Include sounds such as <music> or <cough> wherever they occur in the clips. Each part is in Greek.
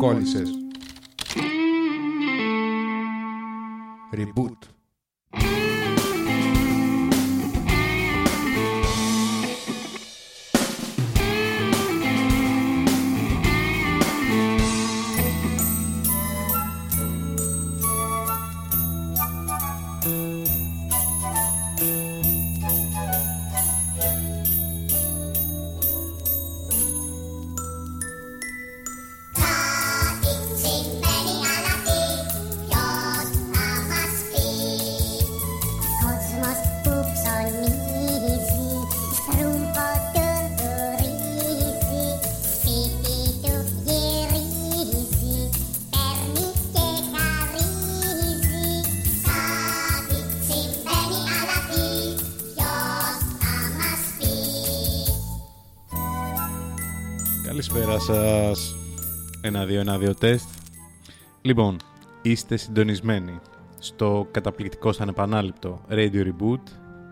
Κόλλησες. Reboot. 1-2-1-2 τεστ. Λοιπόν, είστε συντονισμένοι στο καταπληκτικό σαν επανάληπτο Radio Reboot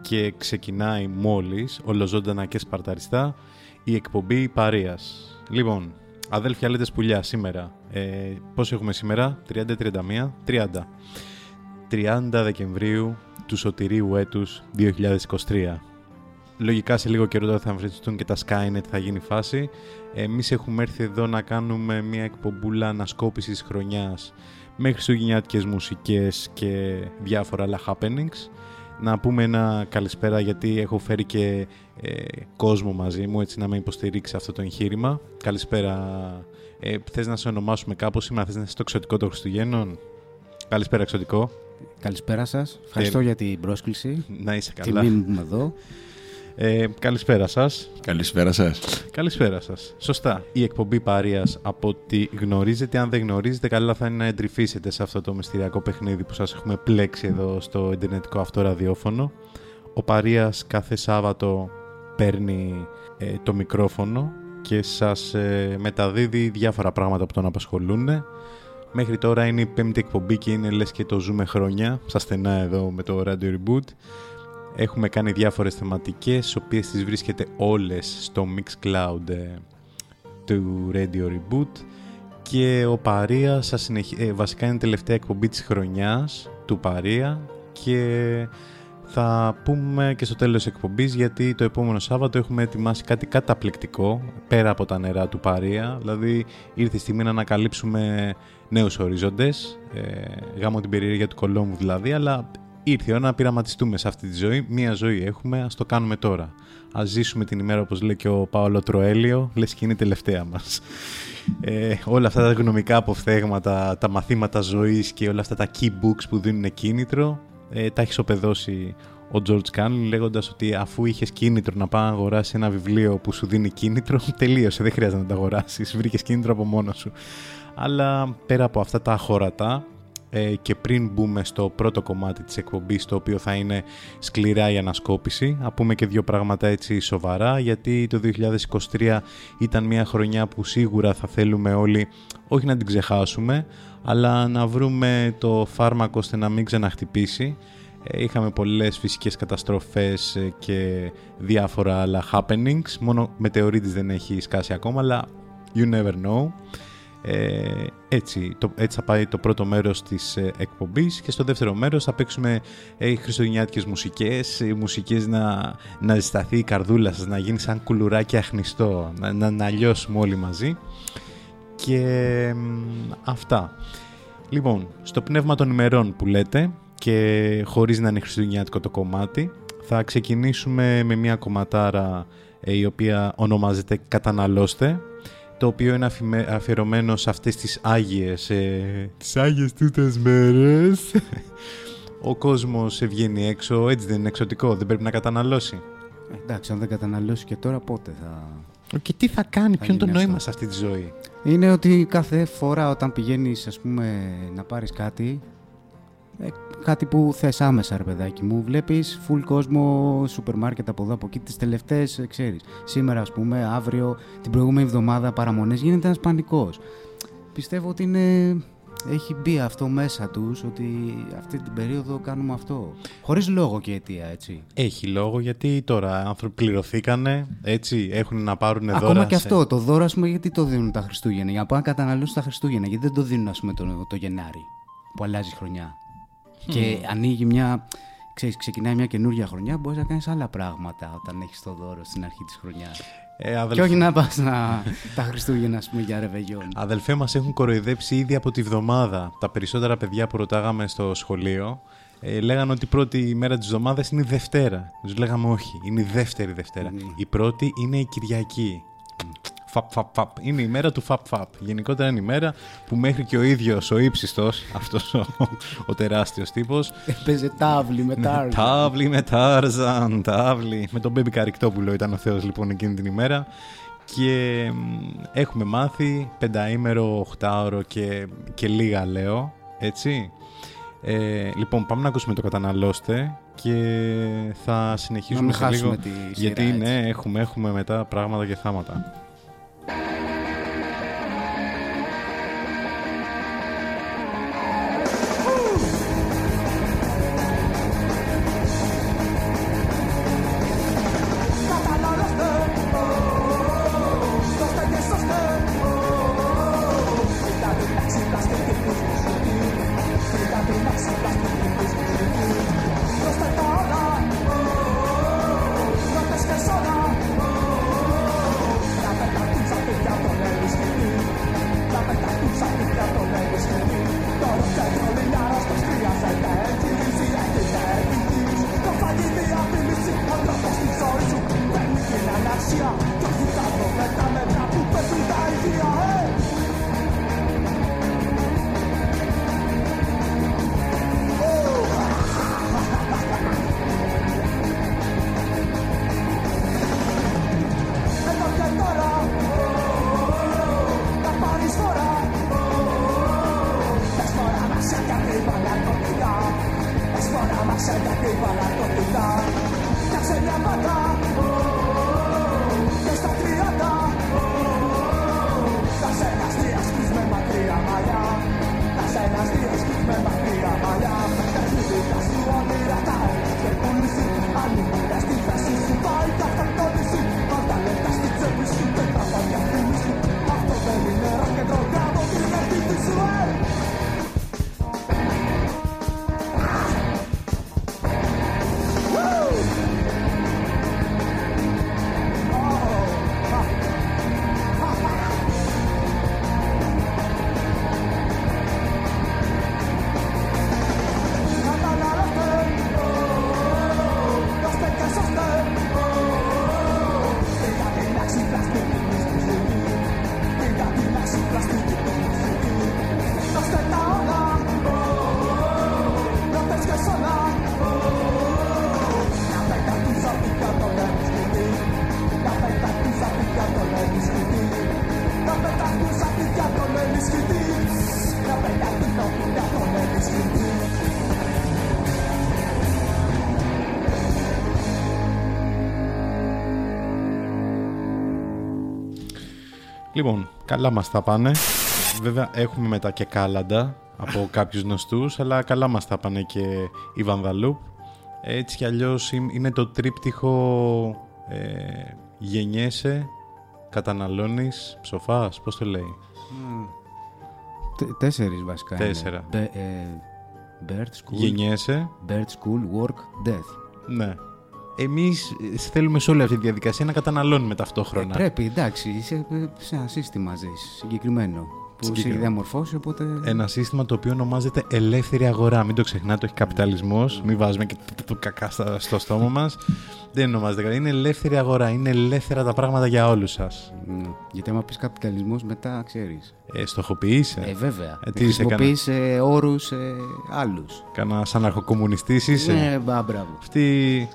και ξεκινάει μόλις, ολοζώντανα και σπαρταριστά, η εκπομπή Παρίας. Λοιπόν, αδέλφια λέτε σπουλιά σήμερα. Ε, έχουμε σήμερα, 30-31, 30. 30 Δεκεμβρίου του Σωτηρίου έτους 2023. Λογικά σε λίγο καιρό τώρα θα εμφανιστούν και τα Skynet, θα γίνει φάση. Εμείς έχουμε έρθει εδώ να κάνουμε μια εκπομπούλα ανασκόπησης χρονιάς με χριστουγεννιάτικες μουσικές και διάφορα άλλα happenings. Να πούμε ένα καλησπέρα γιατί έχω φέρει και ε, κόσμο μαζί μου έτσι να με υποστηρίξει αυτό το εγχείρημα. Καλησπέρα. Ε, θες να σε ονομάσουμε κάπως σήμερα, θες να είσαι το εξωτικό των Χριστουγέννων; Καλησπέρα εξωτικό. Καλησπέρα σας. Ευχαριστώ για την πρόσκληση. Να είσαι καλά. Τιμή μου που είμαι εδώ. Ε, καλησπέρα σας. Καλησπέρα σας. Καλησπέρα σας. Σωστά. Η εκπομπή Παρίας από ό,τι γνωρίζετε, αν δεν γνωρίζετε, καλά θα είναι να εντρυφήσετε σε αυτό το μυστηριακό παιχνίδι που σας έχουμε πλέξει εδώ στο ιντερνετικό αυτό ραδιόφωνο. Ο Παρίας κάθε Σάββατο παίρνει ε, το μικρόφωνο και σας ε, μεταδίδει διάφορα πράγματα που τον απασχολούν. Μέχρι τώρα είναι η πέμπτη εκπομπή και είναι λες και το ζούμε χρόνια, στα στενά εδώ με το Radio Reboot. Έχουμε κάνει διάφορες θεματικές, τις οποίες τις βρίσκεται όλες στο Mixcloud ε, του Radio Reboot. Και ο Παρία σας συνεχι... ε, βασικά είναι η τελευταία εκπομπή της χρονιάς του Παρία. Και θα πούμε και στο τέλος της εκπομπής γιατί το επόμενο Σάββατο έχουμε ετοιμάσει κάτι καταπληκτικό πέρα από τα νερά του Παρία. Δηλαδή ήρθε η στιγμή να ανακαλύψουμε νέους ορίζοντες ε, γάμω την περιέργεια του Κολόμβου δηλαδή αλλά ήρθε η ώρα να πειραματιστούμε σε αυτή τη ζωή. Μία ζωή έχουμε, ας το κάνουμε τώρα. Ας ζήσουμε την ημέρα όπως λέει και ο Παόλο Τροέλιο λες και είναι η τελευταία μας. Ε, όλα αυτά τα γνωμικά αποφθέγματα, τα μαθήματα ζωής και όλα αυτά τα key books που δίνουν κίνητρο ε, τα έχει σοπεδώσει ο George Canley λέγοντας ότι αφού είχες κίνητρο να πάει να αγοράσεις ένα βιβλίο που σου δίνει κίνητρο <laughs> τελείωσε, δεν χρειάζεται να το αγοράσεις. Βρήκες κίνητρο από μόνος σου. Αλλά πέρα από αυτά τα χωρατά ε, και πριν μπούμε στο πρώτο κομμάτι της εκπομπής το οποίο θα είναι σκληρά η ανασκόπηση να πούμε και δύο πράγματα έτσι σοβαρά γιατί το 2023 ήταν μια χρονιά που σίγουρα θα θέλουμε όλοι όχι να την ξεχάσουμε αλλά να βρούμε το φάρμακο ώστε να μην ξαναχτυπήσει. Ε, είχαμε πολλές φυσικές καταστροφές ε, και διάφορα άλλα happenings. Μόνο μετεωρίτης δεν έχει σκάσει ακόμα αλλά you never know ε, έτσι, το, έτσι θα πάει το πρώτο μέρος της ε, εκπομπής και στο δεύτερο μέρος θα παίξουμε ε, χριστουγεννιάτικες μουσικές, ε, μουσικές να, να ζεσταθεί η καρδούλα σας, να γίνει σαν κουλουράκι αχνιστό, να, να, να λιώσουμε όλοι μαζί και μ, αυτά. Λοιπόν, στο πνεύμα των ημερών που λέτε και χωρίς να είναι χριστουγεννιάτικο το κομμάτι θα ξεκινήσουμε με μια κομματάρα ε, η οποία ονομάζεται «Καταναλώστε» το οποίο είναι αφημε- αφιερωμένο σε αυτές τις άγιες, ε, τις άγιες τούτες μέρες. Ο κόσμος βγαίνει έξω, έτσι δεν είναι εξωτικό, δεν πρέπει να καταναλώσει. Ε, εντάξει, αν δεν καταναλώσει και τώρα, πότε θα. Και τι θα κάνει, Θα ποιο είναι το γίνει νόημα αυτό; σε αυτή τη ζωή; Είναι ότι κάθε φορά όταν πηγαίνεις, ας πούμε, να πάρεις κάτι. Ε, κάτι που θες άμεσα, ρε παιδάκι μου. Βλέπεις full κόσμο, σούπερ μάρκετ από εδώ από εκεί, τις τελευταίες, ξέρεις. Σήμερα, ας πούμε, αύριο, την προηγούμενη εβδομάδα παραμονές, γίνεται ένας πανικός. Πιστεύω ότι είναι έχει μπει αυτό μέσα τους ότι αυτή την περίοδο κάνουμε αυτό. Χωρίς λόγο και αιτία, έτσι. Έχει λόγο γιατί τώρα άνθρωποι πληρωθήκανε, έτσι, έχουν να πάρουν δώρα. Ακόμα και σε- αυτό, το δώρο, ας πούμε, γιατί το δίνουν τα Χριστούγεννα. Για να πάνε να καταναλώσουν τα Χριστούγεννα. Γιατί δεν το δίνουν, ας πούμε, το, το Γενάρη που αλλάζει χρονιά. Και ανοίγει μια. Ξέρεις, ξεκινάει μια καινούργια χρονιά, μπορείς να κάνεις άλλα πράγματα όταν έχεις το δώρο στην αρχή της χρονιάς. Ε, Και αδελφέ, όχι να πας να... τα Χριστούγεννα, ας πούμε, για ρεβεγιόν. αδελφέ μας έχουν κοροϊδέψει ήδη από τη βδομάδα. Τα περισσότερα παιδιά που ρωτάγαμε στο σχολείο ε, λέγανε ότι η πρώτη μέρα της εβδομάδας είναι η Δευτέρα. Τους λέγαμε όχι, είναι η δεύτερη Δευτέρα. Η πρώτη είναι η Κυριακή. Φαπ, φαπ, φαπ. Είναι η μέρα του φαπ, φαπ. Γενικότερα είναι η μέρα που μέχρι και ο ίδιος ο ύψιστος, <laughs> αυτός ο, ο τεράστιος τύπος, <laughs> Έπαιζε τάβλη με τάβλη. Τάβλη με Τάρζαν, τάβλη. Με τον Μπέμπι Καρικτόπουλο ήταν ο Θεός λοιπόν εκείνη την ημέρα. Και μ, έχουμε μάθει πενταήμερο, οχτάωρο και, και λίγα λέω, έτσι. Ε, λοιπόν, πάμε να ακούσουμε το καταναλώστε και θα συνεχίσουμε μην σε χάσουμε λίγο. τη σειρά, γιατί έτσι. ναι, έχουμε, έχουμε μετά πράγματα και θάματα. Thank you. Καλά μας τα πάνε. Βέβαια έχουμε μετά και κάλαντα από κάποιους γνωστούς, αλλά καλά μας τα πάνε και η Βανδαλούπ. Έτσι κι αλλιώς είναι- είναι το τρίπτυχο ε, γεννιέσαι, καταναλώνεις, ψοφάς, πώς το λέει; Τε- Τέσσερις βασικά. είναι. Τέσσερα. Be- ε, Bird school, Γεννιέσαι, bird school, work, death. ναι. Εμείς ε, θέλουμε σε όλη αυτή τη διαδικασία να καταναλώνουμε ταυτόχρονα. Ε, πρέπει, εντάξει, είσαι ε, σε ένα σύστημα ζεις, συγκεκριμένο. Που σε έχει Συγκεκριμένο. διαμορφώσει, οπότε. Ένα σύστημα το οποίο ονομάζεται ελεύθερη αγορά. Μην το ξεχνάτε, όχι καπιταλισμός. Μην βάζουμε και το, το κακά στα- στο στόμα μας. Δεν ονομάζεται κάτι. Είναι ελεύθερη αγορά. Είναι ελεύθερα τα πράγματα για όλους σας. Ναι. Γιατί άμα πεις καπιταλισμός, μετά ξέρεις. Ε, στοχοποιείσαι. Ε, βέβαια. Ε, τι είσαι, Χρησιμοποιεί ε, όρους ε, άλλους. Κάνα αναρχοκομμουνιστής είσαι. Ναι, μπα, μπράβο. Αυτοί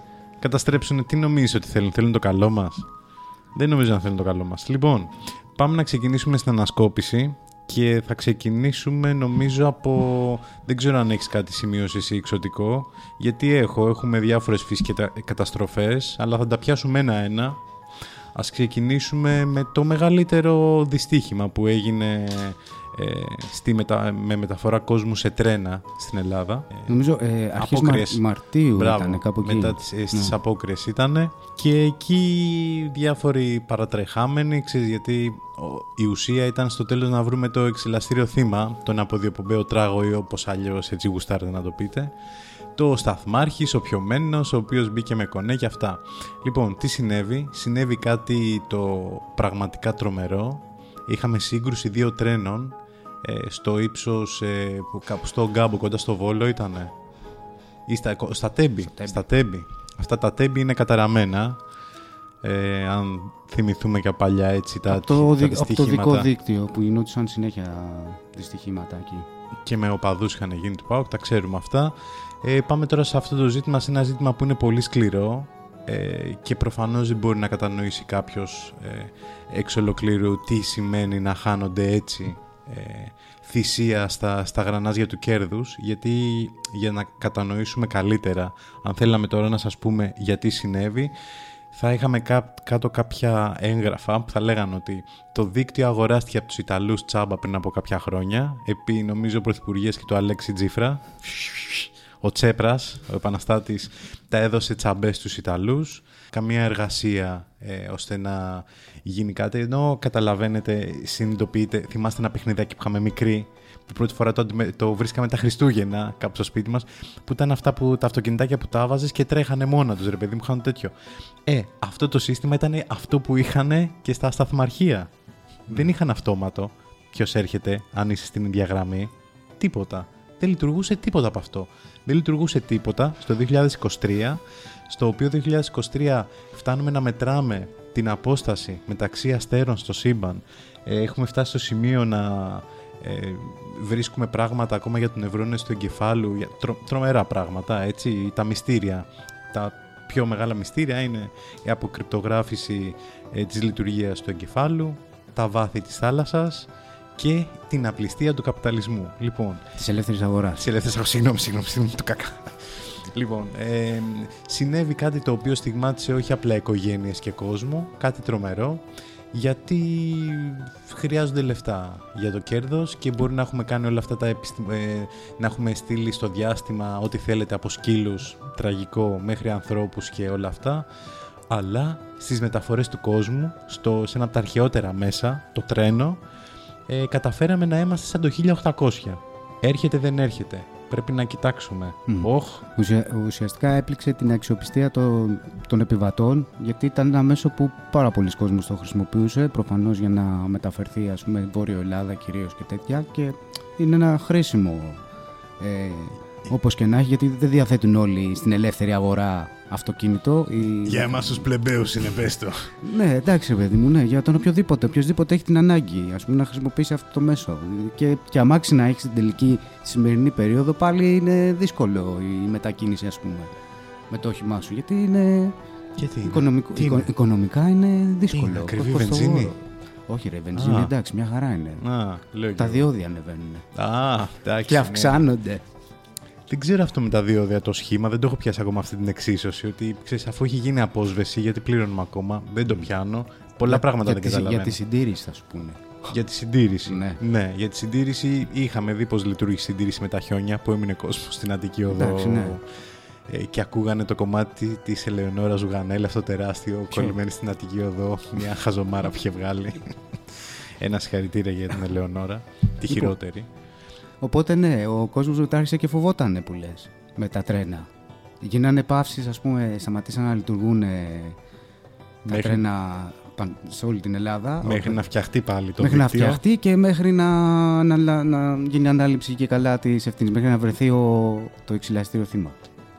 καταστρέψουν τι νομίζεις ότι θέλουν. Θέλουν το καλό μας; Δεν νομίζω να θέλουν το καλό μας. Λοιπόν, πάμε να ξεκινήσουμε στην ανασκόπηση και θα ξεκινήσουμε νομίζω από... Δεν ξέρω αν έχεις κάτι σημείωση εσύ εξωτικό, γιατί έχω, έχουμε διάφορες φυσικές καταστροφές, αλλά θα τα πιάσουμε ένα-ένα. Ας ξεκινήσουμε με το μεγαλύτερο δυστύχημα που έγινε ε, στη μετα... με μεταφορά κόσμου σε τρένα στην Ελλάδα. Ε, Νομίζω ε, αρχές απόκριες. Μαρ- Μαρτίου Μπράβο, ήταν κάπου εκεί. μετά τις, ε, στις Ναι. απόκριες ήταν και εκεί διάφοροι παρατρεχάμενοι, ξέρεις, γιατί ο- η ουσία ήταν στο τέλος να βρούμε το εξελαστήριο θύμα, τον αποδιοπομπαίο τράγο ή όπως αλλιώς έτσι γουστάρετε να το πείτε, το σταθμάρχης, ο πιωμένος, ο οποίος μπήκε με κονέ και αυτά. Λοιπόν, τι συνέβη, συνέβη κάτι το πραγματικά τρομερό, είχαμε σύγκρουση δύο τρένων ε, στο ύψος, ε, που κάπου στο Γκάμπο κοντά στο Βόλο ήτανε ή στα, στα τέμπη. Τέμπη. Στα τέμπη. Αυτά τα τέμπη είναι καταραμένα. Ε, αν θυμηθούμε και παλιά έτσι τα, από, το, τα δι- από το δικό δυστυχήματα. δίκτυο που γινόντουσαν συνέχεια δυστυχήματα εκεί. και με οπαδούς είχαν γίνει του ΠΑΟΚ, τα ξέρουμε αυτά. Ε, πάμε τώρα σε αυτό το ζήτημα, σε ένα ζήτημα που είναι πολύ σκληρό ε, και προφανώς δεν μπορεί να κατανοήσει κάποιος ε, εξ ολοκλήρου τι σημαίνει να χάνονται έτσι ε, θυσία στα, στα γρανάζια του κέρδους γιατί για να κατανοήσουμε καλύτερα αν θέλαμε τώρα να σας πούμε γιατί συνέβη θα είχαμε κά- κάτω κάποια έγγραφα που θα λέγανε ότι το δίκτυο αγοράστηκε από τους Ιταλούς τσάμπα πριν από κάποια χρόνια επί νομίζω Πρωθυπουργίας και του Αλέξη Τζίφρα ο Τσέπρας, ο επαναστάτης, τα έδωσε τσαμπές στους Ιταλούς. Καμία εργασία ε, ώστε να γίνει κάτι. Ενώ καταλαβαίνετε, συνειδητοποιείτε θυμάστε ένα παιχνιδάκι που είχαμε μικρή που πρώτη φορά το, αντιμε- το βρίσκαμε τα Χριστούγεννα κάπου στο σπίτι μας που ήταν αυτά που τα αυτοκινητάκια που τα βάζες και τρέχανε μόνα τους ρε παιδί μου είχαν τέτοιο. Ε, αυτό το σύστημα ήταν αυτό που είχαν και στα σταθμαρχεία δεν είχαν αυτόματο ποιος έρχεται αν είσαι στην ίδια γραμμή. Τίποτα. Δεν λειτουργούσε τίποτα από αυτό δεν λειτουργούσε τίποτα στο 2023 στο οποίο 2023 φτάνουμε να μετράμε την απόσταση μεταξύ αστέρων στο σύμπαν. Ε, έχουμε φτάσει στο σημείο να ε, βρίσκουμε πράγματα ακόμα για τον νευρώνες του εγκεφάλου, για, τρο- τρομερά πράγματα, έτσι, τα μυστήρια. Τα πιο μεγάλα μυστήρια είναι η αποκρυπτογράφηση ε, της λειτουργίας του εγκεφάλου, τα βάθη της θάλασσας και την απληστία του καπιταλισμού. Λοιπόν, Της ελεύθερης αγοράς. Της ελεύθερης αγοράς. Συγγνώμη, συγγνώμη, συγγνώμη, το κακά. Λοιπόν, ε, συνέβη κάτι το οποίο στιγμάτισε όχι απλά οικογένειες και κόσμο, κάτι τρομερό, γιατί χρειάζονται λεφτά για το κέρδος και μπορεί να έχουμε κάνει όλα αυτά τα επιστη... ε, να έχουμε στείλει στο διάστημα ό,τι θέλετε από σκύλους, τραγικό, μέχρι ανθρώπους και όλα αυτά, αλλά στις μεταφορές του κόσμου, στο, σε ένα από τα αρχαιότερα μέσα, το τρένο, ε, καταφέραμε να είμαστε σαν το 1800. Έρχεται δεν έρχεται. Πρέπει να κοιτάξουμε. Μμ. Οχ, Ουσια, ουσιαστικά έπληξε την αξιοπιστία των, των επιβατών γιατί ήταν ένα μέσο που πάρα πολλοί κόσμος το χρησιμοποιούσε προφανώς για να μεταφερθεί ας πούμε Βόρειο Ελλάδα κυρίως και τέτοια και είναι ένα χρήσιμο ε, όπως και να έχει γιατί δεν διαθέτουν όλοι στην ελεύθερη αγορά αυτοκίνητο ή... για εμάς τους πλεμπαίους είναι πες το. Ναι, εντάξει, ρε παιδί μου, ναι, για τον οποιοδήποτε. Οποιοδήποτε έχει την ανάγκη ας πούμε, να χρησιμοποιήσει αυτό το μέσο. Και, και αμάξι να έχει στην τελική τη σημερινή περίοδο, πάλι είναι δύσκολο η μετακίνηση, ας πούμε, με το όχημά σου. Γιατί είναι. Και τι είναι, Οικονομικο... τι οικο- είναι; Οικονομικά είναι δύσκολο. είναι, ακριβή Προς το βενζίνη; όρο. Όχι, ρε, βενζίνη, Α. εντάξει, μια χαρά είναι. Α, λέω και Τα εγώ. διόδια ανεβαίνουν. Α, εντάξει. Και ναι. αυξάνονται. Δεν ξέρω αυτό με τα διόδια το σχήμα, δεν το έχω πιάσει ακόμα αυτή την εξίσωση. Ότι ξέρεις, αφού έχει γίνει απόσβεση, γιατί πλήρωνουμε ακόμα, δεν το πιάνω. Πολλά Για- πράγματα για δεν τη- καταλαβαίνω. Για τη συντήρηση, θα σου πούνε. Για τη συντήρηση. Ναι. για τη συντήρηση είχαμε δει πώς λειτουργεί η συντήρηση με τα χιόνια που έμεινε κόσμο στην Αττική Οδό. Εντάξει, ναι. Ε, και ακούγανε το κομμάτι της Ελεονόρα Ζουγανέλ, αυτό τεράστιο, Ποιο; κολλημένη στην Αττική Οδό. Μια χαζομάρα που είχε βγάλει. <laughs> Ένα συγχαρητήρια για την Ελεονόρα, τη Λοιπόν, χειρότερη. Οπότε ναι, ο κόσμος μετά άρχισε και φοβότανε που λες, με τα τρένα. Γίνανε παύσεις, ας πούμε, σταματήσαν να λειτουργούν ε, τα Μέχρι- τρένα παν- σε όλη την Ελλάδα. Μέχρι Οπότε- να φτιαχτεί πάλι το μέχρι να δίκτυο. φτιαχτεί και μέχρι να, να, να, γίνει ανάληψη και καλά της ευθύνης, μέχρι να βρεθεί ο, το εξηλαστήριο θύμα.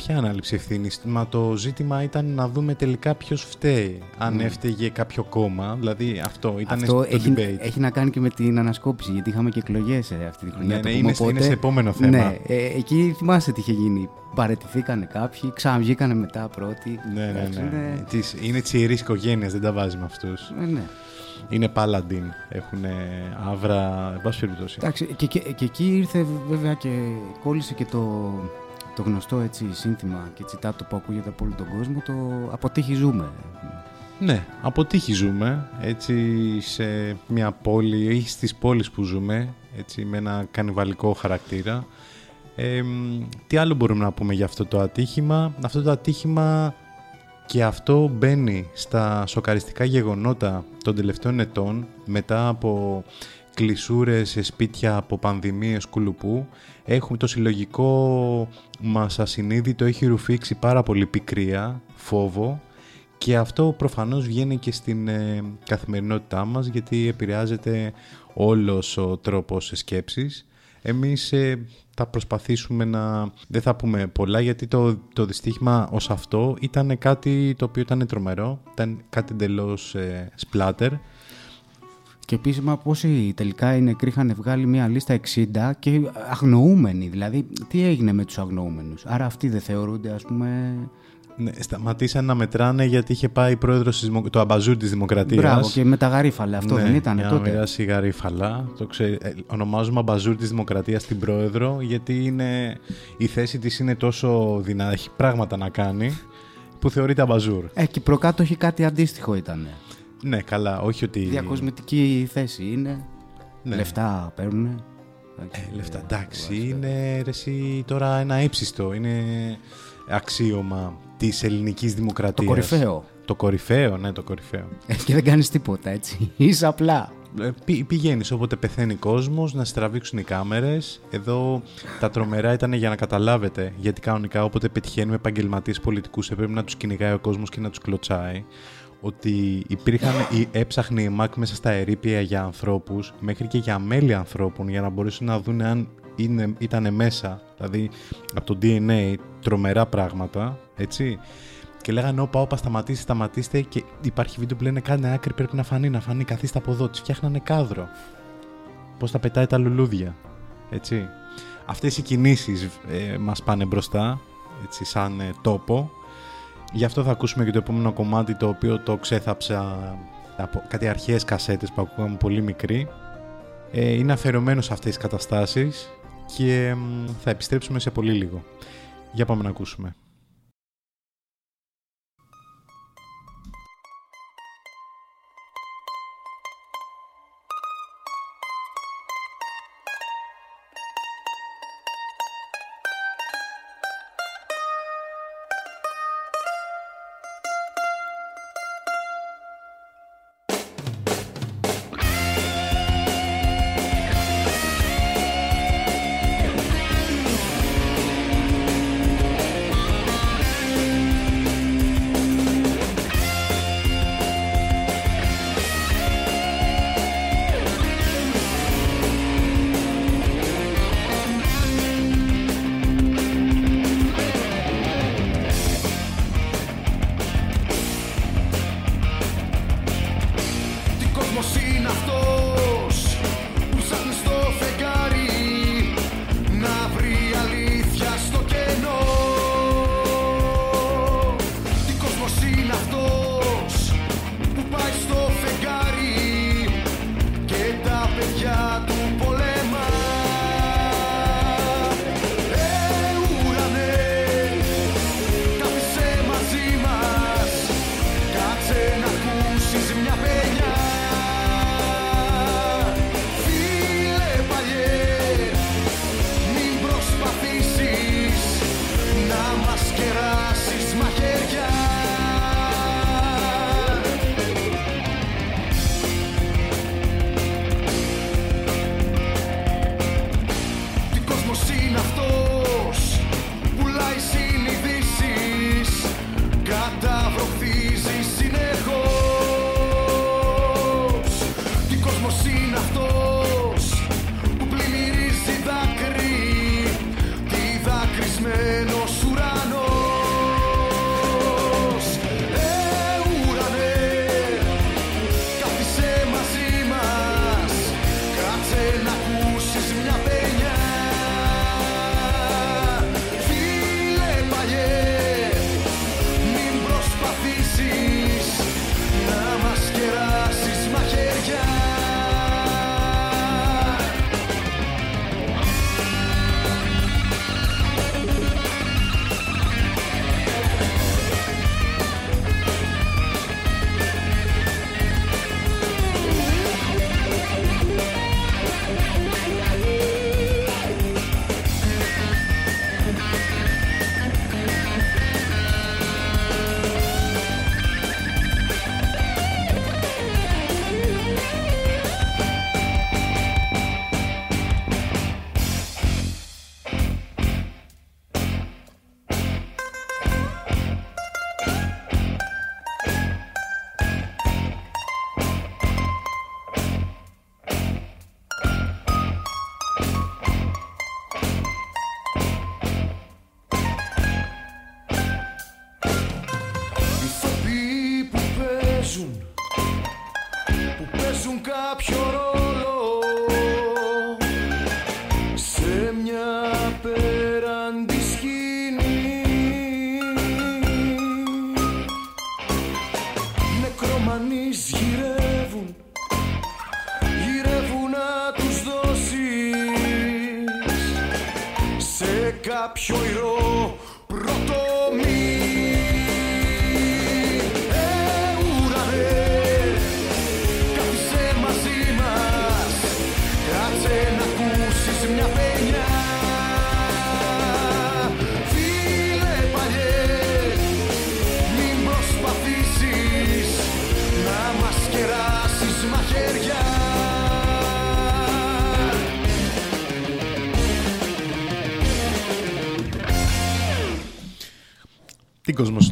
Ποια ανάληψη ευθύνης. Μα το ζήτημα ήταν να δούμε τελικά ποιος φταίει. Αν Ναι. έφταιγε κάποιο κόμμα. Δηλαδή αυτό ήταν Αυτό στο έχει, debate. έχει να κάνει και με την ανασκόπηση, γιατί είχαμε και εκλογές αυτή τη χρονιά. Ναι, το ναι, πούμε, είναι, σε- είναι σε επόμενο θέμα. Ναι, ε, εκεί θυμάσαι τι είχε γίνει. Παρετηθήκανε κάποιοι, ξαναβγήκανε μετά πρώτοι. Ναι, ναι, Εντάξει, ναι. Είναι, Της- είναι τη ιερή οικογένεια, δεν τα βάζει με αυτούς. ε, ναι. Είναι Paladin. Έχουν άβρα. Εν πάση περιπτώσει. Εντάξει, και, και, και εκεί ήρθε βέβαια και κόλλησε και το, το γνωστό έτσι σύνθημα και τσιτάτο που ακούγεται από όλο τον κόσμο, το «Από τύχη ζούμε». Ναι, από τύχη ζούμε. Έτσι σε μια πόλη ή στις πόλεις που ζούμε έτσι, με ένα κανιβαλικό χαρακτήρα. Ε, τι άλλο μπορούμε να πούμε για αυτό το ατύχημα; Αυτό το ατύχημα και αυτό μπαίνει στα σοκαριστικά γεγονότα των τελευταίων ετών μετά από κλεισούρες σε σπίτια από πανδημίες κουλουπού. Έχουμε το συλλογικό μας ασυνείδητο έχει ρουφήξει πάρα πολύ πικρία, φόβο και αυτό προφανώς βγαίνει και στην ε, καθημερινότητά μας γιατί επηρεάζεται όλος ο τρόπος σκέψης. Εμείς ε, θα προσπαθήσουμε να... Δεν θα πούμε πολλά γιατί το, το δυστύχημα ως αυτό ήταν κάτι το οποίο ήταν τρομερό, ήταν κάτι εντελώς ε, splatter. Και επίσημα πόσοι τελικά οι νεκροί είχαν βγάλει μια λίστα 60 και αγνοούμενοι. Δηλαδή, τι έγινε με τους αγνοούμενους; Άρα αυτοί δεν θεωρούνται, ας πούμε, ναι, σταματήσαν να μετράνε γιατί είχε πάει πρόεδρος το αμπαζούρ της Δημοκρατίας. Μπράβο, και με τα γαρίφαλα. Αυτό ναι, δεν ήταν για τότε. Να μοιράσει γαρίφαλα. Το ξέ... Ε, ονομάζουμε αμπαζούρ της Δημοκρατίας την πρόεδρο γιατί είναι... η θέση της είναι τόσο δυνατή. Έχει πράγματα να κάνει που θεωρείται αμπαζούρ. Ε, και προκάτω έχει κάτι αντίστοιχο ήταν. Ναι, καλά. Όχι ότι. Διακοσμητική θέση είναι. Ναι. Λεφτά παίρνουν. Ε, λεφτά, εντάξει, είναι ρε, εσύ, τώρα ένα ύψιστο, είναι αξίωμα της ελληνικής δημοκρατίας. Το κορυφαίο. Το κορυφαίο, ναι, το κορυφαίο. Ε, και δεν κάνεις τίποτα, έτσι. <laughs> Είσαι απλά. Ε, πη, πηγαίνεις όποτε πεθαίνει κόσμος, να στραβήξουν οι κάμερες. Εδώ τα τρομερά ήταν για να καταλάβετε, γιατί κανονικά όποτε πετυχαίνουμε επαγγελματίες πολιτικούς έπρεπε να τους κυνηγάει ο κόσμος και να τους κλωτσάει ότι υπήρχαν, έψαχνε η ΜΑΚ μέσα στα ερήπια για ανθρώπους, μέχρι και για μέλη ανθρώπων, για να μπορέσουν να δουν αν είναι, ήταν μέσα, δηλαδή από το DNA, τρομερά πράγματα, έτσι. Και λέγανε, όπα, όπα, σταματήστε, σταματήστε. Και υπάρχει βίντεο που λένε, κάνε άκρη, πρέπει να φανεί, να φανεί, καθίστε από εδώ. Τις φτιάχνανε κάδρο. Πώς τα πετάει τα λουλούδια, έτσι. Αυτές οι κινήσεις ε, μας πάνε μπροστά, έτσι, σαν ε, τόπο. Γι' αυτό θα ακούσουμε και το επόμενο κομμάτι, το οποίο το ξέθαψα από κάτι αρχαίες κασέτες που ακούγαμε πολύ μικρή. Ε, είναι αφαιρωμένο σε αυτές τις καταστάσεις και θα επιστρέψουμε σε πολύ λίγο. Για πάμε να ακούσουμε.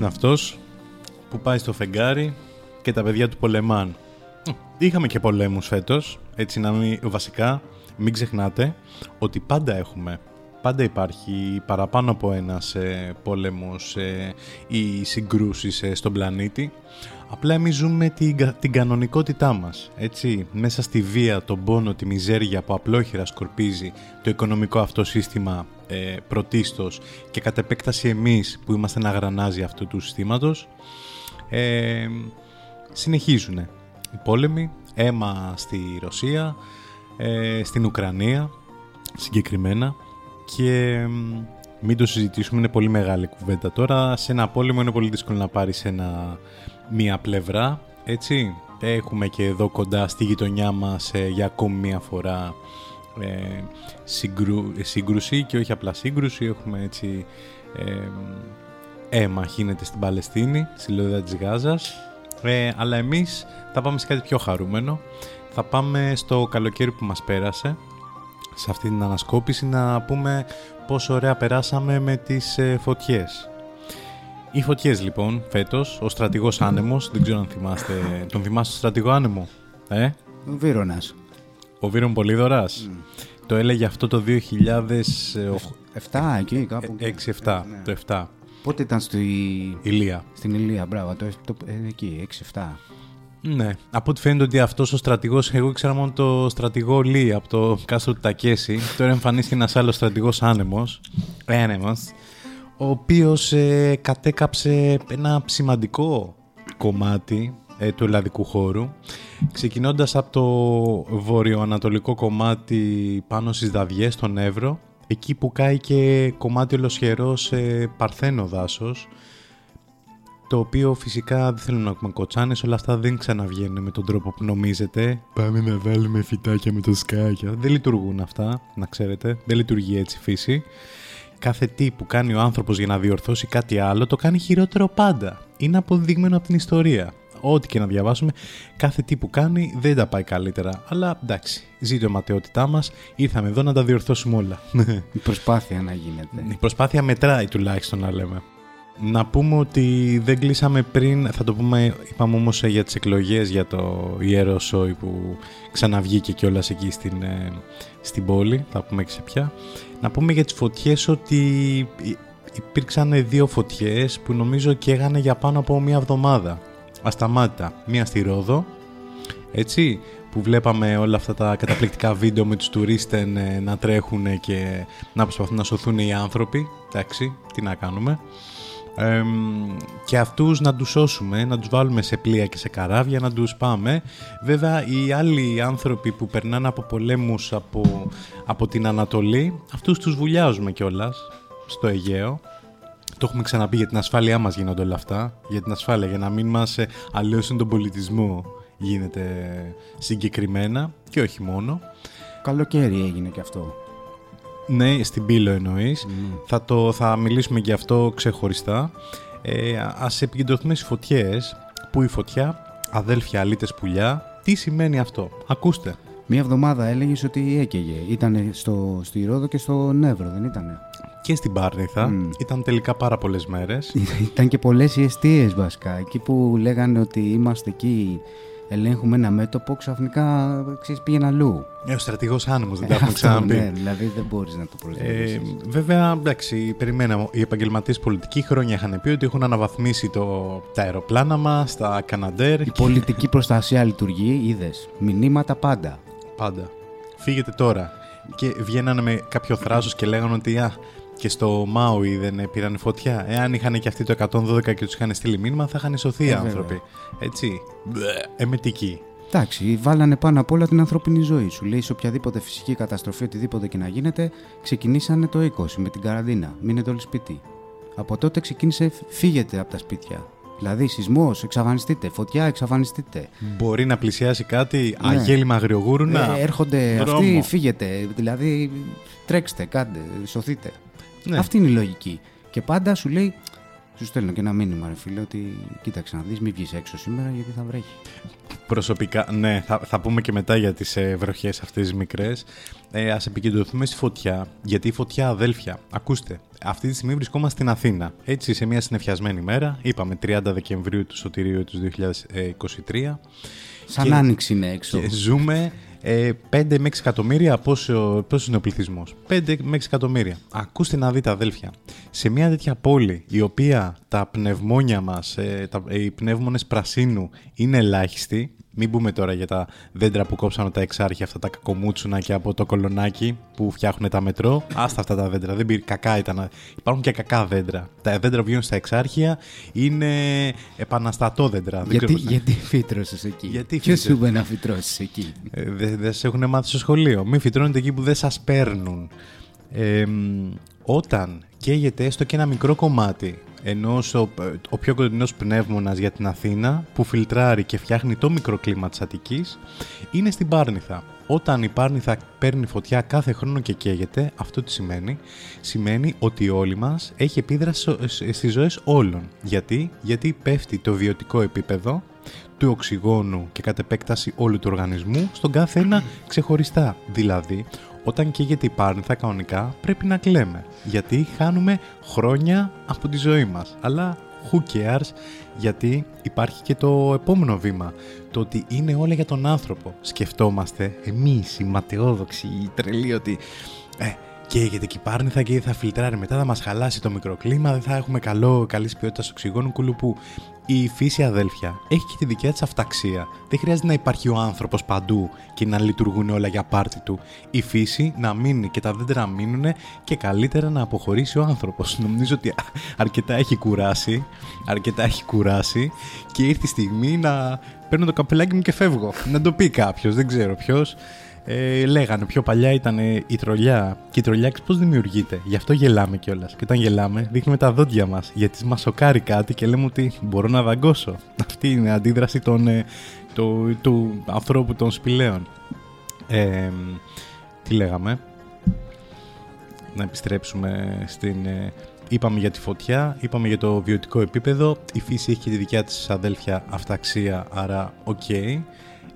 Είναι αυτός που πάει στο φεγγάρι και τα παιδιά του πολεμάν. Είχαμε και πολέμους φέτος, έτσι να μην, βασικά μην ξεχνάτε ότι πάντα έχουμε, πάντα υπάρχει παραπάνω από ένας ε, πόλεμος ε, ή συγκρούσεις ε, στον πλανήτη. Απλά εμείς ζούμε την, κα- την κανονικότητά μας, έτσι, μέσα στη βία, τον πόνο, τη μιζέρια που απλόχερα σκορπίζει το οικονομικό αυτό σύστημα ε, πρωτίστως και κατ' επέκταση εμείς που είμαστε ένα γρανάζι αυτού του συστήματος, ε, συνεχίζουν οι πόλεμοι, αίμα στη Ρωσία, ε, στην Ουκρανία συγκεκριμένα και μ, μην το συζητήσουμε, είναι πολύ μεγάλη κουβέντα. Τώρα σε ένα πόλεμο είναι πολύ δύσκολο να πάρεις ένα, μία πλευρά, έτσι. Έχουμε και εδώ κοντά στη γειτονιά μας ε, για ακόμη μία φορά ε, συγκρού, ε, σύγκρουση και όχι απλά σύγκρουση, έχουμε έτσι ε, αίμα χύνεται στην Παλαιστίνη, στη λόδια της Γάζας. Ε, αλλά εμείς θα πάμε σε κάτι πιο χαρούμενο. Θα πάμε στο καλοκαίρι που μας πέρασε, σε αυτή την ανασκόπηση, να πούμε πόσο ωραία περάσαμε με τις ε, φωτιές. Οι φωτιές λοιπόν φέτος, ο στρατηγός Άνεμος, δεν ξέρω αν θυμάστε, τον θυμάστε τον στρατηγό Άνεμο, ε; Ο Βύρονας. Ο Βύρον Πολύδωρας. Το έλεγε αυτό το 2006-7, 7 εκεί κάπου. Ε, Ναι. το 7, Πότε ήταν στη... Ηλία. στην Ηλία, μπράβο, το, το, ε, εκεί, 6-7. Ναι, από ό,τι φαίνεται ότι αυτός ο στρατηγός, εγώ ήξερα μόνο το στρατηγό Λί από το κάστρο του Τακέση, τώρα εμφανίστηκε ένας άλλος στρατηγός άνεμος, άνεμος, ο οποίος ε, κατέκαψε ένα σημαντικό κομμάτι ε, του ελλαδικού χώρου, ξεκινώντας από το βορειοανατολικό κομμάτι πάνω στις Δαδιές, στον Εύρο, εκεί που κάει και κομμάτι ολοσχερός σε παρθένο δάσος, το οποίο φυσικά δεν θέλω να ακούμε κοτσάνες, όλα αυτά δεν ξαναβγαίνουν με τον τρόπο που νομίζετε. Πάμε να βάλουμε φυτάκια με το σκάκια. Δεν λειτουργούν αυτά, να ξέρετε. Δεν λειτουργεί έτσι η φύση. Κάθε τι που κάνει ο άνθρωπος για να διορθώσει κάτι άλλο, το κάνει χειρότερο πάντα. Είναι αποδείγμενο από την ιστορία. Ό,τι και να διαβάσουμε, κάθε τι που κάνει δεν τα πάει καλύτερα. Αλλά εντάξει, ζήτω η ματαιότητά μας, ήρθαμε εδώ να τα διορθώσουμε όλα. <laughs> Η προσπάθεια να γίνεται. Η προσπάθεια μετράει τουλάχιστον να λέμε. Να πούμε ότι δεν κλείσαμε πριν, θα το πούμε, είπαμε όμως ε, για τις εκλογές για το Ιερό Σόι που ξαναβγήκε κιόλας εκεί στην, ε, στην πόλη, θα πούμε και σε ποια. Να πούμε για τις φωτιές ότι υ- υπήρξαν δύο φωτιές που νομίζω καίγανε για πάνω από μία εβδομάδα. Ασταμάτητα. Μία στη Ρόδο, έτσι, που βλέπαμε όλα αυτά τα καταπληκτικά βίντεο με τους τουρίστες ε, να τρέχουν και να προσπαθούν να σωθούν οι άνθρωποι. Εντάξει, τι να κάνουμε. Εμ, και αυτούς να τους σώσουμε, να τους βάλουμε σε πλοία και σε καράβια, να τους πάμε. Βέβαια, οι άλλοι άνθρωποι που περνάνε από πολέμους από, από την Ανατολή, αυτούς τους βουλιάζουμε κιόλας στο Αιγαίο. Το έχουμε ξαναπεί για την ασφάλειά μας γίνονται όλα αυτά. Για την ασφάλεια, για να μην μας ε, αλλοιώσουν τον πολιτισμό γίνεται συγκεκριμένα και όχι μόνο. Καλοκαίρι έγινε και αυτό. Ναι, στην Πύλο εννοείς. Θα, το, θα μιλήσουμε για αυτό ξεχωριστά. Ε, ας επικεντρωθούμε στις φωτιές. Που η φωτιά, αδέλφια αλήτες πουλιά, τι σημαίνει αυτό; Ακούστε. Μία εβδομάδα έλεγες ότι έκαιγε. Ήταν στο, στη Ρόδο και στο Νεύρο, δεν ήτανε; Και στην Πάρνηθα Μμ. ήταν τελικά πάρα πολλές μέρες. <laughs> Ήταν και πολλές οι αιστείε βασικά. Εκεί που λέγανε ότι είμαστε εκεί, ελέγχουμε ένα μέτωπο, ξαφνικά ξέρεις, πήγαινε αλλού. Ε, ο στρατηγός άνεμος δεν Ε, τα έχουμε αυτό, ξαναπεί. ναι, δηλαδή δεν μπορείς να το Ε, προσδιορίσεις. βέβαια, εντάξει, περιμέναμε. Οι επαγγελματίες πολιτικοί χρόνια είχαν πει ότι έχουν αναβαθμίσει το, τα αεροπλάνα μας, τα Καναντέρ. Η πολιτική προστασία λειτουργεί, είδες. Μηνύματα πάντα. Πάντα. Φύγετε τώρα. Και βγαίνανε με κάποιο θράσος και λέγανε ότι α, και στο Μάουι δεν πήραν φωτιά. Εάν είχαν και αυτοί το 112 και τους είχαν στείλει μήνυμα, θα είχαν σωθεί οι Ε, άνθρωποι. Έτσι. Μπλε, Εμετική. Εντάξει, βάλανε πάνω απ' όλα την ανθρώπινη ζωή. Σου λέει σε οποιαδήποτε φυσική καταστροφή, οτιδήποτε και να γίνεται, ξεκινήσανε το 20 με την καραντίνα. Μείνετε όλοι σπίτι. Από τότε ξεκίνησε φ- φύγετε από τα σπίτια. Δηλαδή, σεισμός, εξαφανιστείτε. Φωτιά, εξαφανιστείτε. Μπορεί να πλησιάσει κάτι, Ναι. αγέλημα αγριογούρουνα. Ε, έρχονται δρόμο. αυτοί, φύγετε. Δηλαδή, τρέξτε, κάντε, σωθείτε. Ναι. Αυτή είναι η λογική. Και πάντα σου λέει, σου στέλνω και ένα μήνυμα, ρε φίλε, ότι κοίταξε να δεις, μην βγεις έξω σήμερα γιατί θα βρέχει. Προσωπικά, ναι, θα, θα πούμε και μετά για τις ε, βροχές αυτές τις μικρές. Ε, ας επικεντρωθούμε στη φωτιά, γιατί η φωτιά αδέλφια, ακούστε, αυτή τη στιγμή βρισκόμαστε στην Αθήνα, έτσι σε μια συνεφιασμένη μέρα, είπαμε 30 Δεκεμβρίου του Σωτηρίου του 2023 Σαν Και- άνοιξη είναι έξω. και ζούμε ε, 5 με 6 εκατομμύρια, πόσο, πόσος είναι ο πληθυσμός; 5 με 6 εκατομμύρια. Ακούστε να δείτε, αδέλφια. Σε μια τέτοια πόλη, η οποία τα πνευμόνια μας, ε, τα, οι πνεύμονες πρασίνου είναι ελάχιστοι. Μην πούμε τώρα για τα δέντρα που κόψανε τα εξάρχεια, αυτά τα κακομούτσουνα και από το κολονάκι που φτιάχνουν τα μετρό. Άστα αυτά τα δέντρα. Δεν πήρε, κακά ήταν. Υπάρχουν και κακά δέντρα. Τα δέντρα που βγαίνουν στα εξάρχεια είναι επαναστατό δέντρα. Δεν Γιατί, ξέρω πώς να- γιατί φύτρωσες εκεί; Γιατί Ποιος φύτρωσες; σου είπε να φυτρώσεις εκεί; ε, δεν δε σα έχουν μάθει στο σχολείο. Μην φυτρώνετε εκεί που δεν σας παίρνουν. Ε, μ, όταν καίγεται έστω και ένα μικρό κομμάτι ενός ο, ο πιο κοντινός πνεύμονας για την Αθήνα που φιλτράρει και φτιάχνει το μικροκλίμα της Αττικής είναι στην Πάρνηθα. Όταν η Πάρνηθα παίρνει φωτιά κάθε χρόνο και καίγεται, αυτό τι σημαίνει; Σημαίνει ότι όλοι μας έχει επίδραση στο- σ- στις ζωές όλων. Γιατί; Γιατί πέφτει το βιωτικό επίπεδο του οξυγόνου και κατ' επέκταση όλου του οργανισμού στον κάθε ένα ξεχωριστά. Δηλαδή, όταν καίγεται η πάρνηθα κανονικά πρέπει να κλαίμε. Γιατί χάνουμε χρόνια από τη ζωή μας. Αλλά who cares, γιατί υπάρχει και το επόμενο βήμα. Το ότι είναι όλα για τον άνθρωπο. Σκεφτόμαστε εμείς οι ματαιόδοξοι, οι τρελοί ότι... Ε, καίγεται και η πάρνηθα και θα φιλτράρει μετά, θα μας χαλάσει το μικροκλίμα, δεν θα έχουμε καλό, καλής ποιότητας οξυγόνου κουλουπού. Η φύση αδέλφια έχει και τη δικιά της αυταξία. Δεν χρειάζεται να υπάρχει ο άνθρωπος παντού και να λειτουργούν όλα για πάρτι του. Η φύση να μείνει και τα δέντρα να μείνουν και καλύτερα να αποχωρήσει ο άνθρωπος. <laughs> Νομίζω ότι αρκετά έχει κουράσει, αρκετά έχει κουράσει και ήρθε η στιγμή να παίρνω το καπελάκι μου και φεύγω. Να το πει κάποιος, δεν ξέρω ποιος. Ε, λέγανε πιο παλιά ήταν ε, η τρολιά. Και η τρολιά πώς δημιουργείται; Γι' αυτό γελάμε κιόλας. Και όταν γελάμε, δείχνουμε τα δόντια μας. Γιατί μας σοκάρει κάτι και λέμε ότι μπορώ να δαγκώσω. <laughs> Αυτή είναι η αντίδραση των, ε, του, του ανθρώπου των σπηλαίων. Ε, τι λέγαμε; Να επιστρέψουμε στην. ε, είπαμε για τη φωτιά, είπαμε για το βιωτικό επίπεδο. Η φύση έχει και τη δικιά της αδέλφια αυταξία, άρα οκ.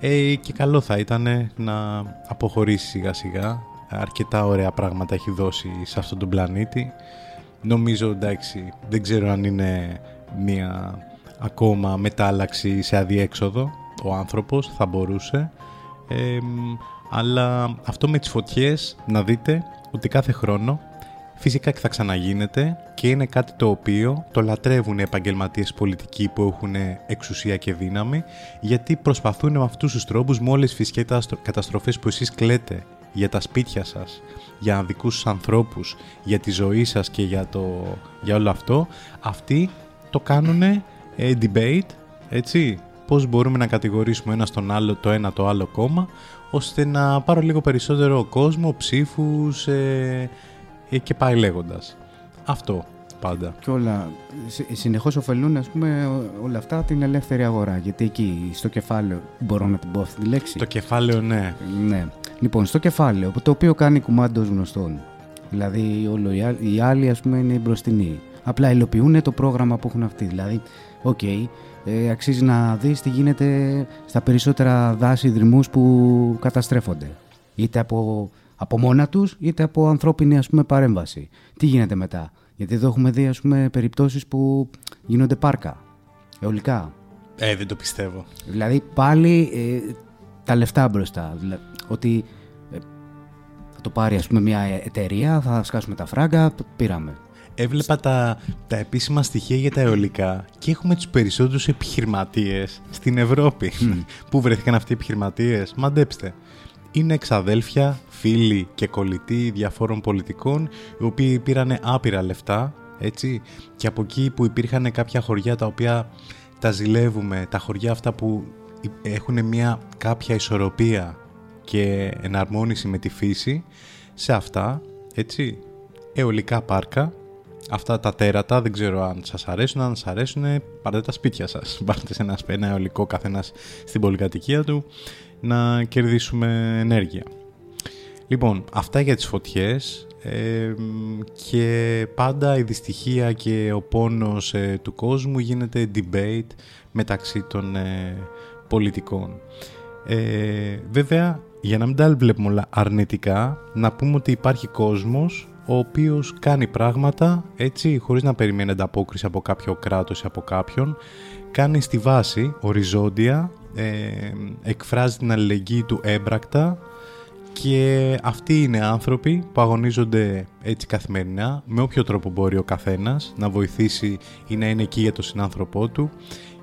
Ε, και καλό θα ήταν να αποχωρήσει σιγά σιγά. Αρκετά ωραία πράγματα έχει δώσει σε αυτόν τον πλανήτη. Νομίζω εντάξει, δεν ξέρω αν είναι μια ακόμα μετάλλαξη σε αδιέξοδο ο άνθρωπος, θα μπορούσε. Ε, μ, αλλά αυτό με τις φωτιές να δείτε ότι κάθε χρόνο φυσικά και θα ξαναγίνεται και είναι κάτι το οποίο το λατρεύουν οι επαγγελματίες πολιτικοί που έχουν εξουσία και δύναμη γιατί προσπαθούν με αυτούς τους τρόπους με όλες τις φυσικές καταστρο- καταστροφές που εσείς κλαίτε για τα σπίτια σας, για δικούς σας ανθρώπους, για τη ζωή σας και για, το, για όλο αυτό, αυτοί το κάνουν ε, debate, έτσι, πώς μπορούμε να κατηγορήσουμε ένα στον άλλο το ένα το άλλο κόμμα, ώστε να πάρω λίγο περισσότερο κόσμο, ψήφους ε, ε, και πάει λέγοντας. Αυτό πάντα. Και όλα. Συνεχώς ωφελούν, ας πούμε, ό- όλα αυτά την ελεύθερη αγορά. Γιατί εκεί, στο κεφάλαιο. Μπορώ να την πω αυτή τη λέξη. Το κεφάλαιο ναι. Ναι. Λοιπόν, στο κεφάλαιο, το οποίο κάνει κουμάντος γνωστών. Δηλαδή, όλοι οι άλλοι, οι άλλοι, ας πούμε, είναι οι μπροστινοί. Απλά υλοποιούν το πρόγραμμα που έχουν αυτοί. Δηλαδή, οκ, ε, αξίζει να δεις τι γίνεται στα περισσότερα δάση δρυμούς που καταστρέφονται. Είτε από, από μόνα τους, είτε από ανθρώπινη, ας πούμε, παρέμβαση. Τι γίνεται μετά; Γιατί εδώ έχουμε δει, ας πούμε, περιπτώσεις που γίνονται πάρκα, αιωλικά. Ε, δεν το πιστεύω. Δηλαδή πάλι ε, τα λεφτά μπροστά. δηλα- ότι ε, θα το πάρει ας πούμε μια εταιρεία, θα σκάσουμε τα φράγκα, π- πήραμε. Έβλεπα τα, τα επίσημα στοιχεία για τα αιωλικά και έχουμε τους περισσότερους επιχειρηματίες στην Ευρώπη. <laughs> Πού βρέθηκαν αυτοί οι επιχειρηματίες, μαντέψτε. είναι εξαδέλφια, φίλοι και κολλητοί διαφόρων πολιτικών οι οποίοι πήραν άπειρα λεφτά έτσι και από εκεί που υπήρχαν κάποια χωριά τα οποία τα ζηλεύουμε, τα χωριά αυτά που έχουν μια κάποια ισορροπία και εναρμόνιση με τη φύση σε αυτά, έτσι, αιωλικά πάρκα αυτά τα τέρατα, δεν ξέρω αν σας αρέσουν, αν σας αρέσουν, πάρτε τα σπίτια σας. <laughs> Πάρτε σε ένα, ένα αιωλικό καθένας στην πολυκατοικία του να κερδίσουμε ενέργεια. Λοιπόν, αυτά για τις φωτιές και πάντα η δυστυχία και ο πόνος ε, του κόσμου γίνεται debate μεταξύ των ε, πολιτικών. Ε, βέβαια, για να μην τα βλέπουμε όλα αρνητικά, να πούμε ότι υπάρχει κόσμος ο οποίος κάνει πράγματα έτσι χωρίς να περιμένει ανταπόκριση από κάποιο κράτος ή από κάποιον κάνει στη βάση οριζόντια ε, εκφράζει την αλληλεγγύη του έμπρακτα και αυτοί είναι άνθρωποι που αγωνίζονται έτσι καθημερινά με όποιο τρόπο μπορεί ο καθένας να βοηθήσει ή να είναι εκεί για τον συνάνθρωπό του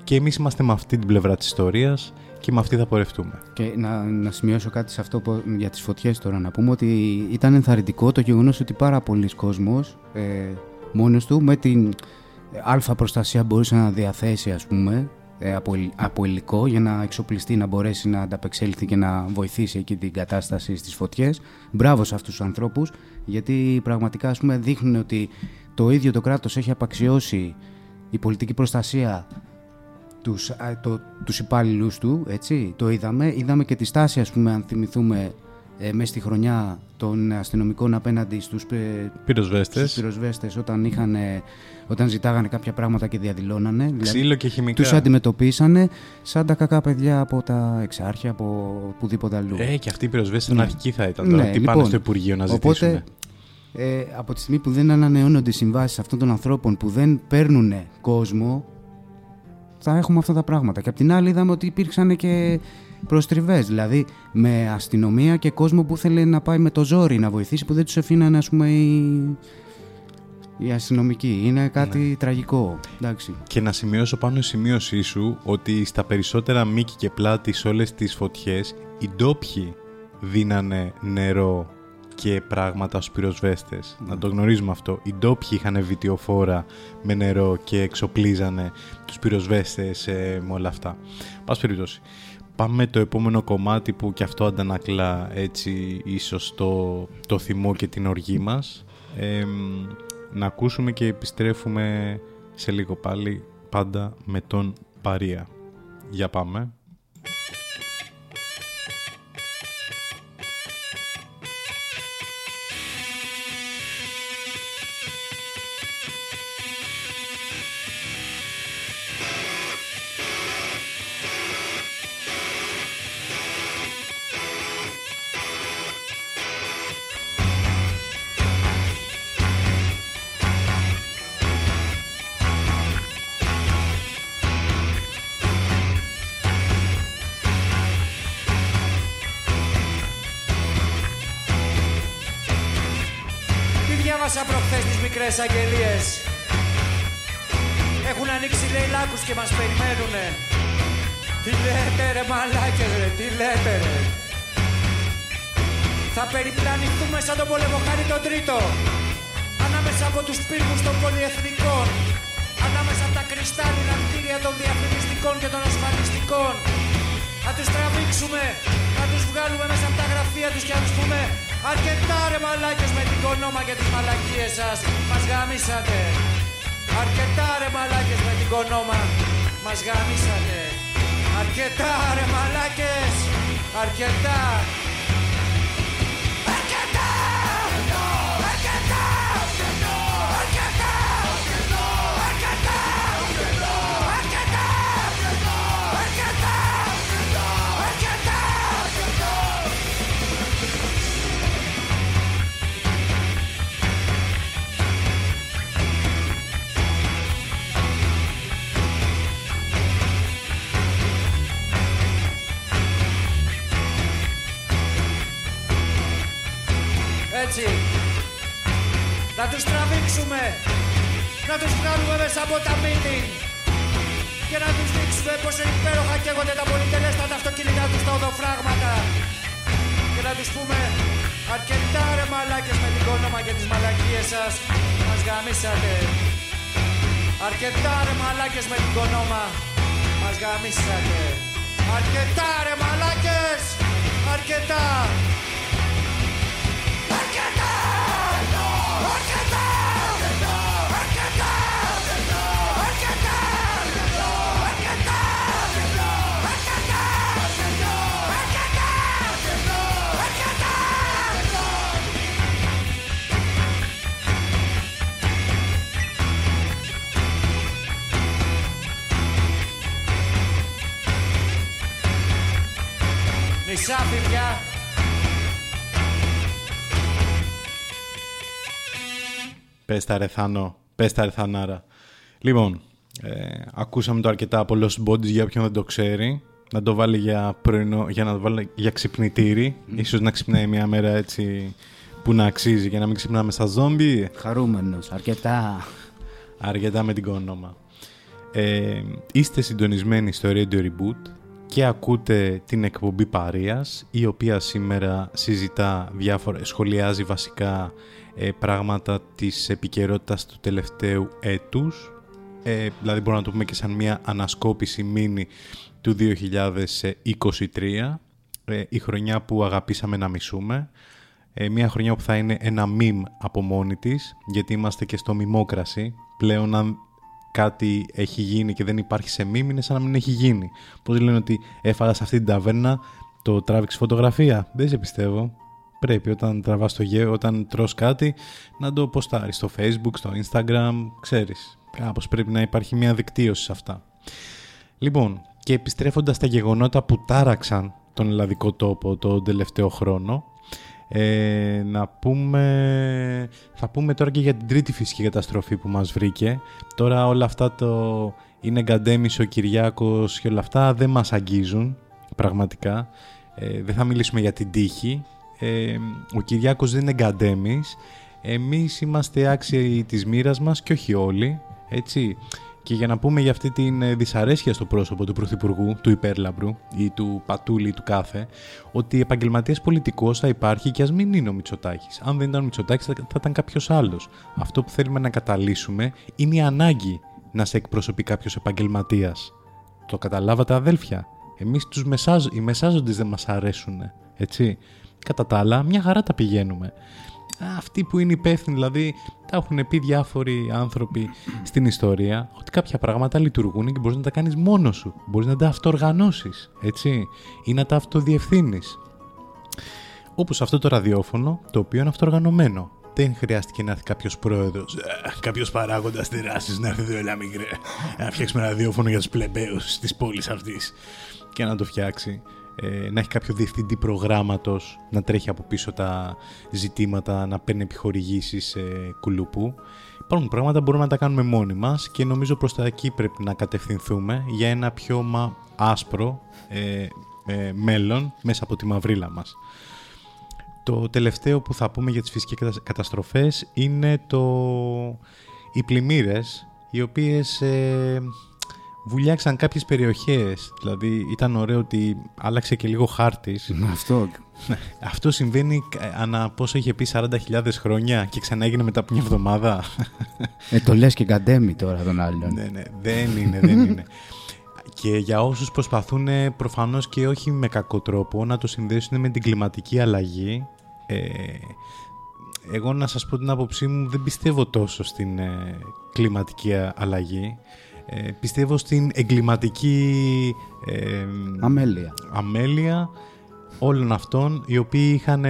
και εμείς είμαστε με αυτή την πλευρά της ιστορίας και με αυτή θα πορευτούμε. Και να, να σημειώσω κάτι σε αυτό που, για τις φωτιές τώρα. Να πούμε ότι ήταν ενθαρρυντικό το γεγονός ότι πάρα πολλοί κόσμος ε, μόνος του με την αλφα προστασία μπορούσε να διαθέσει ας πούμε ε, από, από υλικό για να εξοπλιστεί, να μπορέσει να ανταπεξέλθει και να βοηθήσει εκεί την κατάσταση στις φωτιές. Μπράβο σε αυτούς τους ανθρώπους γιατί πραγματικά ας πούμε, δείχνουν ότι το ίδιο το κράτος έχει απαξιώσει η πολιτική προστασία τους, το, τους υπάλληλους του, έτσι, το είδαμε. Είδαμε και τη στάση, ας πούμε, αν θυμηθούμε, ε, μέσα στη χρονιά των αστυνομικών απέναντι στους ε, πυροσβέστες, στους πυροσβέστες όταν, είχαν, όταν ζητάγανε κάποια πράγματα και διαδηλώνανε. Δηλαδή Ξύλο και χημικά. Τους αντιμετωπίσανε σαν τα κακά παιδιά από τα εξάρχεια, από οπουδήποτε αλλού. Ε, και αυτοί οι πυροσβέστες ναι. αρχικοί θα ήταν τώρα. Ναι, Τι λοιπόν, πάνε στο Υπουργείο να ζητήσουν. Οπότε, ε, από τη στιγμή που δεν ανανεώνονται οι συμβάσεις αυτών των ανθρώπων που δεν παίρνουν κόσμο, θα έχουμε αυτά τα πράγματα. Και απ' την άλλη είδαμε ότι υπήρξαν και προστριβές. Δηλαδή με αστυνομία και κόσμο που θέλει να πάει με το ζόρι να βοηθήσει που δεν τους αφήνανε, ας πούμε, οι, οι αστυνομικοί. Είναι κάτι ναι. τραγικό. Εντάξει. Και να σημειώσω πάνω στη σημείωσή σου ότι στα περισσότερα μήκη και πλάτη σε όλες τις φωτιές οι ντόπιοι δίνανε νερό και πράγματα στους πυροσβέστες. Να το γνωρίζουμε αυτό. Οι ντόπιοι είχαν βιτιοφόρα με νερό και εξοπλίζανε τους πυροσβέστες ε, με όλα αυτά. Πας περιπτώσει. Πάμε το επόμενο κομμάτι που και αυτό αντανακλά έτσι ίσως το, το θυμό και την οργή μας. να ακούσουμε και επιστρέφουμε σε λίγο πάλι πάντα με τον Παρία. Για πάμε. Μικρές αγγελίες. Έχουν ανοίξει λέει λάκους και μας περιμένουνε. Τι λέτε ρε μαλάκες ρε, τι λέτε ρε. Θα περιπλανηθούμε σαν τον πολεμοχάρι τον τρίτο. Ανάμεσα από τους πύργους των πολυεθνικών. Ανάμεσα από τα κρυστάλλινα κτίρια των διαφημιστικών και των ασφαλιστικών. Να τους τραβήξουμε, να τους βγάλουμε μέσα από τα γραφεία τους και να τους πούμε Αρκετά ρε μαλάκες με την κονόμα και τις μαλακίες σας Μας γαμίσατε Αρκετά ρε μαλάκες με την κονόμα Μας γαμίσατε Αρκετά ρε μαλάκες Αρκετά τους τραβήξουμε, να τους βγάλουμε μέσα από τα meeting και να τους δείξουμε πόσο υπέροχα καίγονται τα πολυτελέστατα αυτοκίνητα τους τα οδοφράγματα. Και να μαλάκες με την κόνομα και τις μαλακίες σας Μας γαμίσατε Αρκετά ρε μαλάκες με την κονόμα Μας γαμίσατε Αρκετά ρε μαλάκες Αρκετά Αρκετά Νησάφι πια Πες τα ρε Θάνο, πες τα ρε Θανάρα. Λοιπόν, ε, ακούσαμε το αρκετά από Lost Bodies για όποιον δεν το ξέρει. Να το βάλει για, πρωινό, για, να το βάλει για ξυπνητήρι. Ίσως να ξυπνάει μια μέρα έτσι που να αξίζει και να μην ξυπνάμε στα ζόμπι. Χαρούμενος, αρκετά. Αρκετά με την κόνομα. Ε, είστε συντονισμένοι στο Radio Reboot και ακούτε την εκπομπή Παρίας η οποία σήμερα συζητά διάφορα, σχολιάζει βασικά ε, πράγματα της επικαιρότητας του τελευταίου έτους. Ε, δηλαδή μπορούμε να το πούμε και σαν μια ανασκόπηση μίνι του 2023 ε, η χρονιά που αγαπήσαμε να μισούμε. Ε, μια χρονιά που θα είναι ένα meme από μόνη της γιατί είμαστε και στο μιμόκραση. Πλέον αν κάτι έχει γίνει και δεν υπάρχει σε meme είναι σαν να μην έχει γίνει. Πως λένε ότι έφαγα σε αυτή την ταβέρνα το τράβηξε φωτογραφία; Δεν σε πιστεύω. Πρέπει όταν τραβάς το γέο, όταν τρως κάτι να το ποστάρεις στο facebook, στο instagram ξέρεις. Κάπως πρέπει να υπάρχει μια δικτύωση σε αυτά. Λοιπόν και επιστρέφοντας στα γεγονότα που τάραξαν τον ελλαδικό τόπο τον τελευταίο χρόνο ε, να πούμε... Θα πούμε τώρα και για την τρίτη φυσική καταστροφή που μας βρήκε. Τώρα όλα αυτά το είναι γκαντέμις ο Κυριάκος και όλα αυτά δεν μας αγγίζουν πραγματικά. Ε, δεν θα μιλήσουμε για την τύχη. Ε, ο Κυριάκος δεν είναι γκαντέμις. Εμείς είμαστε άξιοι της μοίρας μας και όχι όλοι. Έτσι. Και για να πούμε για αυτή την ε, δυσαρέσκεια στο πρόσωπο του Πρωθυπουργού, του Υπέρλαμπρου ή του Πατούλη του κάθε, ότι επαγγελματίας πολιτικός θα υπάρχει και ας μην είναι ο Μητσοτάκης. Αν δεν ήταν ο Μητσοτάκης, θα, θα ήταν κάποιος άλλος. Αυτό που θέλουμε να καταλύσουμε είναι η ανάγκη να σε εκπροσωπεί κάποιος επαγγελματίας. Το καταλάβατε, αδέλφια; Εμείς τους μεσάζ... οι μεσάζοντες δεν μας αρέσουν. Έτσι; Κατά τα άλλα, μια χαρά τα πηγαίνουμε αυτοί που είναι υπεύθυνοι, δηλαδή τα έχουν πει διάφοροι άνθρωποι στην ιστορία ότι κάποια πράγματα λειτουργούν και μπορείς να τα κάνεις μόνος σου. Μπορείς να τα αυτοοργανώσεις, έτσι, ή να τα αυτοδιευθύνεις. Όπως αυτό το ραδιόφωνο, το οποίο είναι αυτοοργανωμένο. Δεν χρειάστηκε να έρθει κάποιος πρόεδρος, κάποιος παράγοντας τεράστιο να έρθει εδώ, έλα μικρέ, να φτιάξουμε ραδιόφωνο για τους πλεμπαίους της πόλης αυτής και να το φτιάξει ε, να έχει κάποιο διευθυντή προγράμματος να τρέχει από πίσω τα ζητήματα, να παίρνει επιχορηγήσεις ε, κουλουπού. Υπάρχουν πράγματα που μπορούμε να τα κάνουμε μόνοι μας και νομίζω προς τα εκεί πρέπει να κατευθυνθούμε για ένα πιο μα, άσπρο ε, ε, μέλλον μέσα από τη μαυρίλα μας. Το τελευταίο που θα πούμε για τις φυσικές καταστροφές είναι το... οι πλημμύρες οι οποίες ε, βουλιάξαν κάποιες περιοχές. Δηλαδή ήταν ωραίο ότι άλλαξε και λίγο χάρτης. Αυτό. <laughs> Αυτό συμβαίνει ε, ανά πόσο είχε πει 40.000 χρόνια και ξανά έγινε μετά από μια εβδομάδα. Ε, το λες και καντέμι τώρα τον άλλον. ναι, ναι, δεν είναι, δεν είναι. και για όσους προσπαθούν προφανώς και όχι με κακό τρόπο να το συνδέσουν με την κλιματική αλλαγή ε, εγώ να σας πω την άποψή μου δεν πιστεύω τόσο στην ε, κλιματική αλλαγή ε, πιστεύω στην εγκληματική ε, Αμέλεια. αμέλεια όλων αυτών οι οποίοι είχαν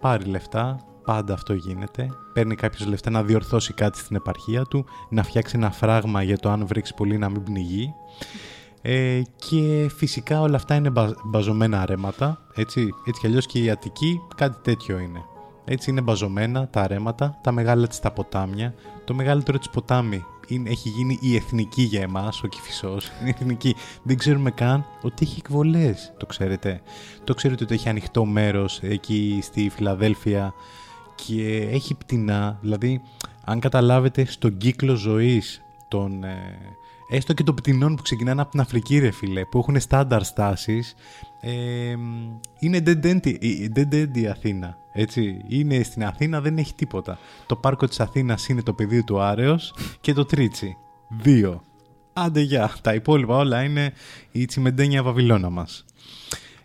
πάρει λεφτά, πάντα αυτό γίνεται. Παίρνει κάποιος λεφτά να διορθώσει κάτι στην επαρχία του, να φτιάξει ένα φράγμα για το αν βρίξει πολύ να μην πνιγεί. Ε, και φυσικά όλα αυτά είναι μπα, μπαζωμένα ρέματα, έτσι, έτσι κι αλλιώς και η Αττική κάτι τέτοιο είναι. Έτσι είναι μπαζωμένα τα ρέματα, τα μεγάλα της τα ποτάμια. Το μεγαλύτερο της ποτάμι είναι, έχει γίνει η εθνική για εμάς, ο Κηφισός. Είναι εθνική. Δεν ξέρουμε καν ότι έχει εκβολές, το ξέρετε. Το ξέρετε ότι έχει ανοιχτό μέρος εκεί στη Φιλαδέλφια και έχει πτηνά. Δηλαδή, αν καταλάβετε, στον κύκλο ζωής των... Ε, έστω και των πτηνών που ξεκινάνε από την Αφρική, ρε φίλε, που έχουν στάνταρ στάσεις, ε, είναι dead end, dead end η Αθήνα. Έτσι, είναι στην Αθήνα, δεν έχει τίποτα. Το πάρκο της Αθήνας είναι το πεδίο του Άρεος και το Τρίτσι. Δύο. Άντε γεια. Τα υπόλοιπα όλα είναι η τσιμεντένια Βαβυλώνα μας.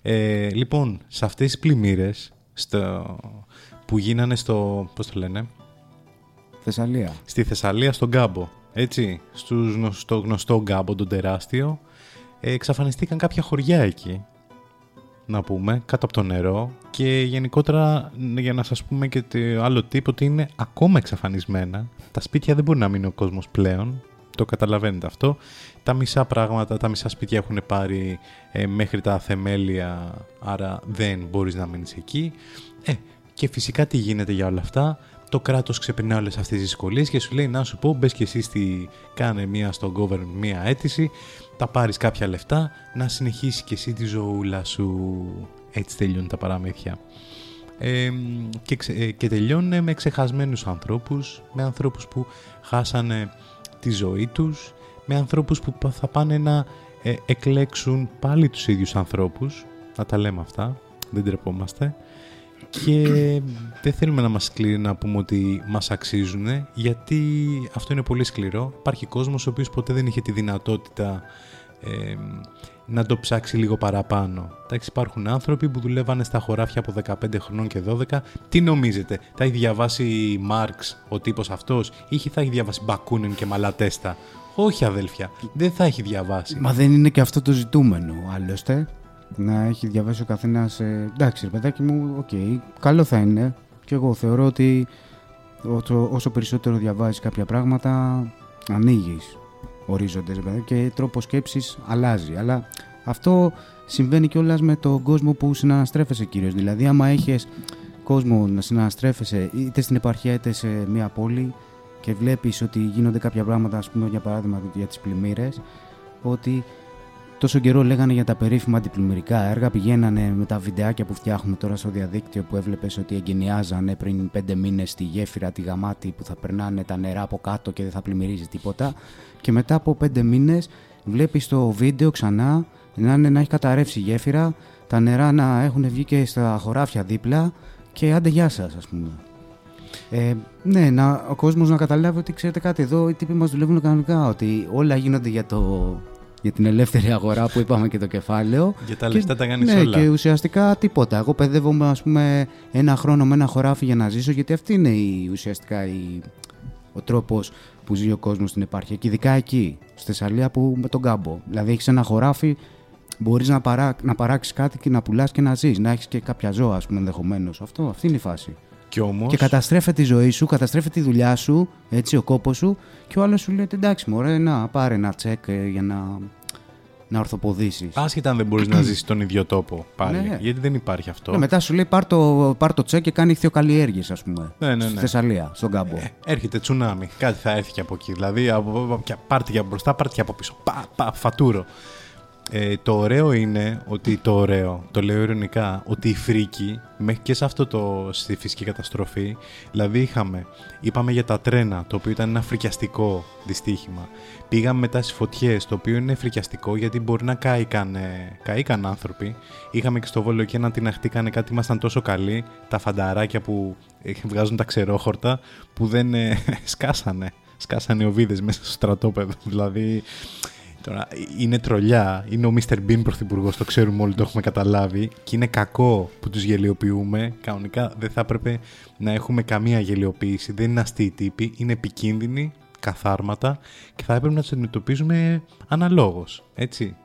Ε, λοιπόν, σε αυτές τις πλημμύρες στο... που γίνανε στο... πώς το λένε; Θεσσαλία. Στη Θεσσαλία, στον Γκάμπο. Έτσι, στους, γνω- στο γνωστό Γκάμπο, τον τεράστιο, ε, εξαφανιστήκαν κάποια χωριά εκεί, να πούμε, κάτω από το νερό και γενικότερα για να σας πούμε και το άλλο τύπο ότι είναι ακόμα εξαφανισμένα. Τα σπίτια δεν μπορεί να μείνει ο κόσμος πλέον, το καταλαβαίνετε αυτό. Τα μισά πράγματα, τα μισά σπίτια έχουν πάρει ε, μέχρι τα θεμέλια, άρα δεν μπορείς να μείνεις εκεί. Ε, και φυσικά τι γίνεται για όλα αυτά. Το κράτος ξεπερνά όλες αυτές τις δυσκολίες και σου λέει να σου πω μπες και εσύ στη, κάνε μία στο government μία αίτηση, θα πάρεις κάποια λεφτά, να συνεχίσει και εσύ τη ζωούλα σου. Έτσι τελειώνουν τα παραμύθια. Ε, και, ξε- ε, και τελειώνουν με ξεχασμένους ανθρώπους, με ανθρώπους που χάσανε τη ζωή τους, με ανθρώπους που πα- θα πάνε να ε, εκλέξουν πάλι τους ίδιους ανθρώπους, να τα λέμε αυτά, δεν τρεπόμαστε, και δεν θέλουμε να μας σκληρεί να πούμε ότι μας αξίζουν, γιατί αυτό είναι πολύ σκληρό. Υπάρχει κόσμος ο οποίος ποτέ δεν είχε τη δυνατότητα ε, να το ψάξει λίγο παραπάνω. Εντάξει, υπάρχουν άνθρωποι που δουλεύανε στα χωράφια από 15 χρονών και 12. Τι νομίζετε, θα έχει διαβάσει Μάρξ ο τύπος αυτός ή θα έχει διαβάσει Μπακούνεν και Μαλατέστα; Όχι αδέλφια, δεν θα έχει διαβάσει. Μα δεν είναι και αυτό το ζητούμενο, άλλωστε. Να έχει διαβάσει ο καθένας. εντάξει, ρε παιδάκι μου, οκ, καλό θα είναι. Και εγώ θεωρώ ότι όσο, όσο περισσότερο διαβάζεις κάποια πράγματα, ανοίγεις ορίζοντες, ρε παιδί, και τρόπος σκέψης αλλάζει. Αλλά αυτό συμβαίνει κιόλας με τον κόσμο που συναναστρέφεσαι κυρίως. Δηλαδή, άμα έχεις κόσμο να συναναστρέφεσαι είτε στην επαρχία είτε σε μια πόλη και βλέπεις ότι γίνονται κάποια πράγματα, ας πούμε για παράδειγμα για τις πλημμύρες, ότι τόσο καιρό λέγανε για τα περίφημα αντιπλημμυρικά έργα, πηγαίνανε με τα βιντεάκια που φτιάχνουμε τώρα στο διαδίκτυο που έβλεπες ότι εγκαινιάζανε πριν πέντε μήνες τη γέφυρα, τη γαμάτη που θα περνάνε τα νερά από κάτω και δεν θα πλημμυρίζει τίποτα και μετά από πέντε μήνες βλέπεις το βίντεο ξανά να, είναι, να έχει καταρρεύσει η γέφυρα, τα νερά να έχουν βγει και στα χωράφια δίπλα και άντε γεια σας ας πούμε. Ε, ναι, να, ο κόσμος να καταλάβει ότι ξέρετε κάτι, εδώ οι τύποι μας δουλεύουν κανονικά. Ότι όλα γίνονται για, το, για την ελεύθερη αγορά που είπαμε και το κεφάλαιο. Για τα Και- λεφτά τα κάνεις ναι, όλα. και ουσιαστικά τίποτα. Εγώ παιδεύομαι, ας πούμε, ένα χρόνο με ένα χωράφι για να ζήσω, γιατί αυτή είναι η, ουσιαστικά η, ο τρόπος που ζει ο κόσμος στην επαρχία. Και ειδικά εκεί, στη Θεσσαλία που με τον κάμπο. Δηλαδή, έχεις ένα χωράφι, μπορείς να, παρά, να παράξεις κάτι και να πουλάς και να ζεις. Να έχεις και κάποια ζώα, ας πούμε, ενδεχομένως. Αυτή είναι η φάση. Και όμως, Και καταστρέφεται η ζωή σου, καταστρέφεται η δουλειά σου, έτσι, ο κόπος σου, και ο άλλος σου λέει: Εντάξει, μωρέ, να πάρε ένα τσεκ ε, για να, να ορθοποδήσεις. άσχετα αν δεν μπορείς να ζήσεις στον ίδιο τόπο πάλι, Ναι. γιατί δεν υπάρχει αυτό. Ναι, μετά σου λέει: Πάρ το, πάρ το τσεκ και κάνει ηχθειοκαλλιέργειε, ας πούμε. Ναι, ναι, Στη ναι. Θεσσαλία, στον κάμπο. Ε, έρχεται τσουνάμι. Κάτι θα έρθει και από εκεί. Δηλαδή, από, από- και πάρτε και από μπροστά, πάρτε και από πίσω. Πα, πα, φατούρο. Ε, το ωραίο είναι ότι το ωραίο, το λέω ειρωνικά, ότι η φρίκη μέχρι και σε αυτό το στη φυσική καταστροφή, δηλαδή είχαμε, είπαμε για τα τρένα, το οποίο ήταν ένα φρικιαστικό δυστύχημα. Πήγαμε μετά στις φωτιές, το οποίο είναι φρικιαστικό γιατί μπορεί να κάηκαν, ε, καήκαν άνθρωποι. Είχαμε και στο Βόλο εκεί να τυναχτήκανε κάτι, ήμασταν τόσο καλοί, τα φανταράκια που ε, βγάζουν τα ξερόχορτα, που δεν ε, <laughs> σκάσανε. Σκάσανε οβίδες μέσα στο στρατόπεδο. <laughs> Δηλαδή, Τώρα, είναι τρολιά, είναι ο Mr. Bean πρωθυπουργός, το ξέρουμε όλοι, το έχουμε καταλάβει και είναι κακό που τους γελιοποιούμε. Κανονικά δεν θα έπρεπε να έχουμε καμία γελιοποίηση, δεν είναι αστείοι τύποι, είναι επικίνδυνοι, καθάρματα και θα έπρεπε να τους αντιμετωπίζουμε αναλόγως, έτσι.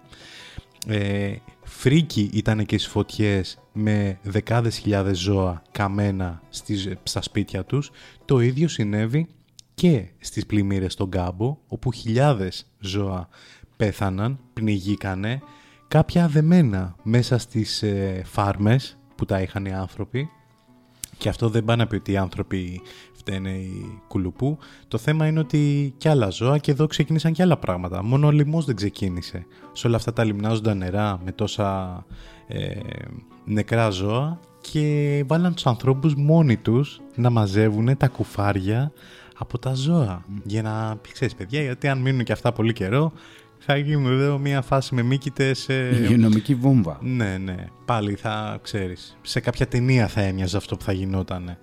Ε, φρίκι ήταν και στις φωτιές με δεκάδες χιλιάδες ζώα καμένα στις, στα σπίτια τους. Το ίδιο συνέβη και στις πλημμύρες στον Κάμπο, όπου χιλιάδες ζώα πέθαναν, πνιγήκανε, κάποια δεμένα μέσα στις ε, φάρμες που τα είχαν οι άνθρωποι και αυτό δεν πάει να πει ότι οι άνθρωποι φταίνε οι κουλουπού. Το θέμα είναι ότι κι άλλα ζώα και εδώ ξεκίνησαν κι άλλα πράγματα. Μόνο ο λιμός δεν ξεκίνησε. Σε όλα αυτά τα λιμνάζοντα νερά με τόσα ε, νεκρά ζώα και βάλαν τους ανθρώπους μόνοι τους να μαζεύουν τα κουφάρια από τα ζώα. Για να, ξέρεις παιδιά, γιατί αν μείνουν και αυτά πολύ καιρό Θα μου εδώ μια φάση με μύκητες... Ε... Υγειονομική βόμβα. Ναι, ναι. Πάλι θα ξέρεις. Σε κάποια ταινία θα έμοιαζε αυτό που θα γινόταν.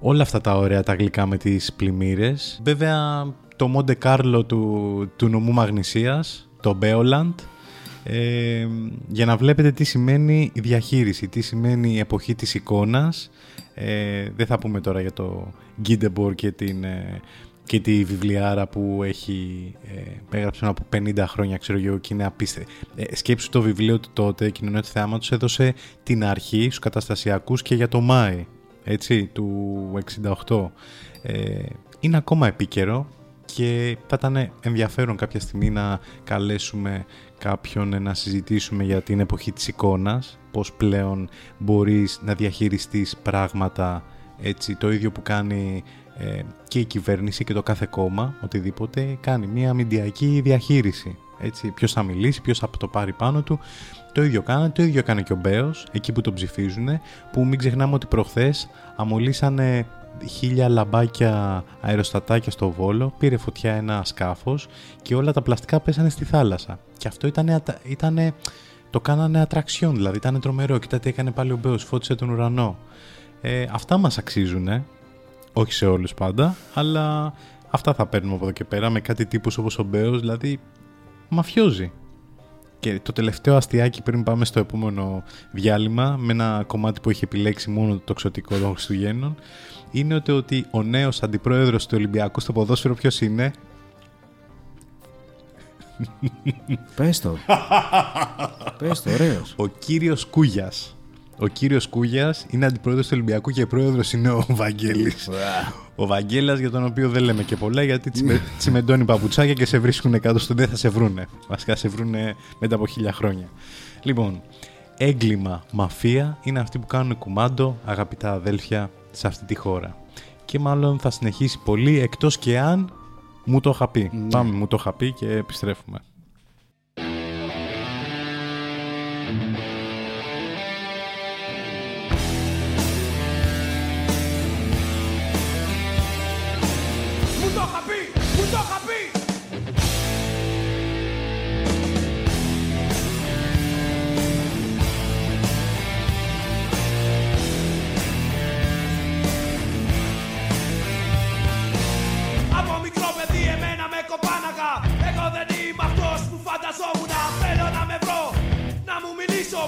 Όλα αυτά τα ωραία τα γλυκά με τις πλημμύρες. Βέβαια το Μοντε Κάρλο του, του νομού Μαγνησίας, το Μπέολαντ, ε, για να βλέπετε τι σημαίνει η διαχείριση, τι σημαίνει η εποχή της εικόνας. Ε, δεν θα πούμε τώρα για το Γκίντεμπορ και, την, ε, και τη βιβλιάρα που έχει ε, έγραψε από 50 χρόνια ξέρω εγώ και είναι απίστευτο. Ε, σκέψου το βιβλίο του τότε, η κοινωνία του θεάματος έδωσε την αρχή στους καταστασιακούς και για το Μάη έτσι, του 68. Ε, είναι ακόμα επίκαιρο και θα ήταν ενδιαφέρον κάποια στιγμή να καλέσουμε κάποιον να συζητήσουμε για την εποχή της εικόνας, πώς πλέον μπορείς να διαχειριστείς πράγματα έτσι, το ίδιο που κάνει ε, και η κυβέρνηση και το κάθε κόμμα, οτιδήποτε, κάνει μια μηντιακή διαχείριση. Έτσι, ποιος θα μιλήσει, ποιος θα το πάρει πάνω του. Το ίδιο κάνει, το ίδιο έκανε και ο Μπέος, εκεί που τον ψηφίζουν, που μην ξεχνάμε ότι προχθές αμολύσανε χίλια λαμπάκια αεροστατάκια στο Βόλο, πήρε φωτιά ένα σκάφος και όλα τα πλαστικά πέσανε στη θάλασσα. Και αυτό ήταν, ήτανε, το κάνανε ατραξιόν, δηλαδή ήταν τρομερό. Κοίτα τι έκανε πάλι ο Μπέος, φώτισε τον ουρανό. Ε, αυτά μας αξίζουν, όχι σε όλους πάντα, αλλά αυτά θα παίρνουμε από εδώ και πέρα με κάτι τύπους όπως ο Μπέος, δηλαδή μαφιόζει. Και το τελευταίο αστιάκι πριν πάμε στο επόμενο διάλειμμα, με ένα κομμάτι που έχει επιλέξει μόνο το ξωτικό των Χριστουγέννων, είναι ότι, ότι ο νέος αντιπρόεδρος του Ολυμπιακού στο ποδόσφαιρο ποιος είναι; Πες το. <laughs> Πες το, ωραίος. Ο κύριος Κούγιας. Ο κύριος Κούγιας είναι αντιπρόεδρος του Ολυμπιακού και πρόεδρος είναι ο Βαγγέλης. ο Βαγγέλας για τον οποίο δεν λέμε και πολλά γιατί τσιμε, <laughs> τσιμεντώνει παπουτσάκια και σε βρίσκουν κάτω στο δεν θα σε βρούνε. Βασικά σε βρούνε μετά από χίλια χρόνια. Λοιπόν, έγκλημα, μαφία είναι αυτοί που κάνουν κουμάντο, αγαπητά αδέλφια, σε αυτή τη χώρα. Και μάλλον θα συνεχίσει πολύ εκτός και αν μου το είχα πει. Ναι. Πάμε, μου το είχα πει και επιστρέφουμε. Μου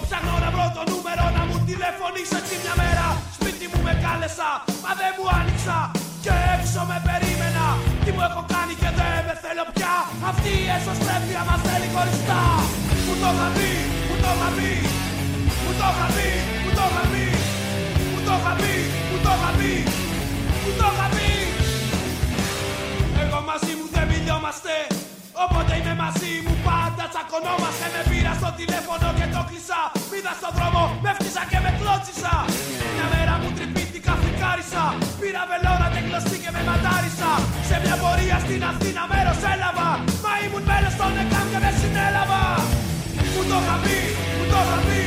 Ψάχνω να βρω το νούμερο, να μου τηλεφωνήσω Έτσι μια μέρα. Σπίτι μου με κάλεσα Μα δεν μου άνοιξα. Και έξω με περίμενα Τι μου έχω κάνει και δεν με θέλω πια. Αυτή η εσωστρέφεια μας θέλει χωριστά. Μου το είχα πει, μου το είχα πει. Μου το είχα πει, μου το είχα πει. Μου το είχα πει, μου το είχα πει. Μου το είχα πει. Εγώ μαζί μου δεν μιλιόμαστε Όποτε είμαι μαζί μου πάντα τσακωνόμαστε. Με πήρα στο τηλέφωνο και το κλείσα. Μίδα στον δρόμο, με φτύσα και με κλώτσισα. Μια μέρα μου τρυπήθηκα, φρικάρισα Πήρα βελόνα και κλωστή και με ματάρισα. Σε μια πορεία στην Αθήνα μέρος έλαβα. Μα ήμουν μέλος των ΕΚΑΜ και με συνέλαβα. Μου το είχα πει, μου το είχα πει.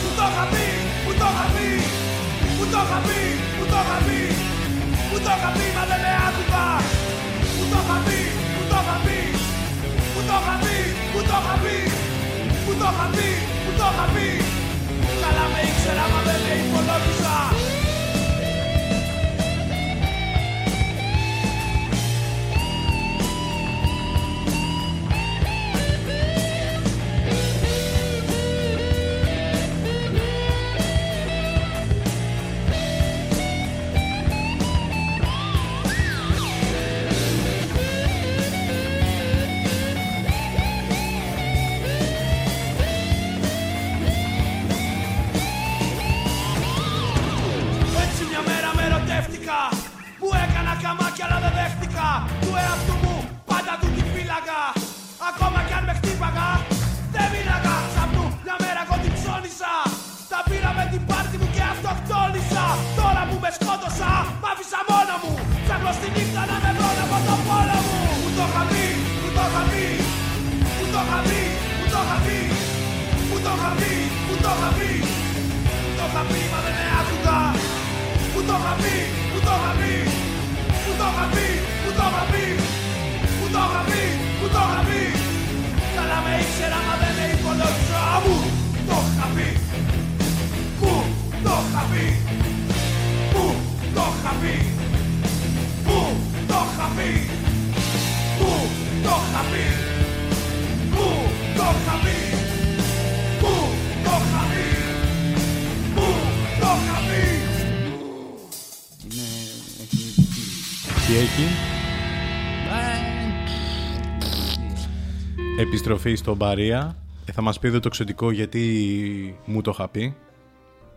Μου το είχα πει, μου το είχα πει. Μου το είχα πει, μου το είχα πει. Μου το είχα πει μα δεν με άκουγα. Μου το είχα πει, το είχα πει, μου το είχα πει Μου το είχα πει, μου το είχα πει. Καλά με ήξερα μα δεν με υπολόγιζα Επιστροφή στον Παρία. Ε, θα μας πει εδώ το ξωτικό γιατί μου το είχα πει.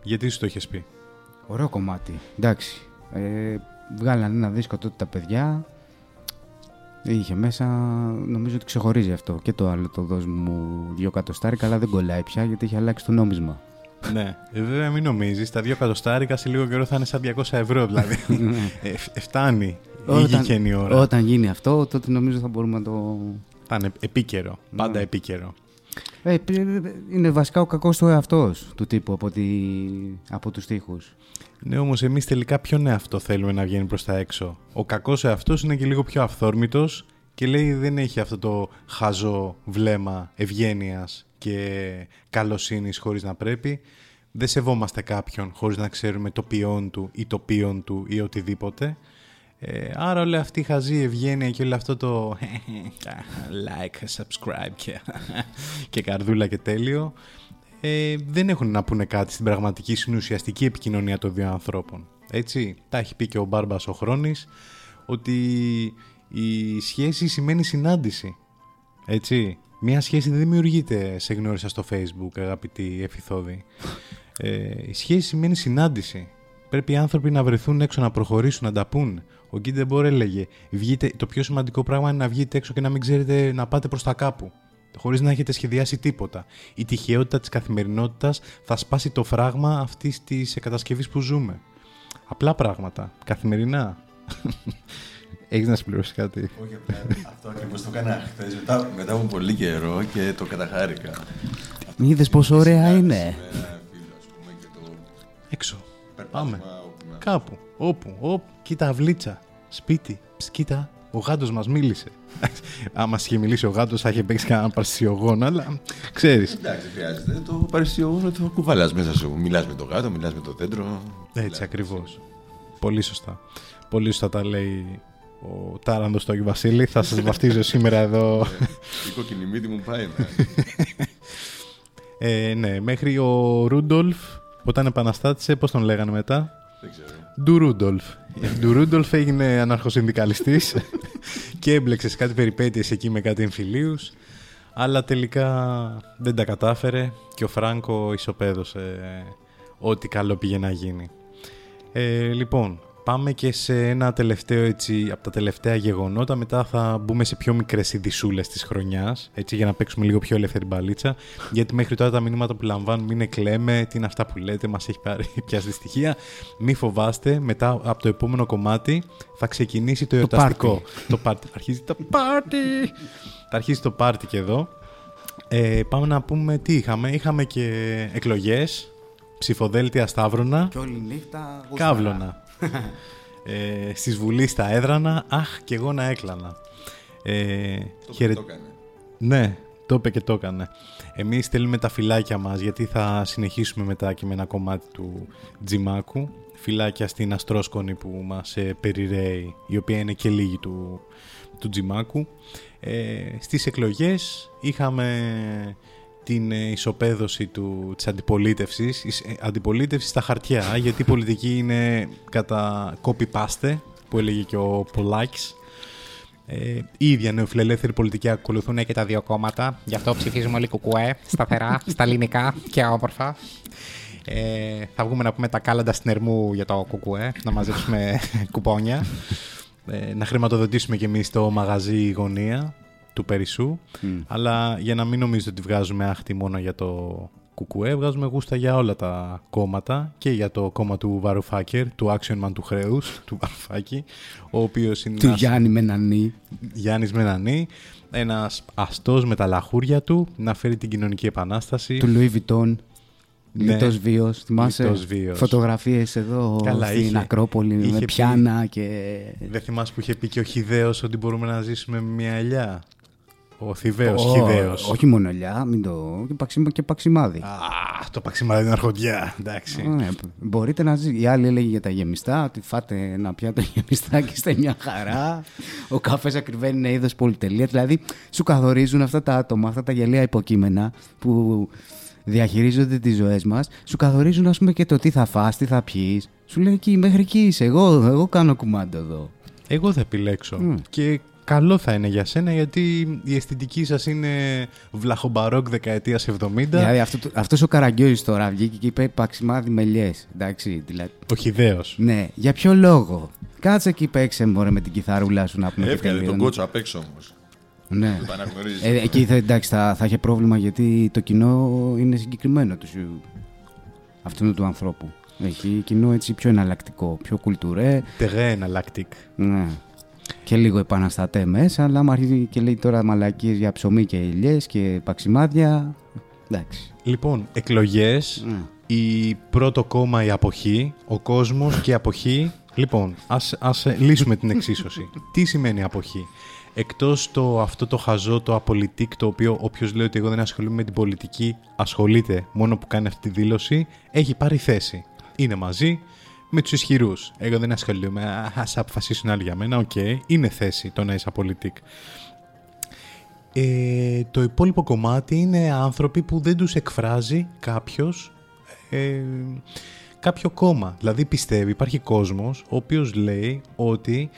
Γιατί σου το έχεις πει. Ωραίο κομμάτι. Εντάξει. Ε, βγάλανε ένα δίσκο τότε τα παιδιά. Είχε μέσα, νομίζω ότι ξεχωρίζει αυτό. Και το άλλο το δώσ' μου δυο κατοστάρικα, αλλά δεν κολλάει πια γιατί έχει αλλάξει το νόμισμα. ναι, ε, βέβαια μην νομίζεις, τα δύο εκατοστάρικα σε λίγο καιρό θα είναι σαν 200 ευρώ δηλαδή. ε, <laughs> ε, φτάνει. Ήγηκε η ώρα. όταν γίνει αυτό, τότε νομίζω θα μπορούμε να το... Θα είναι επίκαιρο. Πάντα επίκαιρο. Ε, π- είναι βασικά ο κακός του εαυτός του τύπου από, τη... από τους στίχους. Ναι, όμως εμείς τελικά ποιον εαυτό θέλουμε να βγαίνει προς τα έξω; Ο κακός εαυτός είναι και λίγο πιο αυθόρμητος και λέει δεν έχει αυτό το χαζό βλέμμα ευγένειας και καλοσύνης χωρίς να πρέπει. Δεν σεβόμαστε κάποιον χωρίς να ξέρουμε το ποιόν του ή το ποιόν του ή οτιδήποτε. Ε, άρα όλη αυτή η χαζή ευγένεια και όλο αυτό το <laughs> like, subscribe και, <laughs> και καρδούλα και τέλειο ε, δεν έχουν να πούνε κάτι στην πραγματική συνουσιαστική επικοινωνία των δύο ανθρώπων. Έτσι, τα έχει πει και ο Μπάρμπας ο Χρόνης ότι η σχέση σημαίνει συνάντηση. Έτσι, μια σχέση δεν δημιουργείται σε γνώρισα στο facebook αγαπητή Εφηθόδη. Ε, η σχέση σημαίνει συνάντηση. Πρέπει οι άνθρωποι να βρεθούν έξω, να προχωρήσουν, να τα πούν. Ο Γκίντεμπορ έλεγε: βγείτε, Το πιο σημαντικό πράγμα είναι να βγείτε έξω και να μην ξέρετε να πάτε προς τα κάπου. Χωρίς να έχετε σχεδιάσει τίποτα. Η τυχαιότητα της καθημερινότητας θα σπάσει το φράγμα αυτής της κατασκευής που ζούμε. Απλά πράγματα. Καθημερινά. <laughs> Έχεις να συμπληρώσεις κάτι; Όχι, απλά αυτό ακριβώς το έκανα χθες μετά, μετά από πολύ καιρό και το καταχάρηκα. Είδες πόσο ωραία είναι. Με ένα φίλο, ας πούμε, και το Έξω. Περπάτημα Πάμε. όπου να- Κάπου. Όπου. Όπου. Κοίτα αυλίτσα. Σπίτι. Ψ, κοίτα. Ο γάντος μας μίλησε. <laughs> Άμα είχε μιλήσει ο γάντος, θα είχε παίξει κανέναν παρσιογόνο, αλλά ξέρεις. Εντάξει, δεν χρειάζεται. Το παρεστιογόνο το κουβαλάς μέσα σου. Μιλάς με το γάτο, μιλάς με το δέντρο. Έτσι ακριβώς. Πολύ σωστά. Πολύ σωστά τα λέει ο Τάραντος του Άγιο Βασίλη. Θα σας βαφτίζω σήμερα εδώ. Η κόκκινη μύτη μου πάει. να. <laughs> ε, ναι, μέχρι ο Ρούντολφ, όταν επαναστάτησε, πώς τον λέγανε μετά; Δεν ξέρω. Ντου Ρούντολφ. Ντου Ρούντολφ έγινε αναρχοσυνδικαλιστής <laughs> και έμπλεξε σε κάτι περιπέτειες εκεί με κάτι εμφυλίους αλλά τελικά δεν τα κατάφερε και ο Φράνκο ισοπαίδωσε ό,τι καλό πήγε να γίνει. Ε, λοιπόν, πάμε και σε ένα τελευταίο έτσι, από τα τελευταία γεγονότα. Μετά θα μπούμε σε πιο μικρές ειδισούλες της χρονιάς, έτσι για να παίξουμε λίγο πιο ελεύθερη μπαλίτσα. Γιατί μέχρι τώρα τα μηνύματα που λαμβάνουμε είναι κλαίμε, τι είναι αυτά που λέτε, μας έχει πάρει <laughs> πιάσει στοιχεία. Μη φοβάστε, μετά από το επόμενο κομμάτι θα ξεκινήσει το εορταστικό. Το πάρτι. Αρχίζει το πάρτι. θα αρχίσει το πάρτι και εδώ. Ε, πάμε να πούμε τι είχαμε. Είχαμε και εκλογές, ψηφοδέλτια Σταύρωνα. Και όλη νύχτα. Κάβλωνα. Ε, στις Βουλή στα έδρανα, αχ και εγώ να έκλανα. Ε, Το χαιρε- το έκανε. Ναι, το είπε και το έκανε. Εμείς στέλνουμε τα φυλάκια μας γιατί θα συνεχίσουμε μετά και με ένα κομμάτι του Τζιμάκου. Φυλάκια στην Αστρόσκονη που μας ε, περιραίει, η οποία είναι και λίγη του, του Τζιμάκου. Ε, στις εκλογές είχαμε την ε, ισοπαίδωση του, της αντιπολίτευσης, Εις- ε, αντιπολίτευσης στα χαρτιά, γιατί η πολιτική είναι κατά copy-paste, που έλεγε και ο Πολάκης. Ε, η ίδια νεοφιλελεύθερη πολιτική ακολουθούν και τα δύο κόμματα. Γι' αυτό ψηφίζουμε όλοι κουκουέ, σταθερά, <laughs> στα ελληνικά και όμορφα. Ε, θα βγούμε να πούμε τα κάλαντα στην Ερμού για το κουκουέ, να μαζέψουμε <laughs> κουπόνια. Ε, να χρηματοδοτήσουμε κι εμείς το μαγαζί γωνία του Περισσού. Αλλά για να μην νομίζετε ότι βγάζουμε άχτη μόνο για το κουκουέ, βγάζουμε γούστα για όλα τα κόμματα και για το κόμμα του Βαρουφάκερ, του Action Man του Χρέους, <laughs> του Βαρουφάκη, ο οποίος είναι Του ένας Γιάννη Μενανή. Γιάννης Μενανή, ένας αστός με τα λαχούρια του, να φέρει την κοινωνική επανάσταση. Του Λουί Βιτόν. Ναι. Λιτός βίος. Θυμάσαι Λιτός βίος. φωτογραφίες εδώ Καλά, στην είχε- Ακρόπολη είχε με πει- πιάνα και... Δεν θυμάσαι που είχε πει και ο Χιδαίος ότι μπορούμε να ζήσουμε με μια ελιά; Ο Θηβαίος, Ω, Χιδαίος. Όχι μόνο ελιά, μην το... και, παξίμα, και παξιμάδι. Α, το παξιμάδι είναι αρχοντιά. Εντάξει. Ναι, μπορείτε να ζείτε. Η άλλη έλεγε για τα γεμιστά, ότι φάτε ένα πιάτο γεμιστά και είστε μια χαρά. Ο καφές ακριβένει είναι είδος πολυτελείας. Δηλαδή, σου καθορίζουν αυτά τα άτομα, αυτά τα γελία υποκείμενα που διαχειρίζονται τις ζωές μας. Σου καθορίζουν, ας πούμε, και το τι θα φας, τι θα πιει. Σου λέει εκεί, μέχρι εκεί είσαι. Εγώ, εγώ κάνω κουμάντο εδώ. Εγώ θα επιλέξω. Μμ. Και καλό θα είναι για σένα γιατί η αισθητική σας είναι βλαχομπαρόκ δεκαετίας 70. Δηλαδή, αυτό, αυτός ο Καραγκιόζης τώρα βγήκε και είπε παξιμάδι με λιές. Εντάξει, δηλαδή. Ο Χιδαίος. Ναι, για ποιο λόγο; Κάτσε εκεί παίξε μωρέ με την κιθαρούλα σου να πούμε. και Έβγαλε τον τελείωνε. κότσο απ' έξω όμως. Ναι. Το αναγνωρίζει. Ε, εκεί θα, εντάξει, θα, θα είχε πρόβλημα γιατί το κοινό είναι συγκεκριμένο του αυτού του ανθρώπου. Έχει κοινό έτσι πιο εναλλακτικό, πιο κουλτουρέ. Τερέ εναλλακτικ. Ναι. Και λίγο επαναστατέ μέσα, αλλά άμα αρχίζει και λέει τώρα μαλακίες για ψωμί και ελιές και παξιμάδια. Εντάξει. Λοιπόν, εκλογές, Ναι. η πρώτο κόμμα η αποχή, ο κόσμος και η αποχή. Λοιπόν, ας, ας ε, λύσουμε την εξίσωση. <laughs> Τι σημαίνει αποχή; Εκτός το αυτό το χαζό, το απολιτίκ, το οποίο όποιος λέει ότι εγώ δεν ασχολούμαι με την πολιτική, ασχολείται μόνο που κάνει αυτή τη δήλωση, έχει πάρει θέση. Είναι μαζί με τους ισχυρούς. Εγώ δεν ασχολούμαι, α, ας αποφασίσουν άλλοι για μένα, οκ. Είναι θέση το να είσαι απολιτίκ. Ε, το υπόλοιπο κομμάτι είναι άνθρωποι που δεν τους εκφράζει κάποιος ε, κάποιο κόμμα. Δηλαδή πιστεύει, υπάρχει κόσμος ο οποίος λέει ότι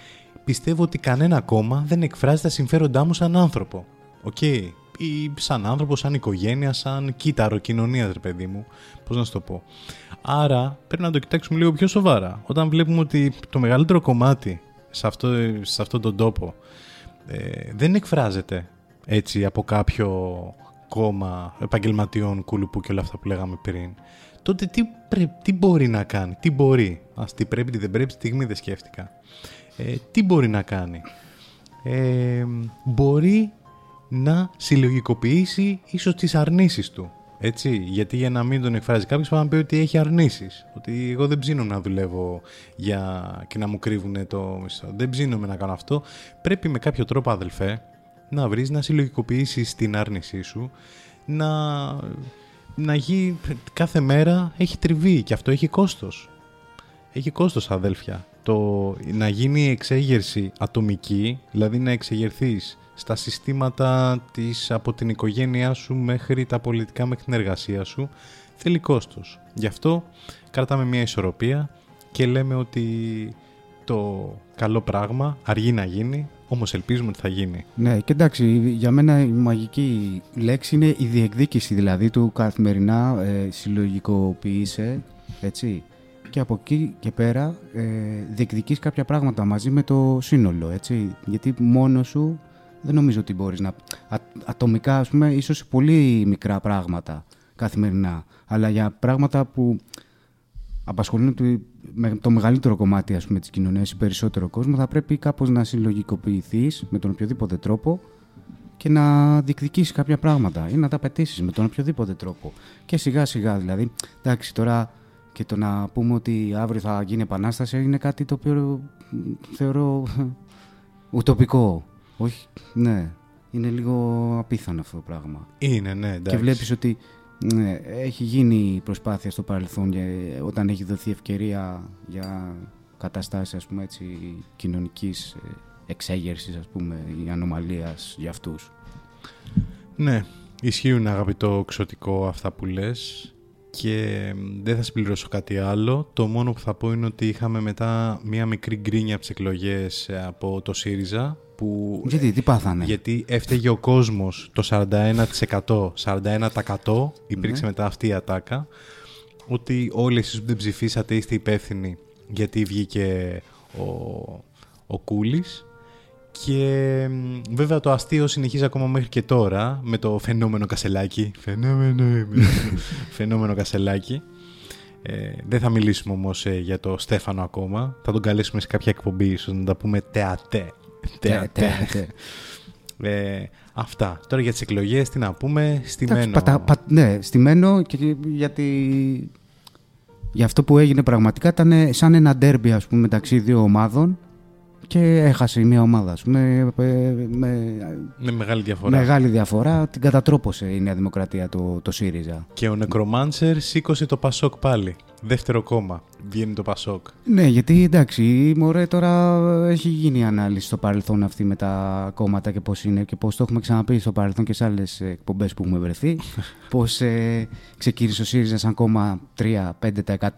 πιστεύω ότι κανένα κόμμα δεν εκφράζει τα συμφέροντά μου σαν άνθρωπο. Οκ. Ή σαν άνθρωπο, σαν οικογένεια, σαν κύτταρο κοινωνίας, ρε παιδί μου. Πώς να σου το πω. Άρα πρέπει να το κοιτάξουμε λίγο πιο σοβαρά. Όταν βλέπουμε ότι το μεγαλύτερο κομμάτι σε, αυτό, σε αυτόν τον τόπο ε, δεν εκφράζεται έτσι από κάποιο κόμμα επαγγελματιών κουλουπού και όλα αυτά που λέγαμε πριν, τότε τι, πρέ- τι μπορεί να κάνει, τι μπορεί. Ας τι πρέπει, τι δεν πρέπει, στη στιγμή δεν σκέφτηκα. Ε, τι μπορεί να κάνει. Ε, μπορεί να συλλογικοποιήσει ίσως τις αρνήσεις του. Έτσι, γιατί για να μην τον εκφράζει κάποιος θα να πει ότι έχει αρνήσεις. Ότι εγώ δεν ψήνω να δουλεύω για... και να μου κρύβουν το μισθό. Δεν ψήνομαι να κάνω αυτό. Πρέπει με κάποιο τρόπο αδελφέ να βρεις να συλλογικοποιήσεις την άρνησή σου να, να γίνει κάθε μέρα έχει τριβή και αυτό έχει κόστος. Έχει κόστος αδέλφια. Το να γίνει εξέγερση ατομική, δηλαδή να εξεγερθείς στα συστήματα της, από την οικογένειά σου μέχρι τα πολιτικά, μέχρι την εργασία σου, θέλει κόστος. Γι' αυτό κρατάμε μια ισορροπία και λέμε ότι το καλό πράγμα αργεί να γίνει, όμως ελπίζουμε ότι θα γίνει. Ναι, και εντάξει, για μένα η μαγική λέξη είναι η διεκδίκηση δηλαδή του καθημερινά ε, συλλογικοποιείσαι, έτσι. Και από εκεί και πέρα ε, διεκδικείς κάποια πράγματα μαζί με το σύνολο, έτσι. Γιατί μόνος σου δεν νομίζω ότι μπορείς να... Α, ατομικά, ας πούμε, ίσως σε πολύ μικρά πράγματα καθημερινά. Αλλά για πράγματα που απασχολούν το, με- το μεγαλύτερο κομμάτι ας πούμε, της κοινωνίας ή περισσότερο κόσμο, θα πρέπει κάπως να συλλογικοποιηθείς με τον οποιοδήποτε τρόπο και να διεκδικήσεις κάποια πράγματα ή να τα πετύσεις με τον οποιοδήποτε τρόπο. Και σιγά σιγά δηλαδή, εντάξει τώρα και το να πούμε ότι αύριο θα γίνει επανάσταση είναι κάτι το οποίο μ, θεωρώ <laughs> ουτοπικό. Όχι, ναι, είναι λίγο απίθανο αυτό το πράγμα. Είναι, ναι, εντάξει. Και βλέπεις ότι ναι, έχει γίνει προσπάθεια στο παρελθόν για, όταν έχει δοθεί ευκαιρία για καταστάσεις ας πούμε έτσι κοινωνικής ε, εξέγερσης ας πούμε ή ανομαλίας για αυτούς. Ναι, ισχύουν αγαπητό ξωτικό αυτά που λες και μ, δεν θα συμπληρώσω κάτι άλλο. Το μόνο που θα πω είναι ότι είχαμε μετά μία μικρή γκρίνια από τις εκλογές ε, από το ΣΥΡΙΖΑ που Γιατί, τι πάθανε; γιατί έφταιγε ο κόσμος το 41%, 41% υπήρξε Ναι. μετά αυτή η ατάκα ότι όλοι εσείς που δεν ψηφίσατε είστε υπεύθυνοι γιατί βγήκε ο, ο Κούλης και μ, βέβαια το αστείο συνεχίζει ακόμα μέχρι και τώρα με το φαινόμενο Κασελάκη. Φαινόμενο είμαι. <laughs> φαινόμενο Κασελάκη. Ε, δεν θα μιλήσουμε όμως ε, για το Στέφανο ακόμα. Θα τον καλέσουμε σε κάποια εκπομπή ίσως να τα πούμε τεατέ. Τε- τε- τε. Ε, αυτά. Τώρα για τις εκλογές τι να πούμε. Εντάξει, Στημένο. πατα- πα- ναι, στημένο και γιατί για αυτό που έγινε πραγματικά ήταν σαν ένα ντέρμπι ας πούμε μεταξύ δύο ομάδων και έχασε μια ομάδα, ας πούμε, με, με Με μεγάλη διαφορά. μεγάλη διαφορά. Την κατατρόπωσε η Νέα Δημοκρατία το, το ΣΥΡΙΖΑ. Και ο Νεκρομάνσερ σήκωσε το Πασόκ πάλι. Δεύτερο κόμμα. Βγαίνει το Πασόκ. Ναι, γιατί εντάξει, η Μωρέ τώρα έχει γίνει η ανάλυση στο παρελθόν αυτή με τα κόμματα και πώς είναι και πώς το έχουμε ξαναπεί στο παρελθόν και σε άλλες ε, εκπομπές που έχουμε βρεθεί. <laughs> πώς ε, ξεκίνησε ο ΣΥΡΙΖΑ σαν κόμμα 3-5%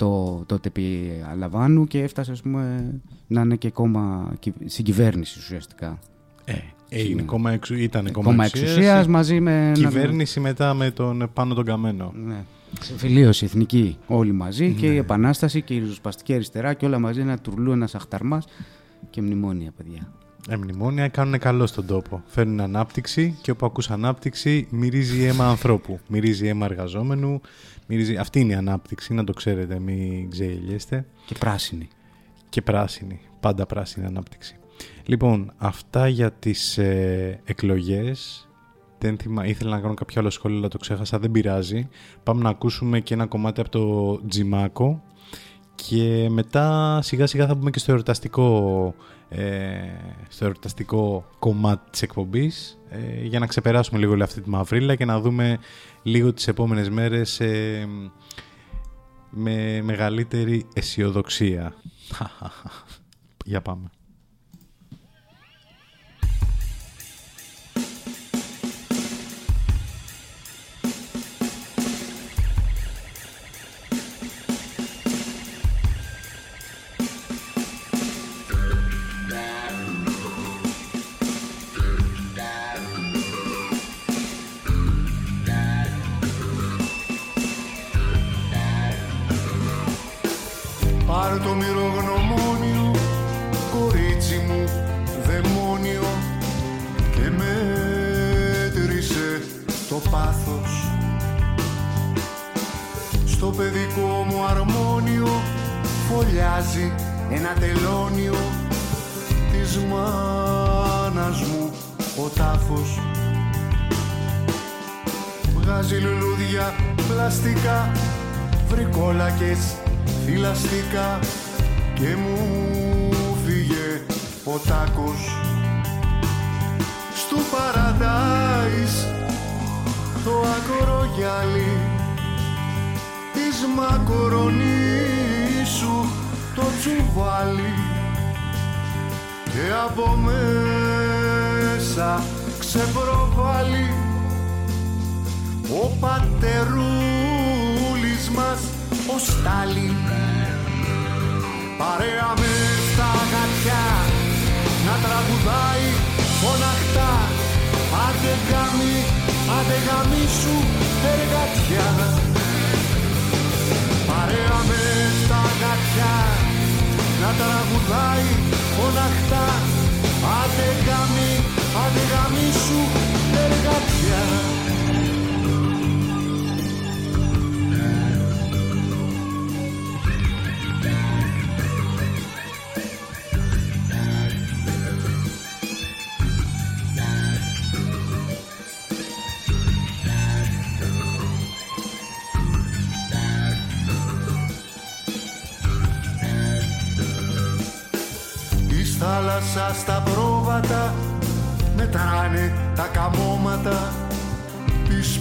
τότε επί Αλαβάνου και έφτασε ας πούμε να είναι και κόμμα κυ- στην κυβέρνηση ουσιαστικά. Ε, έγινε κόμμα εξου... ήταν κόμμα, Κόμμα εξουσίας, εξουσίας μαζί με... ένα- Κυβέρνηση μετά με τον πάνω τον Καμένο. Ναι. Συμφιλίωση εθνική όλοι μαζί και η Επανάσταση και η ριζοσπαστική αριστερά και όλα μαζί ένα τουρλού, ένα αχταρμάς και μνημόνια παιδιά. Ε, μνημόνια κάνουν καλό στον τόπο. Φέρνουν ανάπτυξη και όπου ακούς ανάπτυξη μυρίζει αίμα ανθρώπου. Μυρίζει αίμα εργαζόμενου. Μυρίζει... Αυτή είναι η ανάπτυξη, να το ξέρετε, μην ξεγελιέστε. Και πράσινη. Και πράσινη. Πάντα πράσινη ανάπτυξη. Λοιπόν, αυτά για τις ε, εκλογές. Δεν θυμά... Ήθελα να κάνω κάποιο άλλο σχόλιο, αλλά το ξέχασα. Δεν πειράζει. Πάμε να ακούσουμε και ένα κομμάτι από το Τζιμάκο. Και μετά σιγά σιγά θα μπούμε και στο εορταστικό, ε, στο εορταστικό κομμάτι της εκπομπής ε, για να ξεπεράσουμε λίγο όλη αυτή τη μαυρίλα και να δούμε λίγο τις επόμενες μέρες ε, με μεγαλύτερη αισιοδοξία. <laughs> για πάμε. Πάρε το μυρογνωμόνιο, κορίτσι μου, δαιμόνιο και μέτρησε το πάθος. Στο παιδικό μου αρμόνιο φωλιάζει ένα τελώνιο της μάνας μου ο τάφος. Βγάζει λουλούδια πλαστικά, βρικόλακες θηλαστικά και μου φύγε ο τάκος Στου παραδάις το ακρογιάλι της μακορονίσου το τσουβάλι. Και από μέσα ξεπροβάλλει ο πατερούλης μας ο Στάλιν παρέα με στα γατιά να τραγουδάει φωναχτά. Άντε γάμι, άντε γάμι σου εργατιά. Παρέα με στα γατιά να τραγουδάει φωναχτά. Άντε γάμι, άντε γάμι σου εργατιά Της θάλασσας τα πρόβατα μετράνε τα καμώματα. Της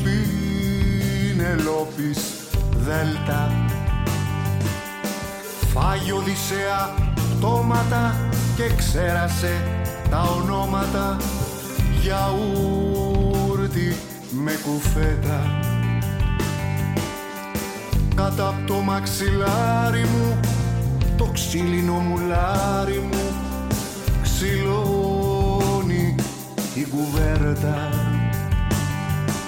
Πινελόπης Δέλτα. Φάγει Οδυσσέα πτώματα και ξέρασε τα ονόματα. Γιαούρτι με κουφέτα. Κάτω απ' το μαξιλάρι μου το ξύλινο μουλάρι μου η κουβέρτα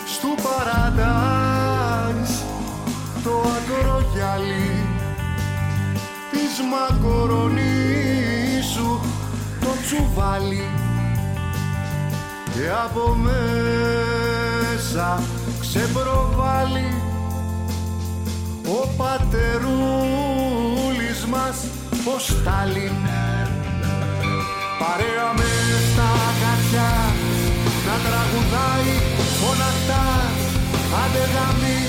στου παραντάις το ακρογιάλι της μακορονίσου το τσουβάλι. Και από μέσα ξεπροβάλλει ο πατερούλης μας ο Στάλιν παρέα με στα γατιά να τραγουδάει φωναχτά άντε γαμί,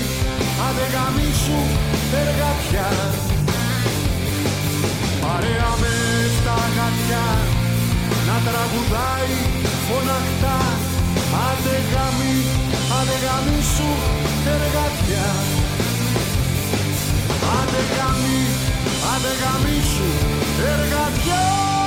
άντε γαμί σου εργατιά παρέα με στα γατιά τραγουδάει φωναχτά Άντε γάμι, άντε γάμι σου εργατιά Άντε γάμι, άντε γάμι σου εργατιά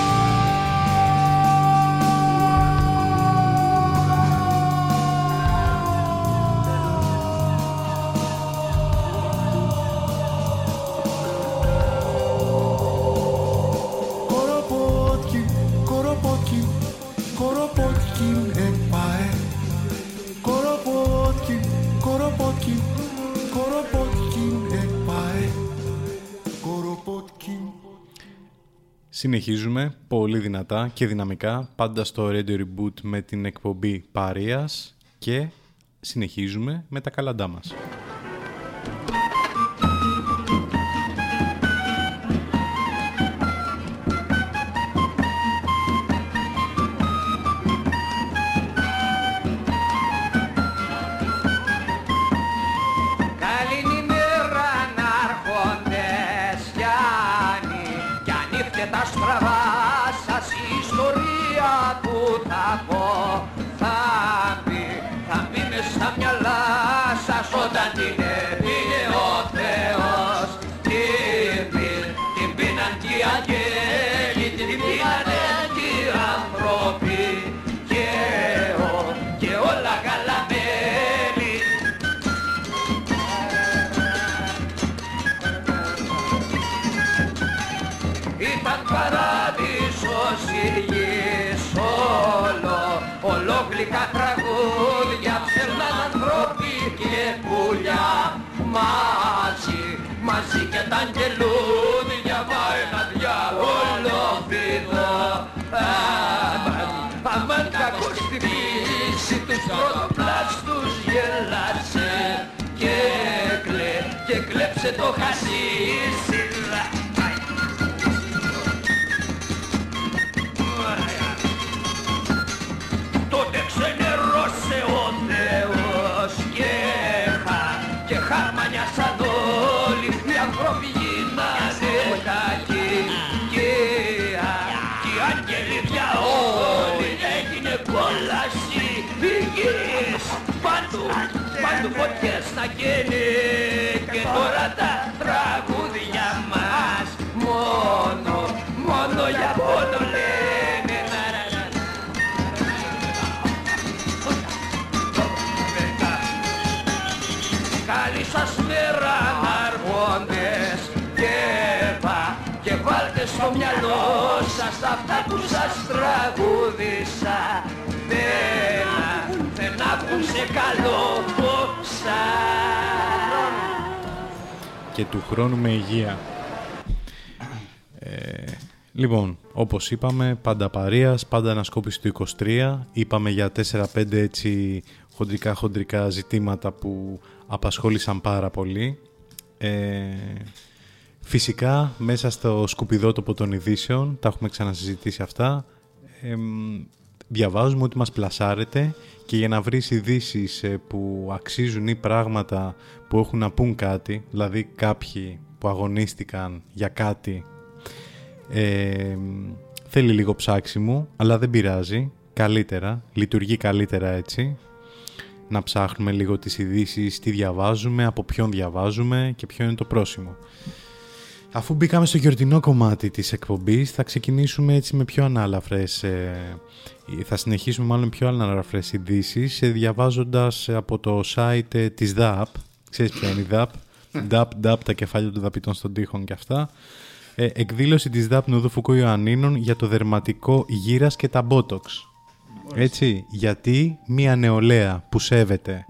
Συνεχίζουμε πολύ δυνατά και δυναμικά, πάντα στο Radio Reboot με την εκπομπή Παρίας και συνεχίζουμε με τα καλαντά μας. Ολόγλυκα τραγούδια ψελνάν ανθρώποι και πουλιά. Μαζί, μαζί και τα αγγελούδια Μα ένα διάολο φίδο Αμάν, αμάν κακός στη φύση τους πρωτοπλάστους γελάσε και κλε, και κλέψε το χασίσι παντού φωτιές να γίνει και τώρα τα τραγούδια μας μόνο, μόνο για πόνο λένε να, να, να. Καλή σας μέρα αργόντες και, βα, και βάλτε στο μυαλό σας αυτά που σας τραγούδισα δεν, δεν να βγουν σε καλό φωσά. Και του χρόνου με υγεία. Ε, λοιπόν, όπως είπαμε, πάντα παρείας, πάντα ανασκόπηση του 23. Είπαμε για 4-5 έτσι χοντρικά χοντρικά ζητήματα που απασχόλησαν πάρα πολύ. Ε, φυσικά, μέσα στο σκουπιδότοπο των ειδήσεων, τα έχουμε ξανασυζητήσει αυτά, εμ, διαβάζουμε ότι μας πλασάρετε και για να βρεις ειδήσεις ε, που αξίζουν ή πράγματα που έχουν να πούν κάτι, δηλαδή κάποιοι που αγωνίστηκαν για κάτι, ε, θέλει λίγο ψάξιμο, αλλά δεν πειράζει, καλύτερα, λειτουργεί καλύτερα έτσι. Να ψάχνουμε λίγο τις ειδήσεις, τι διαβάζουμε, από ποιον διαβάζουμε και ποιο είναι το πρόσημο. Αφού μπήκαμε στο γιορτινό κομμάτι της εκπομπής, θα ξεκινήσουμε έτσι με πιο ανάλαφρες, ε, θα συνεχίσουμε μάλλον πιο ανάλαφρες ειδήσεις, ε, διαβάζοντας ε, από το site ε, της DAP, ξέρεις ποια είναι η DAP, DAP, DAP, τα κεφάλια των δαπητών στον τοίχων και αυτά, ε, εκδήλωση της DAP Νοδού Φουκού Ιωαννίνων για το δερματικό γύρας και τα Botox. Έτσι, γιατί μία νεολαία που σέβεται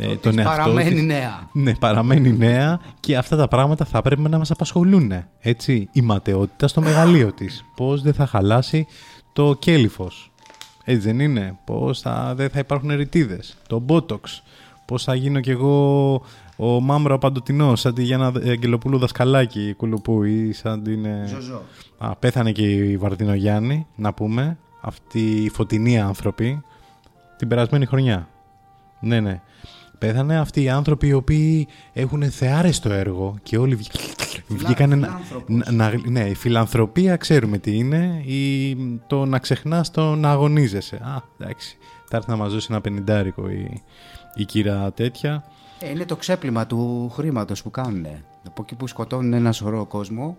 ε, τον της εαυτό παραμένει της. νέα. Ναι, παραμένει νέα και αυτά τα πράγματα θα πρέπει να μας απασχολούν. Έτσι, η ματαιότητα στο μεγαλείο της. Πώς δεν θα χαλάσει το κέλυφος. Έτσι δεν είναι; Πώς θα, δεν θα υπάρχουν ρητίδες; Το botox. Πώς θα γίνω κι εγώ ο μάμρο παντοτινός σαν τη Γιάννα Αγγελοπούλου δασκαλάκι κουλουπού ή σαν την... ε, Ζωζό. Α, πέθανε και η Βαρδινογιάννη, να πούμε. Αυτοί οι φωτεινοί άνθρωποι την περασμένη χρονιά. Ναι, ναι. Πέθανε αυτοί οι άνθρωποι οι οποίοι έχουν θεάρεστο έργο και όλοι βγ- Βγήκανε να, φιλάνθρωπος. να- να- ναι, η φιλανθρωπία ξέρουμε τι είναι. Η, το να ξεχνάς το να αγωνίζεσαι. Α, εντάξει. Θα έρθει να μας δώσει ένα πενιντάρικο η, η κύρα τέτοια. Ε, είναι το ξέπλυμα του χρήματος που κάνουν. Από εκεί που σκοτώνουν ένα σωρό κόσμο,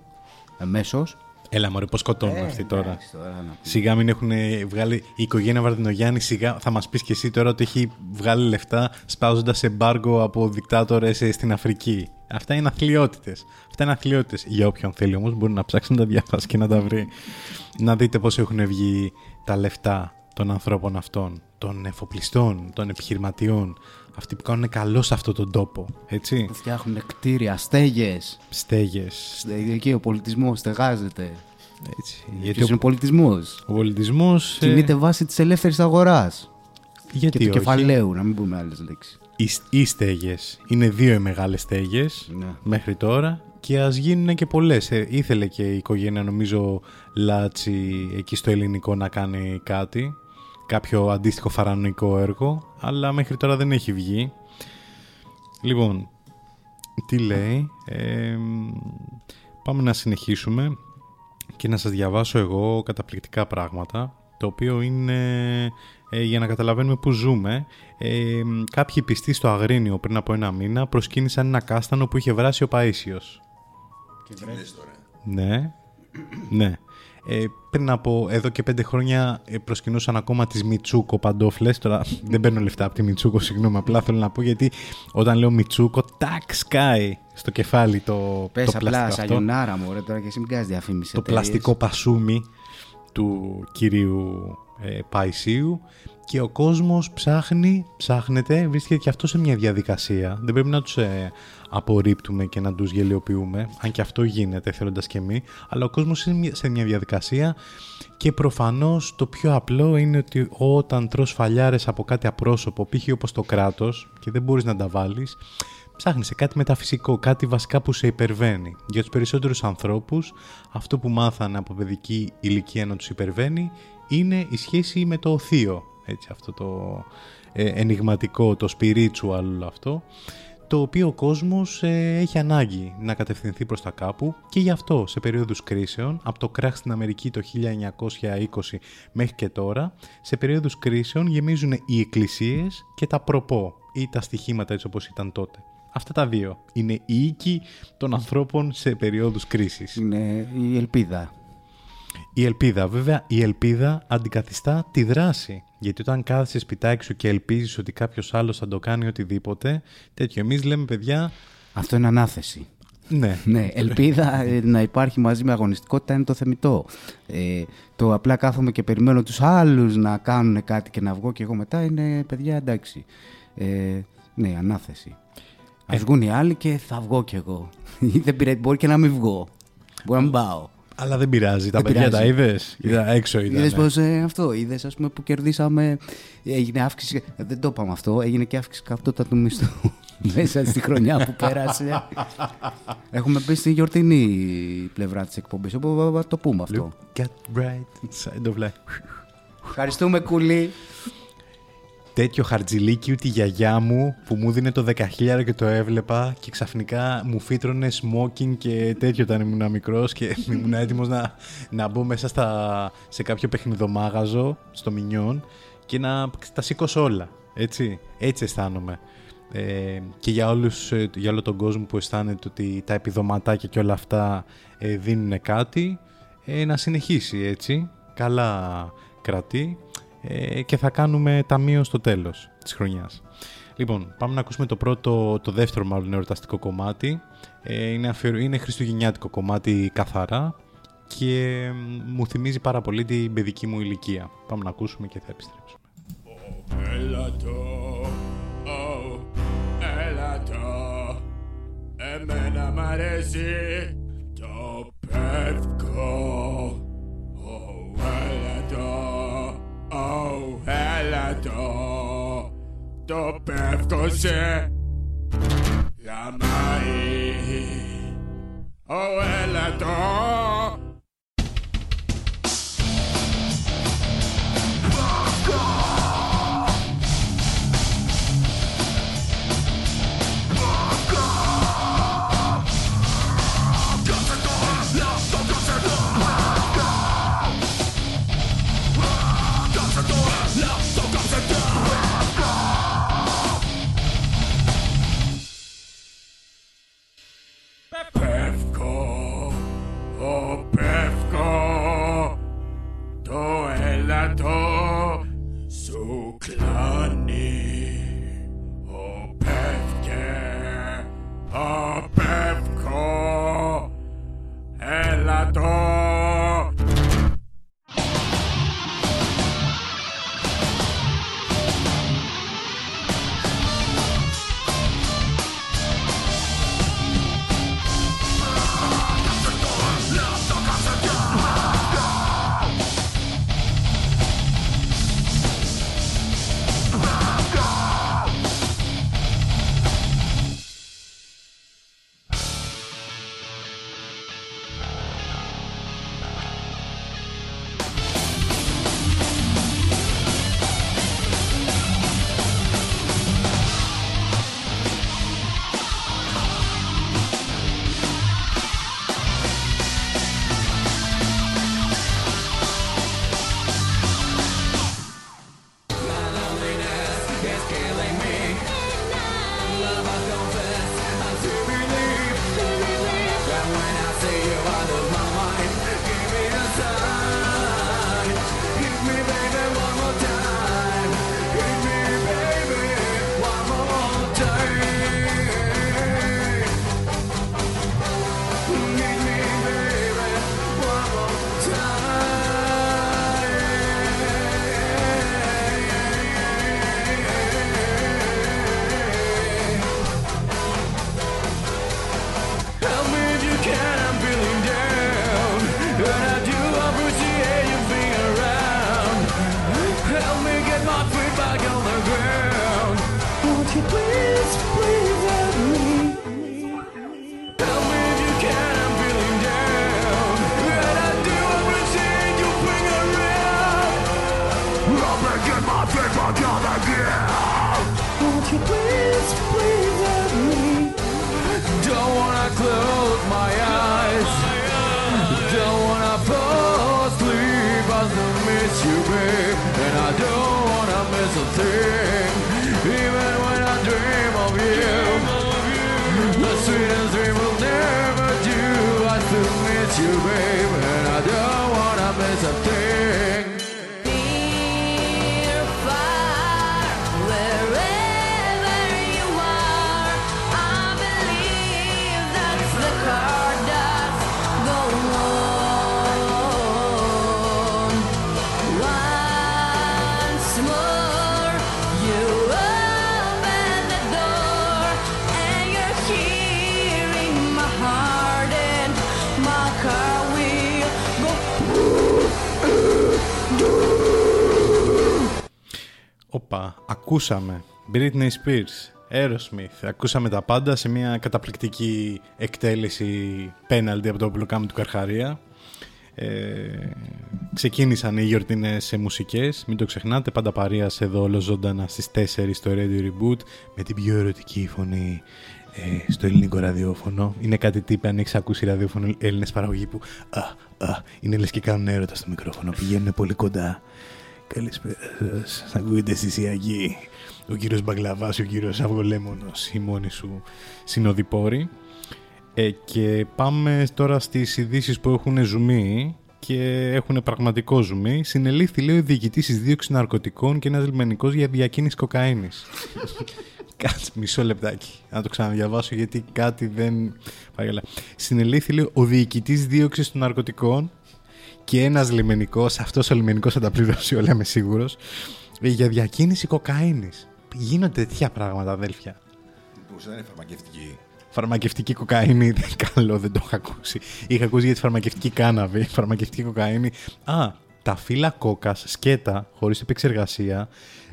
εμέσω. Έλα μωρέ, πώς σκοτώνουν αυτοί τώρα. Ε, τώρα να... Σιγά μην έχουν βγάλει η οικογένεια Βαρδινογιάννη. Σιγά θα μας πεις και εσύ τώρα ότι έχει βγάλει λεφτά σπάζοντας εμπάργκο από δικτάτορες στην Αφρική. Αυτά είναι αθλειότητες. Αυτά είναι αθλειότητες. Για όποιον θέλει όμως μπορεί να ψάξει να τα διαβάσει και να τα βρει. Να δείτε πώς έχουν βγει τα λεφτά των ανθρώπων αυτών, των εφοπλιστών, των επιχειρηματιών. Αυτοί που κάνουν καλό σε αυτόν τον τόπο. Έτσι. Που φτιάχνουν κτίρια, στέγες. Στέγες. Εκεί ο πολιτισμός στεγάζεται. Έτσι. Γιατί Γιατί είναι ο, ο πολιτισμός; ο πολιτισμός. Κινείται βάσει της ελεύθερης αγοράς. γιατί Και του όχι; κεφαλαίου, να μην πούμε άλλες λέξεις. Οι, οι στέγες. Είναι δύο οι μεγάλες στέγες Ναι. μέχρι τώρα και ας γίνουν και πολλές. Ε, ήθελε και η οικογένεια νομίζω Λάτσι εκεί στο ελληνικό να κάνει κάτι. Κάποιο αντίστοιχο φαρανοϊκό έργο. Αλλά μέχρι τώρα δεν έχει βγει. Λοιπόν, τι λέει. Ε, πάμε να συνεχίσουμε και να σας διαβάσω εγώ καταπληκτικά πράγματα το οποίο είναι ε, για να καταλαβαίνουμε πού ζούμε. Ε, κάποιοι πιστοί στο Αγρίνιο πριν από ένα μήνα προσκύνησαν ένα κάστανο που είχε βράσει ο Παΐσιος. Τι λες τώρα. Ναι, ναι. Ε, πριν από εδώ και πέντε χρόνια ε, προσκυνούσαν ακόμα τις Μιτσούκο παντόφλες. Τώρα δεν παίρνω λεφτά από τη Μιτσούκο, συγγνώμη, απλά θέλω να πω γιατί όταν λέω Μιτσούκο, τάκ σκάει στο κεφάλι το, Πες το απλά πλαστικό αυτό. σαλιονάρα μου, ρε, τώρα και εσύ μην κάνεις διαφήμιση. το εταιρείες. πλαστικό πασούμι του κυρίου ε, Παϊσίου και ο κόσμος ψάχνει, ψάχνεται, βρίσκεται και αυτό σε μια διαδικασία. Δεν πρέπει να τους ε, απορρίπτουμε και να τους γελιοποιούμε, αν και αυτό γίνεται θέλοντας και εμείς, αλλά ο κόσμος είναι μια- σε μια διαδικασία και προφανώς το πιο απλό είναι ότι όταν τρως φαλιάρες από κάτι απρόσωπο, π.χ. όπως το κράτος και δεν μπορείς να τα βάλεις, Ψάχνεις σε κάτι μεταφυσικό, κάτι βασικά που σε υπερβαίνει. Για τους περισσότερους ανθρώπους, αυτό που μάθανε από παιδική ηλικία να τους υπερβαίνει είναι η σχέση με το θείο. Έτσι, αυτό το ε, ενηγματικό, το spiritual όλο αυτό, το οποίο ο κόσμος ε, έχει ανάγκη να κατευθυνθεί προς τα κάπου και γι' αυτό σε περίοδους κρίσεων, από το κράχ στην Αμερική το 1920 μέχρι και τώρα, σε περίοδους κρίσεων γεμίζουν οι εκκλησίες και τα προπό ή τα στοιχήματα έτσι όπως ήταν τότε. Αυτά τα δύο είναι η οίκη των ανθρώπων σε περίοδους κρίσης. Είναι η ελπίδα. Η ελπίδα, βέβαια, η ελπίδα αντικαθιστά τη δράση. Γιατί όταν κάθεσαι σπιτάκι σου και ελπίζεις ότι κάποιος άλλος θα το κάνει οτιδήποτε, τέτοιο. Εμείς λέμε, παιδιά, Αυτό είναι ανάθεση. ναι, <laughs> Ναι, ελπίδα ε, να υπάρχει μαζί με αγωνιστικότητα είναι το θεμητό. Ε, το απλά κάθομαι και περιμένω τους άλλους να κάνουν κάτι και να βγω και εγώ μετά είναι παιδιά εντάξει. Ε, ναι, ανάθεση. Ας βγουν οι άλλοι και θα βγω κι εγώ. Ή <laughs> δεν πειράζει, μπορεί και να μην βγω. Μπορεί να μην πάω. Αλλά δεν πειράζει. Τα Δεν παιδιά πειράζει. τα είδες, είδα έξω ήταν. Είδες πως ε, αυτό, είδες ας πούμε που κερδίσαμε, έγινε αύξηση, ε, δεν το είπαμε αυτό, έγινε και αύξηση καυτότητα του μισθού <laughs> μέσα στη χρονιά που πέρασε. Έχουμε μπει στη γιορτινή πλευρά της εκπομπής, οπότε θα το πούμε αυτό. Look at bright side of life. Ευχαριστούμε κουλή. Τέτοιο χαρτζιλίκι ούτε η γιαγιά μου που μου δίνε το 10.000 και το έβλεπα και ξαφνικά μου φύτρωνε smoking και τέτοιο όταν ήμουν μικρός και <laughs> ήμουν έτοιμος να, να μπω μέσα στα, σε κάποιο παιχνιδομάγαζο στο Μινιόν και να τα σήκωσω όλα. Έτσι, έτσι αισθάνομαι. Ε, και για, όλους, ε, για όλο τον κόσμο που αισθάνεται ότι τα επιδοματάκια και όλα αυτά ε, δίνουν κάτι, ε, να συνεχίσει έτσι. Καλά κρατεί ε, και θα κάνουμε ταμείο στο τέλος της χρονιάς. Λοιπόν, πάμε να ακούσουμε το πρώτο, το δεύτερο μάλλον εορταστικό κομμάτι. Ε, είναι, αφιερω... είναι χριστουγεννιάτικο κομμάτι καθαρά και μ, μου θυμίζει πάρα πολύ την παιδική μου ηλικία. Πάμε να ακούσουμε και θα επιστρέψουμε. Έλα το, oh, έλα το Εμένα μ' αρέσει το πεύκο έλα το Το πεύκο σε γαμάει Oh, έλα and I don't wanna miss a thing. Όπα, ακούσαμε. Britney Spears, Aerosmith. Ακούσαμε τα πάντα σε μια καταπληκτική εκτέλεση πέναλτι από το μπλοκάμι του Καρχαρία. Ε, ξεκίνησαν οι γιορτινές σε μουσικές. Μην το ξεχνάτε, πάντα παρείας εδώ όλο ζωντανά στις 4 στο Radio Reboot με την πιο ερωτική φωνή ε, στο ελληνικό ραδιόφωνο. Είναι κάτι τύπη αν έχεις ακούσει ραδιόφωνο Έλληνες παραγωγή που α, α, είναι λες και κάνουν έρωτα στο μικρόφωνο. Πηγαίνουν πολύ κοντά. Καλησπέρα σας. Ακούγεται στη Σιακή ο κύριος Μπαγκλαβάς, ο κύριος Αυγολέμονος, η μόνη σου συνοδοιπόρη. Ε, και πάμε τώρα στις ειδήσεις που έχουν ζουμί και έχουν πραγματικό ζουμί. Συνελήφθη, λέει, ο διοικητής τη δίωξη ναρκωτικών και ένας λιμενικός για διακίνηση κοκαίνης. <laughs> Κάτσε μισό λεπτάκι. Να το ξαναδιαβάσω γιατί κάτι δεν. Πάει καλά. Συνελήφθη, λέει, ο διοικητής δίωξης των ναρκωτικών και ένας λιμενικός. Αυτός ο λιμενικός θα τα πληρώσει όλα, είμαι σίγουρος. Για διακίνηση κοκαίνης. Γίνονται τέτοια πράγματα, αδέλφια. Που ήταν φαρμακευτική; Φαρμακευτική κοκαίνη, <laughs> δεν καλό, δεν το είχα ακούσει. Είχα ακούσει για τη φαρμακευτική κάναβη, φαρμακευτική κοκαίνη. Α, τα φύλλα κόκας, σκέτα, χωρίς επεξεργασία,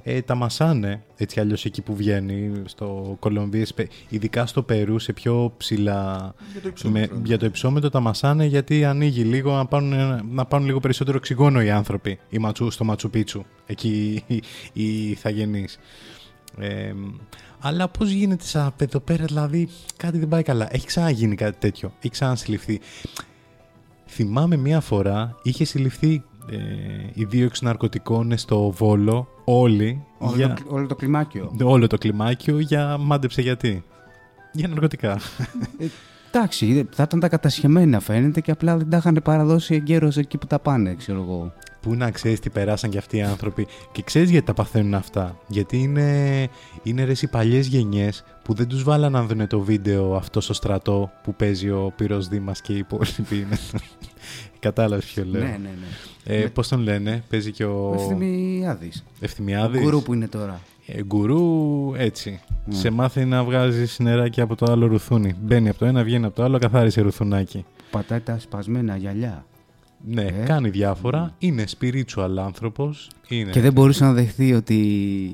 ε, τα μασάνε έτσι αλλιώς εκεί που βγαίνει, στο Κολομβίε, ειδικά στο Περού, σε πιο ψηλά. Για το υψόμετρο. για το υψόμετρο τα μασάνε γιατί ανοίγει λίγο να πάρουν, να πάρουν λίγο περισσότερο οξυγόνο οι άνθρωποι οι ματσού, στο Ματσουπίτσου, εκεί οι, <laughs> οι ηθαγενείς. Ε, αλλά πώς γίνεται σαν εδώ πέρα, δηλαδή κάτι δεν πάει καλά. Έχει ξαναγίνει κάτι τέτοιο, έχει ξανασυλληφθεί. Θυμάμαι μία φορά είχε συλληφθεί ε, η δίωξη ναρκωτικών στο Βόλο, όλοι, Όλο, για, το, όλο το κλιμάκιο. όλο το κλιμάκιο για μάντεψε γιατί. Για ναρκωτικά. Εντάξει, θα ήταν τα κατασχεμένα φαίνεται και απλά δεν τα είχαν παραδώσει εγκαίρως εκεί που τα πάνε, ξέρω εγώ. Πού να ξέρεις τι περάσαν και αυτοί οι άνθρωποι. Και ξέρεις γιατί τα παθαίνουν αυτά. Γιατί είναι, είναι ρε οι παλιές γενιές που δεν τους βάλαν να δουν το βίντεο αυτό στο στρατό που παίζει ο Πύρος Δήμας και οι υπόλοιποι. είναι. Κατάλαβες ποιο λέω. Ναι, ναι, ναι. Ε, Πώς τον λένε, παίζει και ο. Ο Ευθυμιάδης. Ευθυμιάδης. Γκουρού που είναι τώρα. Ε, γκουρού έτσι. Ναι. Σε μάθει να βγάζεις νεράκι από το άλλο ρουθούνι. Μπαίνει από το ένα, βγαίνει από το άλλο, καθάρισε ρουθουνάκι. Πατάει τα σπασμένα γυαλιά. Ναι, Ε. κάνει διάφορα. Είναι spiritual άνθρωπος. Είναι. Και δεν μπορούσε να δεχθεί ότι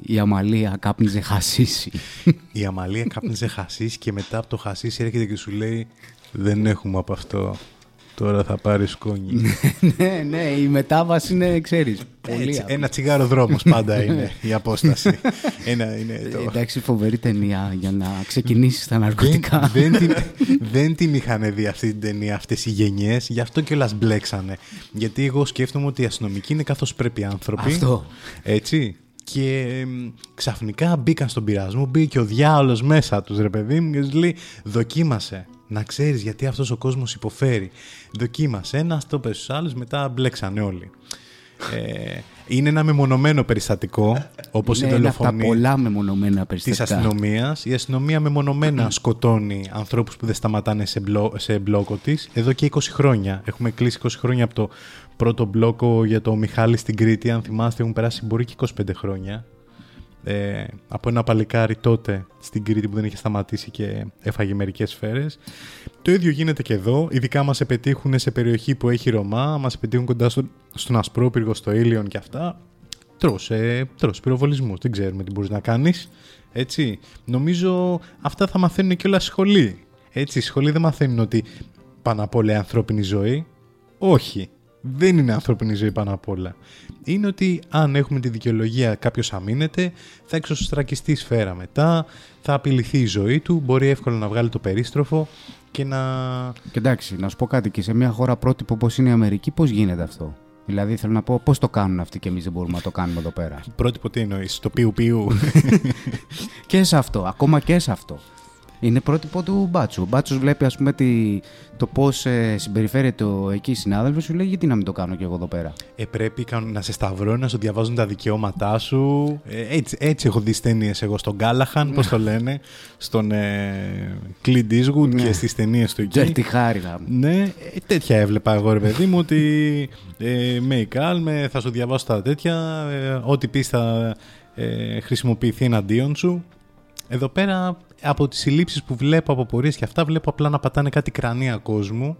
η Αμαλία κάπνιζε χασίσι. <laughs> Η Αμαλία κάπνιζε χασίς και μετά από το χασίς έρχεται και σου λέει δεν έχουμε από αυτό. Τώρα θα πάρει σκόνη. <laughs> ναι, ναι, η μετάβαση είναι, ξέρεις, πολύ Έτσι, απλή. ένα τσιγάρο δρόμος πάντα είναι η απόσταση. ένα είναι Ε, το... Εντάξει, φοβερή ταινία για να ξεκινήσεις τα ναρκωτικά. δεν, δεν, την, δεν την είχαν δει αυτή την ταινία αυτές οι γενιές, γι' αυτό κιόλα μπλέξανε. Γιατί εγώ σκέφτομαι ότι οι αστυνομικοί είναι καθώς πρέπει άνθρωποι. Αυτό. Έτσι. Και εμ, ξαφνικά μπήκαν στον πειρασμό, μπήκε ο διάολος μέσα τους ρε παιδί μου και τους λέει δοκίμασε να ξέρεις γιατί αυτός ο κόσμος υποφέρει. Δοκίμασε ένα, το πες στους άλλους, μετά μπλέξανε όλοι. Ε, είναι ένα μεμονωμένο περιστατικό, όπως η είναι ένα από τα δολοφονία πολλά μεμονωμένα της περιστατικά. αστυνομίας. Η αστυνομία μεμονωμένα σκοτώνει ανθρώπους που δεν σταματάνε σε, μπλο, σε μπλόκο της εδώ και 20 χρόνια. Έχουμε κλείσει 20 χρόνια από το πρώτο μπλόκο για το Μιχάλη στην Κρήτη. Αν θυμάστε, έχουν περάσει μπορεί και 25 χρόνια. Ε, από ένα παλικάρι τότε στην Κρήτη που δεν είχε σταματήσει και έφαγε μερικές σφαίρες. Το ίδιο γίνεται και εδώ. Ειδικά μας πετύχουν σε περιοχή που έχει Ρωμά, μας πετύχουν κοντά στον, στον Ασπρόπυργο, στο Ήλιον και αυτά. Τρως, ε, τρως πυροβολισμούς, δεν ξέρουμε τι μπορείς να κάνεις, έτσι. Νομίζω αυτά θα μαθαίνουν και όλα στη σχολή, έτσι. Οι σχολοί δεν μαθαίνουν ότι πάνω απ' όλα η ανθρώπινη ζωή. Όχι, δεν είναι ανθρώπινη ζωή πάνω απ' όλα. Είναι ότι αν έχουμε τη δικαιολογία κάποιος αμήνεται, θα εξωστρακιστεί σφαίρα μετά, θα απειληθεί η ζωή του, μπορεί εύκολα να βγάλει το περίστροφο και να... Και εντάξει, να σου πω κάτι και σε μια χώρα πρότυπο όπως είναι η Αμερική, πώς γίνεται αυτό; Δηλαδή θέλω να πω πώς το κάνουν αυτοί και εμείς δεν μπορούμε να το κάνουμε εδώ πέρα; Πρότυπο τι εννοείς, το πιου πιου. <laughs> και σε αυτό, ακόμα και σε αυτό. Είναι πρότυπο του Μπάτσου. Ο Μπάτσος βλέπει, ας πούμε, τη, το πώς ε, συμπεριφέρεται ο εκεί συνάδελφος, σου λέει γιατί να μην το κάνω κι εγώ εδώ πέρα; Ε, πρέπει κανο- να σε σταυρώνει, να σου διαβάζουν τα δικαιώματά σου. Ε, έτσι, έτσι έχω δει ταινίες εγώ στον Γκάλαχαν, πώς το λένε, στον ε, Clint Eastwood και στις ταινίες του εκεί. Τζέρτι χάρη Ναι, ε, τέτοια έβλεπα εγώ, ρε παιδί μου, ότι ε, με κάλμε, θα σου διαβάσω τα τέτοια, ε, ό,τι πεις θα ε, χρησιμοποιηθεί εναντίον σου. Εδώ πέρα, από τις συλλήψεις που βλέπω από πορείες και αυτά, βλέπω απλά να πατάνε κάτι κρανία κόσμου,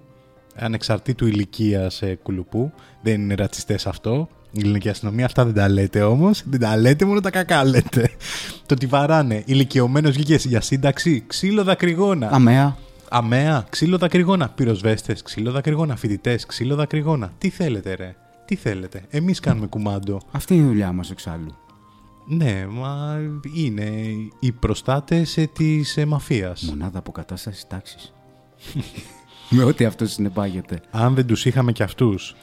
ανεξαρτήτου ηλικία ε, κουλουπού. Δεν είναι ρατσιστές αυτό. Η ελληνική αστυνομία αυτά δεν τα λέτε όμως. Δεν τα λέτε, μόνο τα κακά λέτε. <laughs> Το ότι βαράνε. Ηλικιωμένος βγήκε για σύνταξη. Ξύλο δακρυγόνα. Αμαία. Αμαία, ξύλο δακρυγόνα. Πυροσβέστες, ξύλο δακρυγόνα. Φοιτητές, ξύλο δακρυγόνα. Τι θέλετε, ρε. Τι θέλετε. Εμείς κάνουμε κουμάντο. Αυτή είναι η δουλειά μας εξάλλου. Ναι, μα είναι οι προστάτες της ε, μαφίας. Μονάδα αποκατάστασης τάξης. <laughs> Με ό,τι αυτό συνεπάγεται. Αν δεν τους είχαμε κι αυτούς.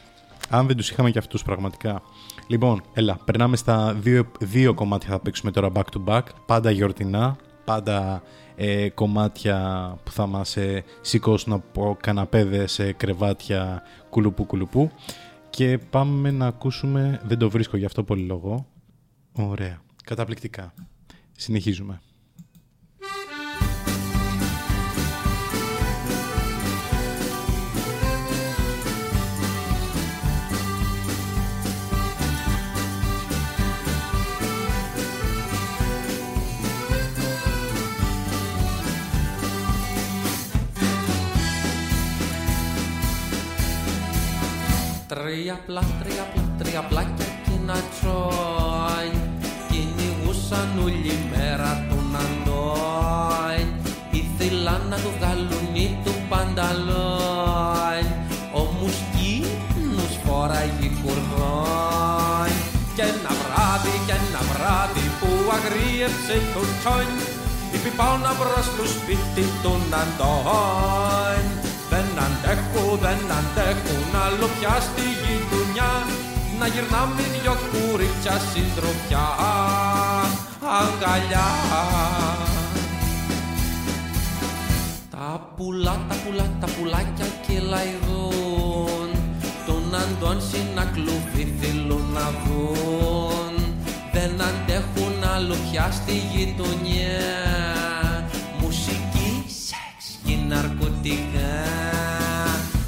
Αν δεν τους είχαμε κι αυτούς, πραγματικά. Λοιπόν, έλα, περνάμε στα δύο, δύο κομμάτια θα παίξουμε τώρα back to back. Πάντα γιορτινά. Πάντα ε, κομμάτια που θα μας ε, σηκώσουν από καναπέδες, ε, κρεβάτια, κουλουπού κουλουπού. Και πάμε να ακούσουμε, δεν το βρίσκω γι' αυτό πολύ λόγο. Ωραία, καταπληκτικά. Συνεχίζουμε. Τρία πλά, τρία πλά, τρία πλάκια και να τσόι Κυνηγούσαν όλη μέρα του να ντόι Ήθελαν να τους βγάλουν ή του πανταλόι Ο μουσκίνους φοράγει κουρδόι Κι ένα βράδυ, κι ένα βράδυ που αγρίεψε το τσόιν Είπε πάω να βρω στο σπίτι του να ντόι δεν αντέχω, δεν αντέχουν άλλο πια στη γειτονιά Να γυρνάμε δυο κουρίτσια συντροφιά Αγκαλιά Τα πουλά, τα πουλά, τα πουλάκια και λαϊδούν Τον Αντών συνακλούβι θέλουν να βγουν Δεν αντέχουν άλλο πια στη γειτονιά. Μουσική, σεξ και ναρκωτικά.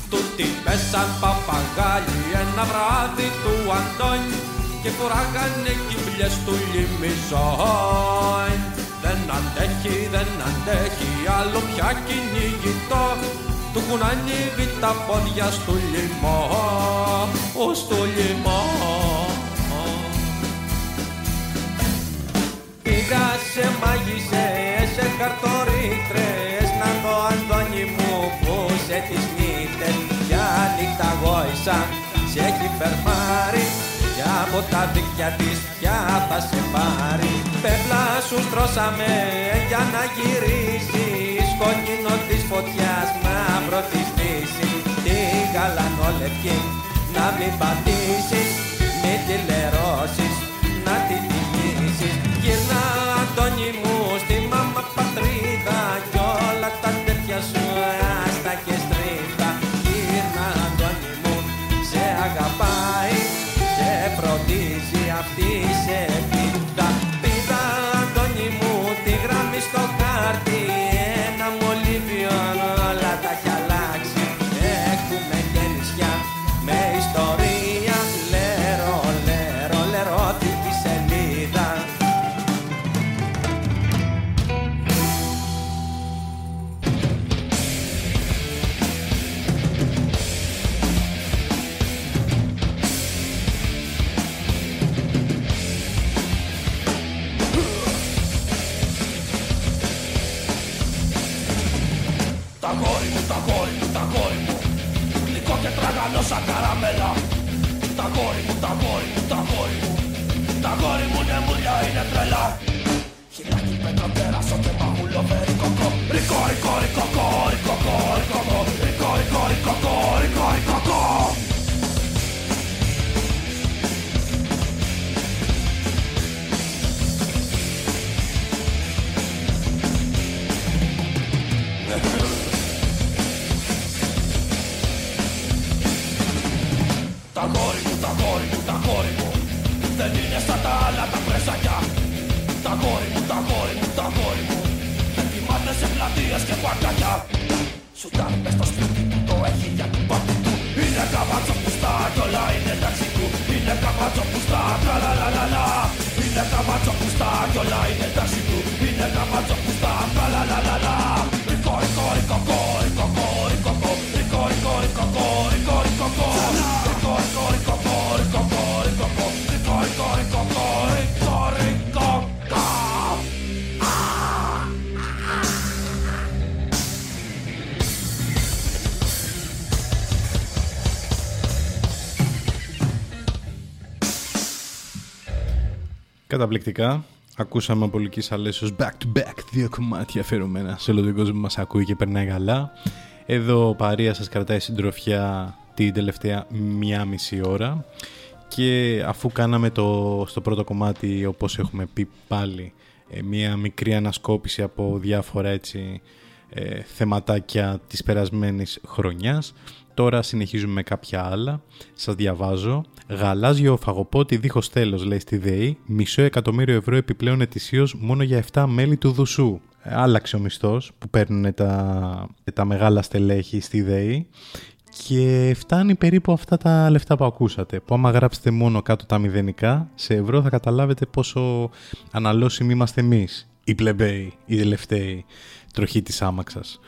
Τούτοι πέσαν παπαγάλοι ένα βράδυ του Αντώνη και φοράγανε κυμπλιές του λιμιζόν Δεν αντέχει, δεν αντέχει άλλο πια κυνηγητό. Του έχουν ανοίγει τα πόδια στο λαιμό, ω στο λαιμό. Πήγα σε μάγισσες, σε χαρτορίτρες Να δω Αντώνη μου που σε τις νύχτες Για νύχτα γόησα, σε έχει φερμάρει Και από τα δίκτυα της πια θα σε πάρει. Πέπλα σου στρώσαμε για να γυρίσεις. Κόκκινο της φωτιάς μαύρο της δύσης Τη γαλανόλευκη να μην πατήσεις. Μη τηλερώσεις γόρι μου, τα γόρι μου, τα γόρι μου Δεν είναι σαν τα άλλα τα πρεσάκια. Τα γόρι μου, τα γόρι μου, τα γόρι μου Δεν κοιμάται σε πλατείες και παρκάκια Σουτάρει μες στο σπίτι του, το έχει για την πάτη του. Είναι καμπάτσο που στα κι όλα είναι εντάξει του. Είναι καμπάτσο που στα καλαλαλαλα. Είναι καμπάτσο που στα κι όλα είναι εντάξει του. Είναι καμπάτσο που στα καλαλαλαλα. Ρικο, ρικο, ρικοκο, ρικοκο, ρικοκο Ρικο, ρικο, ρικοκο, ρικο, ρικοκο Ρικο, ρικο, Καταπληκτικά. Ακούσαμε από Λυκής Αλέσος back to back δύο κομμάτια αφιερωμένα σε όλο τον κόσμο που μας ακούει και περνάει καλά. Εδώ ο Παρίας σας κρατάει συντροφιά την τελευταία μία μισή ώρα και αφού κάναμε το, στο πρώτο κομμάτι όπως έχουμε πει πάλι ε, μία μικρή ανασκόπηση από διάφορα έτσι ε, θεματάκια της περασμένης χρονιάς Τώρα συνεχίζουμε με κάποια άλλα. Σας διαβάζω. Γαλάζιο φαγοπότη δίχως τέλος, λέει στη ΔΕΗ. Μισό εκατομμύριο ευρώ επιπλέον ετησίως μόνο για 7 μέλη του Δουσού. Ε, Άλλαξε ο μισθός που παίρνουν τα, τα μεγάλα στελέχη στη ΔΕΗ και φτάνει περίπου αυτά τα λεφτά που ακούσατε. Που άμα γράψετε μόνο κάτω τα μηδενικά, σε ευρώ θα καταλάβετε πόσο αναλώσιμοι είμαστε εμείς, οι πλεμπέοι, οι τελευταίοι τροχοί της άμαξας.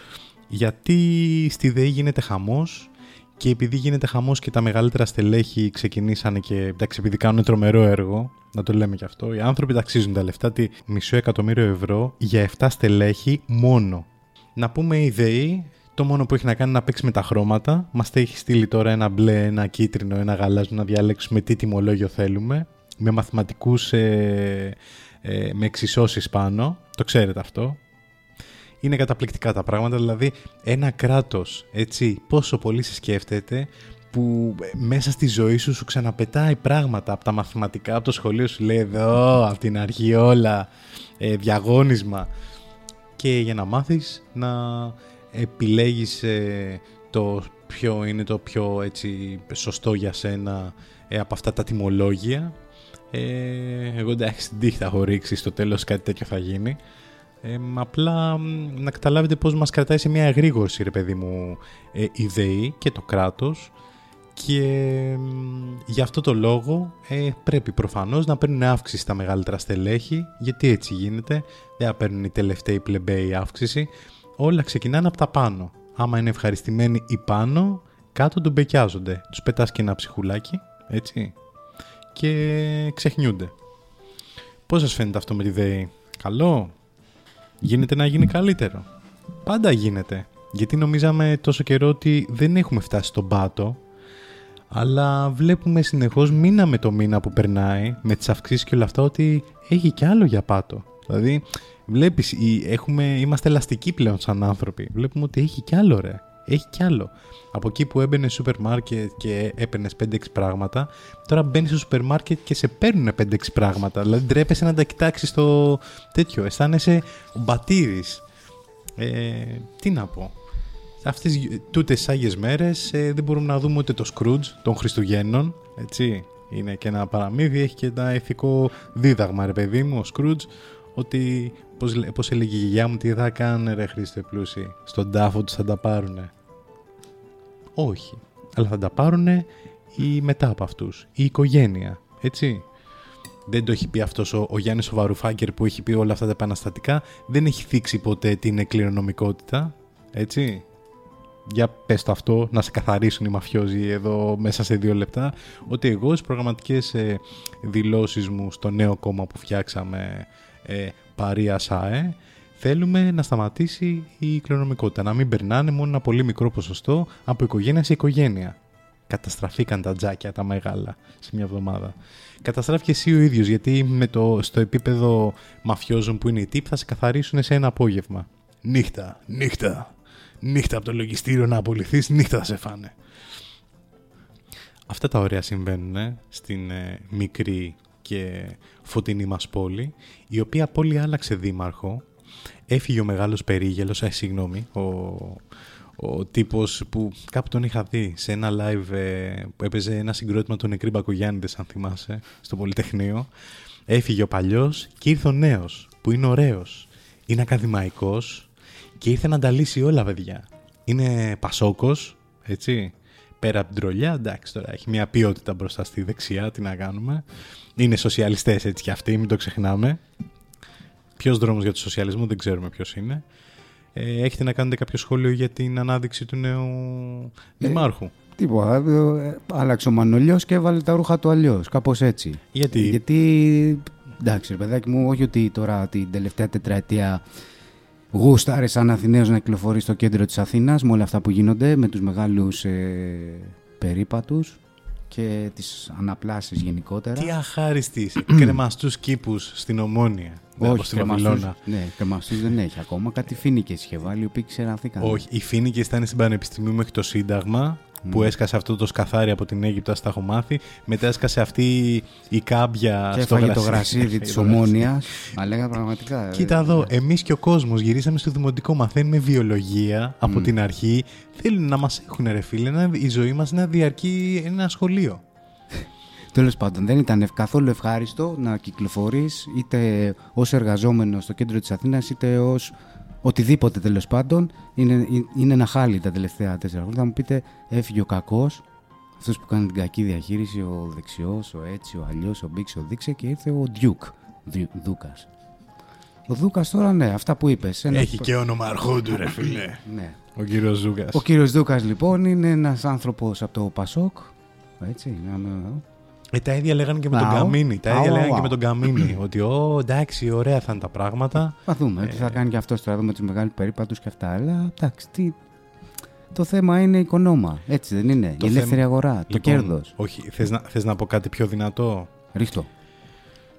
Γιατί στη ΔΕΗ γίνεται χαμός και επειδή γίνεται χαμός και τα μεγαλύτερα στελέχη ξεκινήσανε και εντάξει επειδή κάνουν τρομερό έργο, να το λέμε και αυτό, οι άνθρωποι ταξίζουν τα λεφτά τη μισό εκατομμύριο ευρώ για 7 στελέχη μόνο. Να πούμε η ΔΕΗ το μόνο που έχει να κάνει είναι να παίξει με τα χρώματα. Μας έχει στείλει τώρα ένα μπλε, ένα κίτρινο, ένα γαλάζιο να διαλέξουμε τι τιμολόγιο θέλουμε. Με μαθηματικούς ε, ε, με εξισώσεις πάνω. Το ξέρετε αυτό. Είναι καταπληκτικά τα πράγματα. Δηλαδή, ένα κράτος, έτσι, πόσο πολύ σε σκέφτεται που μέσα στη ζωή σου σου ξαναπετάει πράγματα από τα μαθηματικά, από το σχολείο σου λέει εδώ, από την αρχή όλα, ε, διαγώνισμα και για να μάθεις να επιλέγεις ε, το ποιο είναι το πιο έτσι, σωστό για σένα ε, από αυτά τα τιμολόγια. Ε, εγώ εντάξει την τύχη θα έχω ρίξει, στο τέλος κάτι τέτοιο θα γίνει. Ε, μ, απλά μ, να καταλάβετε πώς μας κρατάει σε μια εγρήγορση ρε παιδί μου ε, η ΔΕΗ και το κράτος. Και μ, γι' αυτό το λόγο ε, πρέπει προφανώς να παίρνουν αύξηση τα μεγαλύτερα στελέχη γιατί έτσι γίνεται, δεν θα παίρνουν οι τελευταίοι πλεμπαίοι αύξηση. Όλα ξεκινάνε από τα πάνω. Άμα είναι ευχαριστημένοι οι πάνω κάτω του μπεκιάζονται τους πετάς και ένα ψυχουλάκι έτσι και ξεχνιούνται. Πώς σας φαίνεται αυτό με τη ΔΕΗ, καλό, γίνεται να γίνει καλύτερο. Πάντα γίνεται. Γιατί νομίζαμε τόσο καιρό ότι δεν έχουμε φτάσει στον πάτο, αλλά βλέπουμε συνεχώς μήνα με το μήνα που περνάει, με τις αυξήσεις και όλα αυτά, ότι έχει κι άλλο για πάτο. Δηλαδή, βλέπεις, η- έχουμε, είμαστε ελαστικοί πλέον σαν άνθρωποι. Βλέπουμε ότι έχει κι άλλο ρε. Έχει κι άλλο. Από εκεί που έμπαινε στο σούπερ μάρκετ και έπαιρνες 5-6 πράγματα, τώρα μπαίνεις στο σούπερ μάρκετ και σε παίρνουν 5-6 πράγματα. Δηλαδή ντρέπεσαι να τα κοιτάξεις το τέτοιο. Αισθάνεσαι ο μπατήρης. Ε, τι να πω. Αυτές τούτες τις Άγιες μέρες ε, δεν μπορούμε να δούμε ούτε το Scrooge των Χριστουγέννων, έτσι. Είναι και ένα παραμύθι, έχει και ένα ηθικό δίδαγμα, ρε παιδί μου, ο Scrooge, ότι, πώς, λέ- πώς έλεγε η γιαγιά μου, τι θα κάνουν ρε Χρήστε πλούσιοι, στον τάφο τους θα τα πάρουνε. Όχι, αλλά θα τα πάρουνε ή μετά από αυτούς, η οικογένεια, έτσι. Δεν το έχει πει αυτός ο, ο Γιάννης ο Βαρουφάκερ που έχει πει όλα αυτά τα επαναστατικά, δεν έχει θίξει ποτέ την κληρονομικότητα, έτσι. Για πες το αυτό, να σε καθαρίσουν οι μαφιόζοι εδώ μέσα σε δύο λεπτά, ότι εγώ στις προγραμματικές ε, δηλώσεις μου στο νέο κόμμα που φτιάξαμε ε, Παρία ΣΑΕ, θέλουμε να σταματήσει η κληρονομικότητα, να μην περνάνε μόνο ένα πολύ μικρό ποσοστό από οικογένεια σε οικογένεια. Καταστραφήκαν τα τζάκια τα μεγάλα σε μια εβδομάδα. Καταστράφηκε εσύ ο ίδιος γιατί με το, στο επίπεδο μαφιόζων που είναι οι τύποι θα σε καθαρίσουν σε ένα απόγευμα. Νύχτα, νύχτα, νύχτα από το λογιστήριο να απολυθείς, νύχτα θα σε φάνε. Αυτά τα ωραία συμβαίνουν ε, στην ε, μικρή και φωτεινή μας πόλη, η οποία πόλη άλλαξε δήμαρχο. Έφυγε ο μεγάλος περίγελος, ε, συγγνώμη, ο, ο τύπος που κάπου τον είχα δει σε ένα live ε, που έπαιζε ένα συγκρότημα του Νεκρή Μπακογιάννηδες, αν θυμάσαι, στο Πολυτεχνείο. Έφυγε ο παλιός και ήρθε ο νέος, που είναι ωραίος. Είναι ακαδημαϊκός και ήρθε να τα λύσει όλα, παιδιά. Είναι πασόκος, έτσι. Πέρα από την τρολιά, εντάξει τώρα, έχει μια ποιότητα μπροστά στη δεξιά, τι να κάνουμε. Είναι σοσιαλιστές έτσι κι αυτοί, μην το ξεχνάμε. Ποιος δρόμος για το σοσιαλισμό δεν ξέρουμε ποιος είναι. Ε, έχετε να κάνετε κάποιο σχόλιο για την ανάδειξη του νέου δημάρχου; Τίποτα. ε, Άλλαξε ο Μανολιός και έβαλε τα ρούχα του αλλιώς. Κάπως έτσι. Γιατί; Γιατί. Εντάξει, ρε παιδάκι μου, όχι ότι τώρα την τελευταία τετραετία γούσταρε σαν Αθηναίος να κυκλοφορεί στο κέντρο της Αθήνας με όλα αυτά που γίνονται, με τους μεγάλους ε, περίπατους και τις αναπλάσεις γενικότερα. Τι αχάριστης <clears throat> κρεμαστούς κήπους στην Ομόνια. όχι, στην κρεμαστούς, Βαβυλώνα. ναι, κρεμαστούς δεν έχει ακόμα. Κάτι φίνικες είχε βάλει, οι οποίοι ξεραθήκαν. Όχι, οι Φίνικες ήταν στην Πανεπιστημίου μέχρι το Σύνταγμα που έσκασε αυτό το σκαθάρι από την Αίγυπτο, ας τα έχω μάθει. Μετά έσκασε αυτή η κάμπια Και στο έφαγε το γρασίδι. γρασίδι <laughs> της Το γρασίδι. Ομόνιας. Αλλά λέγα πραγματικά. ε, Κοίτα εδώ, εμείς και ο κόσμος γυρίσαμε στο δημοτικό, μαθαίνουμε βιολογία από Μμ. την αρχή. Θέλουν να μας έχουν, ρε φίλε, να, η ζωή μας να διαρκεί ένα σχολείο. <laughs> Τέλος πάντων, δεν ήταν ευ- καθόλου ευχάριστο να κυκλοφορείς είτε ως εργαζόμενος στο κέντρο της Αθήνας είτε ως οτιδήποτε τέλος πάντων. Είναι, ε- είναι ένα χάλι τα τελευταία τέσσερα χρόνια. Θα μου πείτε, έφυγε ο κακός, αυτός που κάνει την κακή διαχείριση, ο δεξιός, ο έτσι, ο αλλιώς, ο μπήξε, ο δείξε και ήρθε ο Ντιούκ. Δούκας. Ο Δούκας τώρα, ναι, αυτά που είπες. Έχει και όνομα αρχόντου, ρε φίλε. Ναι. Ο κύριος Ζούκα. Ο κύριος Δούκας λοιπόν είναι ένας άνθρωπος από το Πασόκ. Έτσι, να με- Ε, τα ίδια λέγανε και με τον Αου. Καμίνη. Τα ίδια Αου, λέγανε αου. και με τον Καμίνη. <clears throat> ότι, ω, εντάξει, ωραία θα είναι τα πράγματα. Θα δούμε τι θα κάνει και αυτός τώρα εδώ με του μεγάλου περίπατου και αυτά. Αλλά εντάξει, τι... το θέμα είναι οικονόμα. Έτσι δεν είναι. Το η ελεύθερη θέμα- αγορά, το Λοιπόν, κέρδος. Όχι, θες να, θες να πω κάτι πιο δυνατό; Ρίχτω.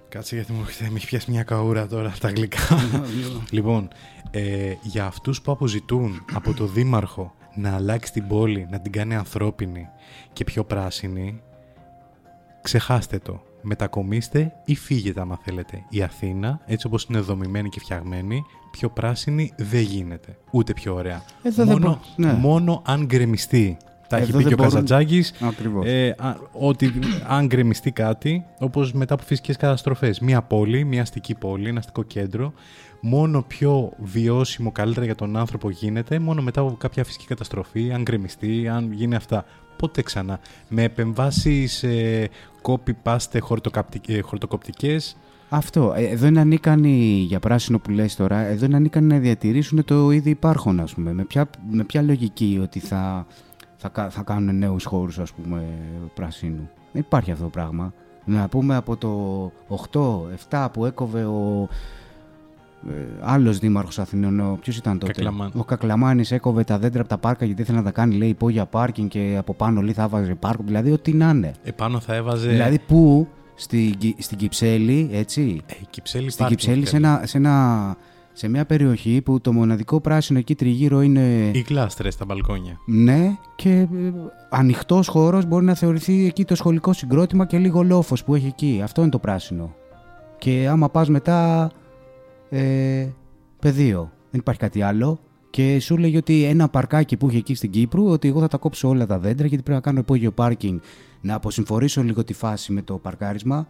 Κάτσε γιατί μου έχετε με έχει πιάσει μια καούρα τώρα τα αγγλικά. <laughs> <laughs> λοιπόν, ε, για αυτούς που αποζητούν από το Δήμαρχο να αλλάξει την πόλη, να την κάνει ανθρώπινη και πιο πράσινη, ξεχάστε το. μετακομίστε ή φύγετε άμα θέλετε. Η Αθήνα, έτσι όπως είναι δομημένη και φτιαγμένη, πιο πράσινη δεν γίνεται. Ούτε πιο ωραία. Εδώ δεν μόνο, μπο- ναι. μόνο αν γκρεμιστεί. Τα έχει Εδώ πει δεν και ο μπορούν- Καζατζάκης. Ακριβώς. Ε, α- ότι αν γκρεμιστεί κάτι, όπως μετά από φυσικές καταστροφές, μια πόλη, μια αστική πόλη, ένα αστικό κέντρο, μόνο πιο βιώσιμο καλύτερα για τον άνθρωπο γίνεται, μόνο μετά από κάποια φυσική καταστροφή, αν γκρεμιστεί, αν γίνει αυτά. Πότε ξανά. Με επεμβάσεις ε, copy-paste χορτοκαπτικ- ε, χορτοκοπτικές, Αυτό. Ε, Εδώ είναι ανίκανοι για πράσινο που λες τώρα. Εδώ είναι ανίκανοι να διατηρήσουν το ήδη υπάρχον, ας πούμε. Με ποια, με ποια λογική ότι θα, θα, κα- θα κάνουν νέους χώρους, ας πούμε, πρασίνου. Δεν υπάρχει αυτό το πράγμα. Να πούμε από το 8-7 που έκοβε ο ε, άλλος δήμαρχος Αθηνών, ο, ποιος ήταν τότε; Κακλαμάν. Ο Κακλαμάνης έκοβε τα δέντρα από τα πάρκα γιατί ήθελε να τα κάνει, λέει, υπόγεια πάρκινγκ και από πάνω λέει θα βάζει πάρκο. Δηλαδή, ό,τι να είναι. επάνω θα έβαζε... Δηλαδή που στην, Κυ- στην Κυψέλη, έτσι, Ε, η Κυψέλη στην πάρκινγκ Κυψέλη σε, θέλει. ένα, σε, ένα, σε μια περιοχή που το μοναδικό πράσινο εκεί τριγύρω είναι Οι γλάστρες στα μπαλκόνια. ναι και ε, ανοιχτός χώρος μπορεί να θεωρηθεί εκεί το σχολικό συγκρότημα και λίγο λόφος που έχει εκεί. Αυτό είναι το πράσινο. Και άμα πας μετά ε, πεδίο, δεν υπάρχει κάτι άλλο. Και σου λέγει ότι ένα παρκάκι που είχε εκεί στην Κύπρου, ότι εγώ θα τα κόψω όλα τα δέντρα γιατί πρέπει να κάνω υπόγειο πάρκινγκ, να αποσυμφορήσω λίγο τη φάση με το παρκάρισμα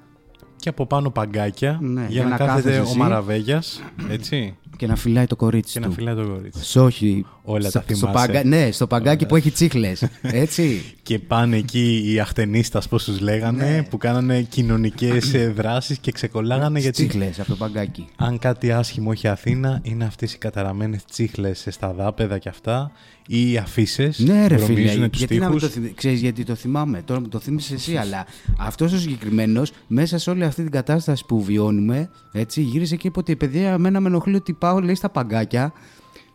Και από πάνω παγκάκια Ναι, για, να, κάθεται κάθεσαι ο εσύ. Μαραβέγιας, έτσι, και να φυλάει το κορίτσι και του. να φυλάει το κορίτσι. Σ' όχι. Όλα στο, τα στο θυμάσαι. παγκα- Ναι, στο παγκάκι που έχει τσίχλες. Έτσι. <laughs> Και πάνε εκεί οι αχτενίστας, πώς τους λέγανε, Ναι. που κάνανε κοινωνικές ε, δράσεις και ξεκολλάγανε γιατί Τσίχλες από το παγκάκι. αν κάτι άσχημο έχει η Αθήνα είναι αυτές οι καταραμένες τσίχλες στα δάπεδα και αυτά ή οι αφήσεις Ναι, ρε που φίλε. βρωμίζουν τους Γιατί να μην το τοίχους. θυμ... Ξέρεις γιατί το θυμάμαι. Τώρα μου το θύμισες εσύ, αλλά αυτός ο συγκεκριμένος μέσα σε όλη αυτή την κατάσταση που βιώνουμε, έτσι, γύρισε και είπε ότι παιδιά, εμένα με ενοχλεί ότι πάω, λέει, στα παγκάκια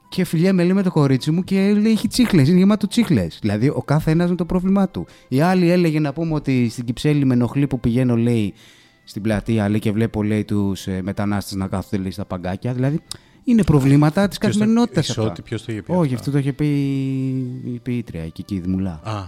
και φιλιέμαι λέει με το κορίτσι μου και λέει έχει τσίχλες, είναι γεμάτο τσίχλες. Δηλαδή ο κάθε ένας με το πρόβλημά του. Η άλλη έλεγε να πούμε ότι στην Κυψέλη με ενοχλεί που πηγαίνω, λέει, στην πλατεία λέει, και βλέπω λέει τους ε, μετανάστες να κάθονται λέει, στα παγκάκια. Δηλαδή είναι προβλήματα της Ποιος το- καθημερινότητας. Ισότη, ποιος το είχε πει Όχι, αυτό; αυτό το είχε πει η ποιήτρια, η Κική Δημουλά. Α,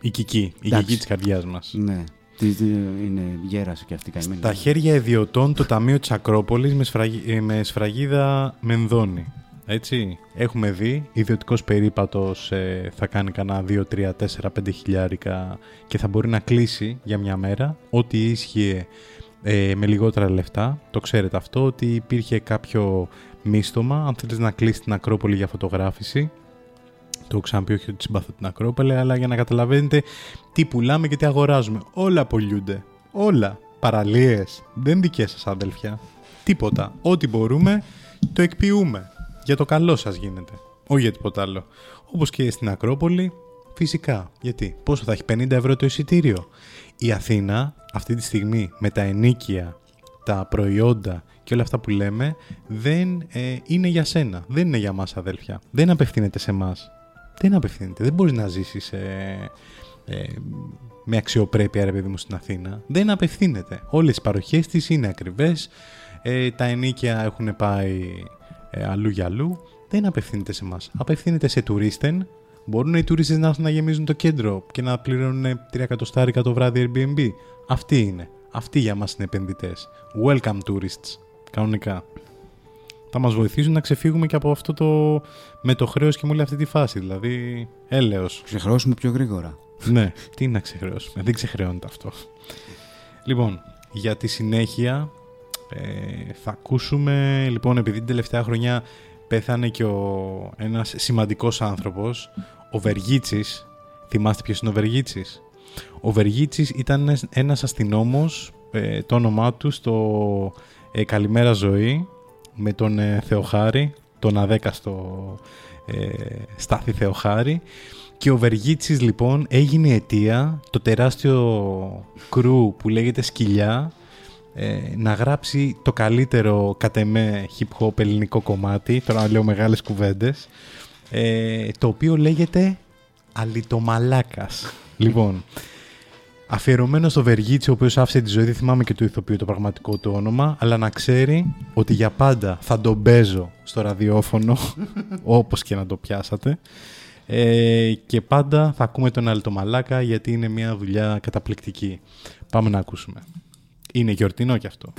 η Κική, η Εντάξει. Κική της καρδιάς μας. Ναι. Τι- τι- Είναι γέρασε και αυτή η καημένη. Τα χέρια ιδιωτών το Ταμείο της Ακρόπολης με, σφραγι- ε, με σφραγίδα Μενδώνη. Έτσι, έχουμε δει, ιδιωτικός περίπατος ε, θα κάνει κανένα 2, 3, 4, 5 χιλιάρικα και θα μπορεί να κλείσει για μια μέρα. Ό,τι ίσχυε ε, με λιγότερα λεφτά, το ξέρετε αυτό, ότι υπήρχε κάποιο μίστομα, αν θέλεις να κλείσεις την Ακρόπολη για φωτογράφηση, το έχω ξαναπεί όχι ότι συμπαθώ την Ακρόπολη, αλλά για να καταλαβαίνετε τι πουλάμε και τι αγοράζουμε. Όλα απολύονται. Όλα. Παραλίες. Δεν δικές σας αδέλφια. Τίποτα. Ό,τι μπορούμε το εκποιούμε. Για το καλό σας γίνεται. Όχι για τίποτα άλλο. Όπως και στην Ακρόπολη, φυσικά. Γιατί, πόσο θα έχει; 50 ευρώ το εισιτήριο. Η Αθήνα αυτή τη στιγμή με τα ενίκια, τα προϊόντα και όλα αυτά που λέμε δεν ε, είναι για σένα. Δεν είναι για μας αδέλφια. Δεν απευθύνεται σε μας. Δεν απευθύνεται. Δεν μπορείς να ζήσεις ε, ε, με αξιοπρέπεια ρε παιδί μου στην Αθήνα. Δεν απευθύνεται. Όλες οι παροχές της είναι ακριβές. Ε, τα ενίκια έχουν πάει ε, αλλού για αλλού. Δεν απευθύνεται σε μας. Απευθύνεται σε τουρίστεν. Μπορούν οι τουρίστες να έρθουν να γεμίζουν το κέντρο και να πληρώνουν 3 εκατοστάρικα το βράδυ Airbnb. Αυτοί είναι. Αυτοί για μας είναι επενδυτές. Welcome tourists. Κανονικά. Θα μας βοηθήσουν να ξεφύγουμε και από αυτό το με το χρέος και με όλη αυτή τη φάση. Δηλαδή, έλεος. Ξεχρεώσουμε πιο γρήγορα. Ναι, τι να ξεχρεώσουμε. Δεν ξεχρεώνεται αυτό. Λοιπόν, για τη συνέχεια ε, θα ακούσουμε, λοιπόν, επειδή την τελευταία χρονιά πέθανε και ο, ένας σημαντικός άνθρωπος, ο Βεργίτσης. Θυμάστε ποιος είναι ο Βεργίτσης; Ο Βεργίτσης ήταν ένας- ένας αστυνόμος, ε, το όνομά του στο ε, Καλημέρα Ζωή, με τον ε, Θεοχάρη, τον αδέκαστο ε, Στάθη Θεοχάρη. Και ο Βεργίτσης λοιπόν έγινε αιτία το τεράστιο κρου που λέγεται Σκυλιά ε, να γράψει το καλύτερο κατ' εμέ hip hop ελληνικό κομμάτι, τώρα λέω μεγάλες κουβέντες, ε, το οποίο λέγεται Αλιτομαλάκας. λοιπόν, αφιερωμένο στο Βεργίτσι, ο οποίος άφησε τη ζωή, δεν θυμάμαι και το ηθοποιείο το πραγματικό του όνομα, αλλά να ξέρει ότι για πάντα θα τον παίζω στο ραδιόφωνο, <laughs> όπως και να το πιάσατε. Ε, και πάντα θα ακούμε τον Αλιτομαλάκα γιατί είναι μια δουλειά καταπληκτική. Πάμε να ακούσουμε. Είναι γιορτινό κι αυτό.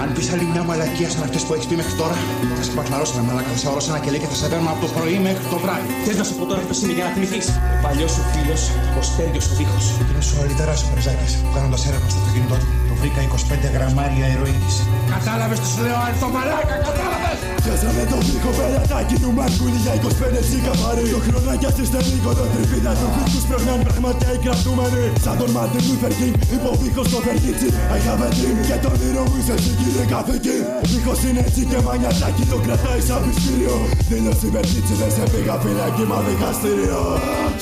Αν πεις άλλη μια μαλακία σαν αυτές που έχεις πει μέχρι τώρα, θα σε πακλαρώσω ένα μαλάκα, θα σε ορώσω ένα κελί και θα σε παίρνω από το πρωί μέχρι το βράδυ. Θες να σου πω τώρα ποιο είναι για να θυμηθείς. Ο παλιός σου φίλος, ο Στέργιο ο Δίχο. Είναι σου αλυταρά ο Περζάκη που κάνοντας έρευνα στο αυτοκίνητό του, το βρήκα 25 γραμμάρια ηρωίνη. Κατάλαβες τι σου λέω, αλυτό μαλάκα, κατάλαβες! Πιάσαμε το βήχο πελατάκι του Μαρκούλη για 25 τσικαμάρι. Το χρονάκια στη στελίκο το τρυπίδα του φίλου τους προγνάνε πραγματικά οι κρατούμενοι. Σαν τον Μάρτιν Λούθερ Κίνγκ υποβήχος στο Βεργίτσι I have a dream και το όνειρο μου είσαι εσύ κύριε καθήκη Ο βήχος είναι έτσι και μανιατάκι το κρατάει σαν πιστήριο. Δήλωση Βεργίτσι δεν σε πήγα φυλακή μα δικαστήριο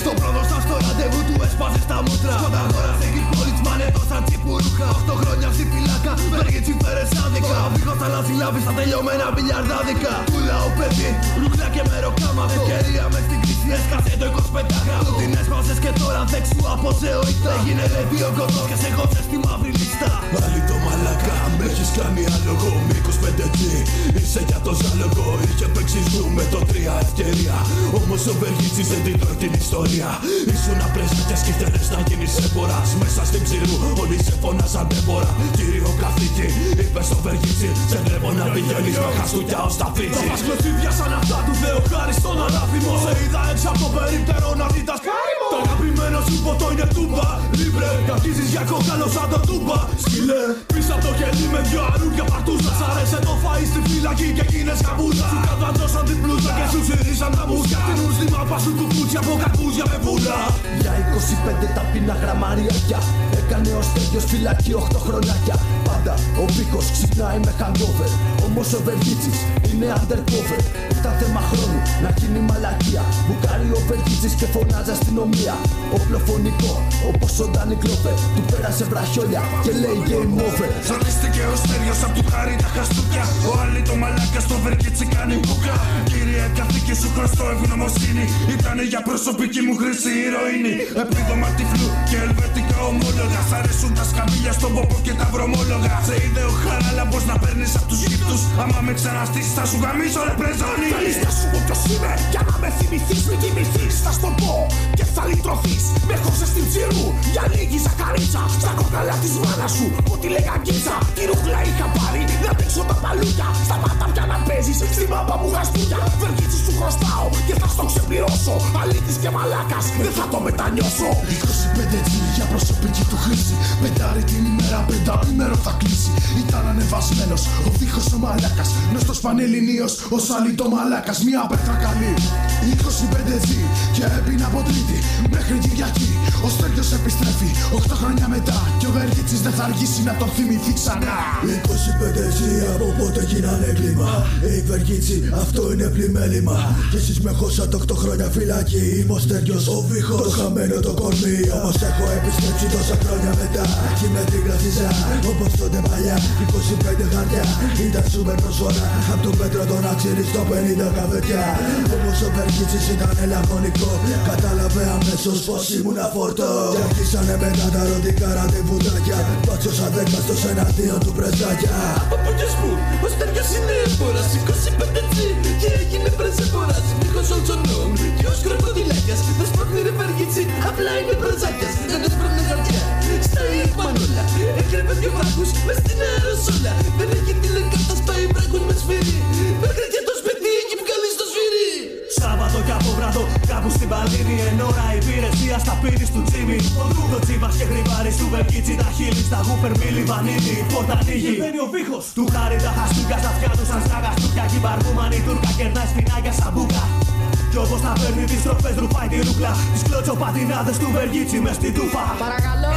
Στο πρώτο σας το ραντεβού του έσπασε στα μούτρα. Σκοτά χώρα σε πόλη της μανέτο σαν τσιπουρούχα Οχτώ χρόνια στη φυλάκα, Βεργίτσι φέρες άδικα. Ο βήχος θα λάθει λάβεις στα τελειωμένα μπιλιαρδάδικα. Πουλά ο παιδί, ρούχλα και μεροκάματο Ευκαιρία μες στην κρίση έσκασε το 25 γράμμο Την έσπασες και τώρα δεν σου αποσέω ητά Έγινε λεβί ο κοντός και σε χώψε στη μαύρη λίστα. Πάλι το μαλακά, με έχεις κάνει άλογο Μήκος 5G, είσαι για το ζάλογο Είχε παίξει ζου με το τρία ευκαιρία. Όμως ο Βεργίτσης δεν την τρώει την ιστορία. Ήσουν απρέσβητες και ήθελες να γίνεις έμπορας. Μέσα στην ξηρού όλοι σε φωνάζαν τέμπορα Κύριο καθήκη, είπες στο Βεργίτσι Σε βλέπω να πηγαίνεις με χαστούκια ως τα Τα φίτσι μας κλωτσίδια σαν αυτά του Θεού χάρη στον ανάθυμο Σε είδα έξω από το περίπτερο να δίτας καημό Το αγαπημένο σου ποτό είναι τούμπα. Λίμπρε, καθίζεις για κόκαλο σαν το τούμπα. Σκυλέ, πίσω από το κελί με δυο αρούγια παρτούζα. Σ' αρέσε το φαΐ στη φυλακή και εκείνες καμπούζα. Σου καταντώσαν την πλούζα και σου συρίσαν τα μουσια Τινούν στη μάπα σου κουκούτσια από καρπούζια με βούλα. Για 25 ταπεινά γραμμαριάκια Έκανε ο Στέγιος φυλακή 8 χρονάκια Πάντα. Ο Βίκος ξυπνάει με hangover Όμως ο Βεργίτσης είναι undercover. Ήταν θέμα χρόνου να γίνει μαλακία. Μπουκάρει ο Βεργίτσης και φωνάζει αστυνομία. Οπλοφωνικό όπως ο Ντάνι Κλόβερ Του πέρασε βραχιόλια και λέει game over Ζαλίστηκε ο Στέλιος απ' του χάρη τα χαστούκια. Ο άλλη το μαλάκα στο βερκίτσι κάνει μπουκα Κύριε καθήκη σου χρωστώ ευγνωμοσύνη. Ήτανε για προσωπική μου χρήση ηρωίνη. Επίδομα τυφλού και ελβετικά ομόλογα. Σ' αρέσουν τα σκαμίλια στον πόπο και τα βρωμόλογα Σε είδε ο χαράλα πως να παίρνεις απ' τους γύπτους Άμα με ξαναστήσεις θα σου γαμίσω ρε πρεζόνι Θέλεις να σου πω ποιος είμαι Για να με θυμηθείς μην κοιμηθείς. Θα στο πω και θα λυτρωθείς. Με χώσες στην ψήρου για λίγη ζακαρίτσα Στα κόκαλα της μάνας σου που τη λέγα γκίτσα Τι ρούχλα είχα πάρει να δείξω τα παλούκια. Σταμάτα πια να παίζεις στη μάπα μου γαστούκια. Βεργίτσι σου χρωστάω και θα στο ξεπληρώσω. Αλήτης και μαλάκας δεν θα το μετανιώσω. 25G για προσωπική του χρήση. Πεντάρι την ημέρα πενταήμερο θα κλείσει Ήταν ανεβασμένος ο δίχως ο μαλάκας. Γνωστός πανελληνίος ο Σαλίτο μαλάκας. Μια πέτρα καλή. 25G και έπεινα από τρίτη μέχρι Κυριακή. Ο Στέλιος επιστρέφει 8 χρόνια μετά. Και ο Βεργίτσης δεν θα αργήσει να τον θυμηθεί ξανά. 25G από πότε γίνανε κλίμα; Η Βεργίτση αυτό είναι πλημέλημα. Κι εσείς με χώσατε 8 χρόνια φυλακή. Είμαι ο Στέλιος ο Βίχος Το χαμένο το κορμί. Όμως έχω επιστρέψει τόσα χρόνια μετά. Εκεί με την κλασσίζα όπως τότε παλιά 25 χαρτιά. Ήταν σούπερ προσφορά Απ' το πέτρο τον αξίρι στο 50 καφετιά. Όμως ο Βεργίτσης ήταν ελαγχονικό Κατάλαβε αμέσως πως ήμουν αφορτό Και αρχίσανε μετά τα ερωτικά ραντεβουδάκια Πάτσος αδέκαστος εναντίον του πρεζάκια. Από πουλιές μου, ο Στέργιος είναι έμπορας 25 και έγινε πρεζέπορας Μήχος ολτσονόμ και ως κροκοδιλάκιας Δεν σπρώχνει ρε βαργίτσι, απλά είναι πρεζάκιας. Δεν χείλη στα γούπερ μίλι βανίλι Πόρτα ανοίγει Μπαίνει ο βήχος Του χάρη τα χαστούκια στα αυτιά του σαν στραγαστούκια Κι η μπαρκούμανη τούρκα κερνάει σπινάκια σαν μπουκα Κι όπως τα παίρνει τις τροφές ρουφάει τη ρούκλα Τις κλωτσο πατινάδες του Βελγίτσι μες στην τούφα Παρακαλώ.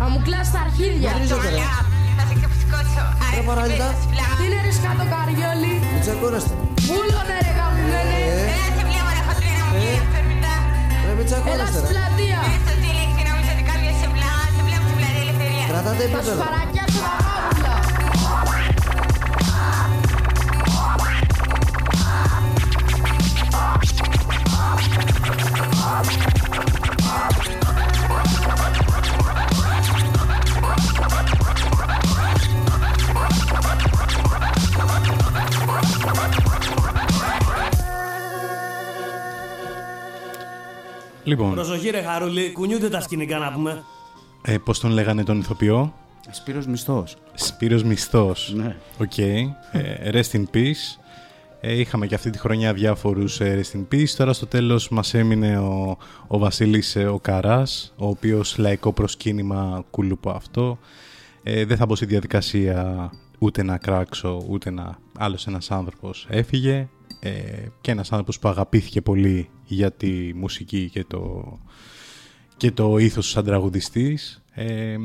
Θα μου κλάσεις τα αρχίδια. Ρε παραλυτά. Τι είναι ρε σκάτω καριόλι; Μην τσακώνεστε. Βούλωνε ρε γαμμένε. Ρε μην Έλα τσακώνεστε στην ρε. πλατεία. Κρατάτε Θα κατάτε επίπεδο. Θα Λοιπόν. Προσοχή ρε Χαρούλη, κουνιούνται τα σκηνικά να πούμε ε, πώς τον λέγανε τον ηθοποιό; Σπύρος Μισθός. Σπύρος Μισθός. Ναι. Οκ. Ε, rest in peace. Ε, είχαμε και αυτή τη χρονιά διάφορους ε, rest in peace. Τώρα στο τέλος μας έμεινε ο, ο Βασίλης ε, ο Καράς, ο οποίος λαϊκό προσκύνημα κουλουπού αυτό. Ε, δεν θα μπω στη διαδικασία ούτε να κράξω, ούτε να... Άλλος ένας άνθρωπος έφυγε ε, και ένας άνθρωπος που αγαπήθηκε πολύ για τη μουσική και το, και το ήθος σαν τραγουδιστής. Ε,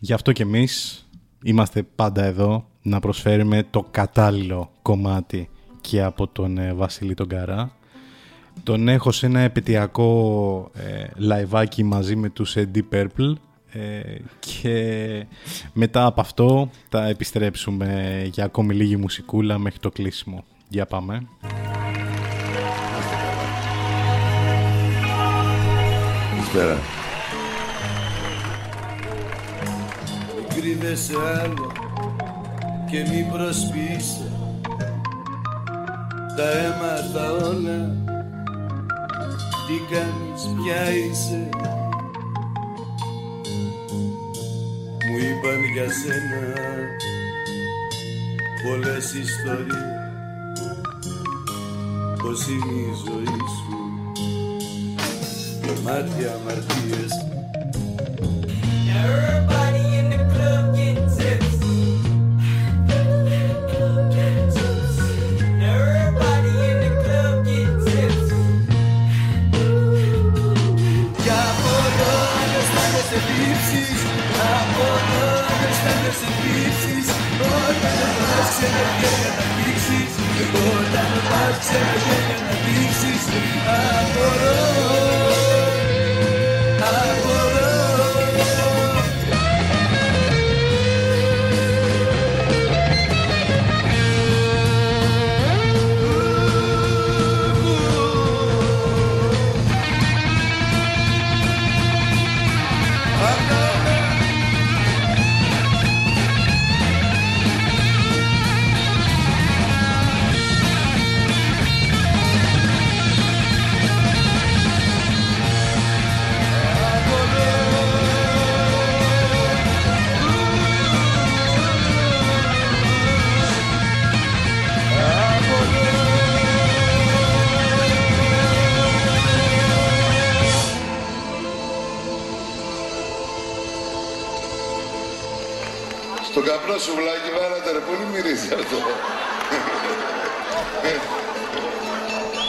γι' αυτό και εμείς είμαστε πάντα εδώ να προσφέρουμε το κατάλληλο κομμάτι και από τον ε, Βασίλη τον Καρά. Τον έχω σε ένα επετειακό ε, λαϊβάκι μαζί με τους ε, Deep Purple ε, και μετά από αυτό θα επιστρέψουμε για ακόμη λίγη μουσικούλα μέχρι το κλείσιμο. Για πάμε. Καλησπέρα. Κρύβεσαι άλλο και μην προσποιείσαι Τα έμαθα όλα Τι κάνεις, ποια είσαι. Μου είπαν για σένα Πολλές ιστορίες. Πως είναι η ζωή σου Μάτια αμαρτίες. Everybody δεν αισθάνεσαι λήψεις Όταν πας ξενεργέ για να δείξεις Όταν πας ξενεργέ για να δείξεις Απορώ Απορώ σουβλάκι βάλατε ρε, πολύ μυρίζει αυτό.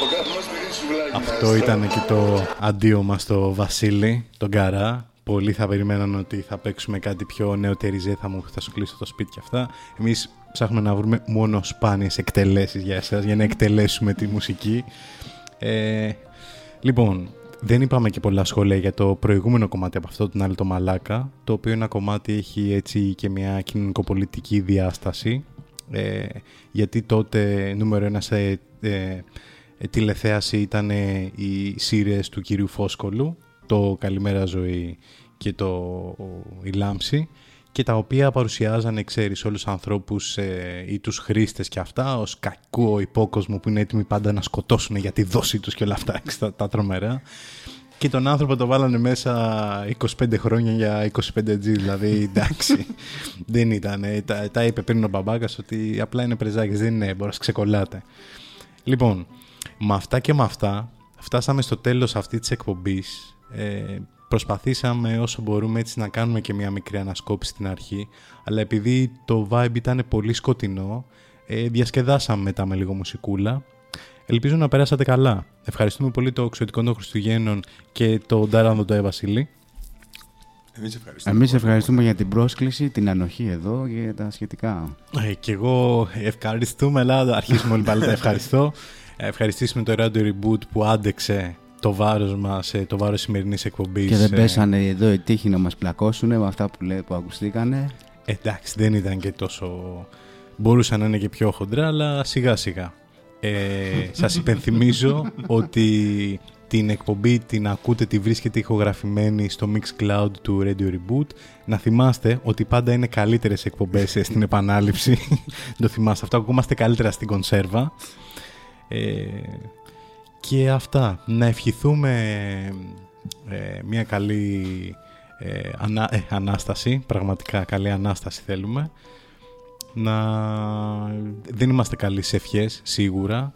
Ο καπνός μυρίζει σουβλάκι. Αυτό να ήταν και το αντίο μας στο Βασίλη, τον Καρά. Πολλοί θα περιμέναν ότι θα παίξουμε κάτι πιο νεοτεριζέ, θα, μου, θα σου κλείσω το σπίτι και αυτά. Εμείς ψάχνουμε να βρούμε μόνο σπάνιες εκτελέσεις για εσάς, για να εκτελέσουμε τη μουσική. Ε, λοιπόν, δεν είπαμε και πολλά σχόλια για το προηγούμενο κομμάτι από αυτό, τον άλλο το Μαλάκα, το οποίο ένα κομμάτι έχει έτσι και μια κοινωνικοπολιτική διάσταση, ε, γιατί τότε νούμερο ένα σε ε, ε, τηλεθέαση ήταν ε, οι σύρες του κυρίου Φόσκολου, το «Καλημέρα ζωή» και το «Η Λάμψη», και τα οποία παρουσιάζανε, ξέρεις, όλους τους ανθρώπους ε, ή τους χρήστες και αυτά ως κακό υπόκοσμο που είναι έτοιμοι πάντα να σκοτώσουν για τη δόση τους και όλα αυτά έξι, <laughs> τα, τα τρομερά. Και τον άνθρωπο το βάλανε μέσα 25 χρόνια για 25G, δηλαδή <laughs> εντάξει, δεν ήταν. ε, Τα, τα είπε πριν ο μπαμπάκας ότι απλά είναι πρεζάκες, δεν είναι έμπορας, ξεκολλάτε. Λοιπόν, με αυτά και με αυτά φτάσαμε στο τέλος αυτή της εκπομπής. Ε, προσπαθήσαμε όσο μπορούμε έτσι να κάνουμε και μια μικρή ανασκόπηση στην αρχή, αλλά επειδή το vibe ήταν πολύ σκοτεινό, ε, διασκεδάσαμε μετά με λίγο μουσικούλα. Ελπίζω να περάσατε καλά. Ευχαριστούμε πολύ το Ξωτικό των Χριστουγέννων και το Ντάρανδο το Βασίλη. Εμείς ευχαριστούμε. Εμείς ευχαριστούμε για την πρόσκληση, την ανοχή εδώ και για τα σχετικά. Ε, και εγώ ευχαριστούμε, αλλά αρχίσουμε όλοι πάλι τα ευχαριστώ. <laughs> Ε, Ευχαριστήσουμε το Radio Reboot που άντεξε το βάρος μας, ε, το βάρος σημερινής εκπομπής. Και δεν ε, πέσανε εδώ οι τύχοι να μας πλακώσουν με αυτά που, λέει, που ακουστήκανε. Εντάξει, δεν ήταν και τόσο... Μπορούσαν να είναι και πιο χοντρά, αλλά σιγά σιγά. Ε, <laughs> σας υπενθυμίζω ότι την εκπομπή την ακούτε, τη βρίσκετε ηχογραφημένη στο Mixcloud του Radio Reboot. Να θυμάστε ότι πάντα είναι καλύτερες εκπομπές ε, στην επανάληψη. <laughs> το θυμάστε αυτό, ακούμαστε καλύτερα στην κονσέρβα. Ε, και αυτά. Να ευχηθούμε ε, μια καλή ε, ανά, ε, ανάσταση, πραγματικά καλή ανάσταση θέλουμε. Να... Δεν είμαστε καλοί σε ευχές, σίγουρα.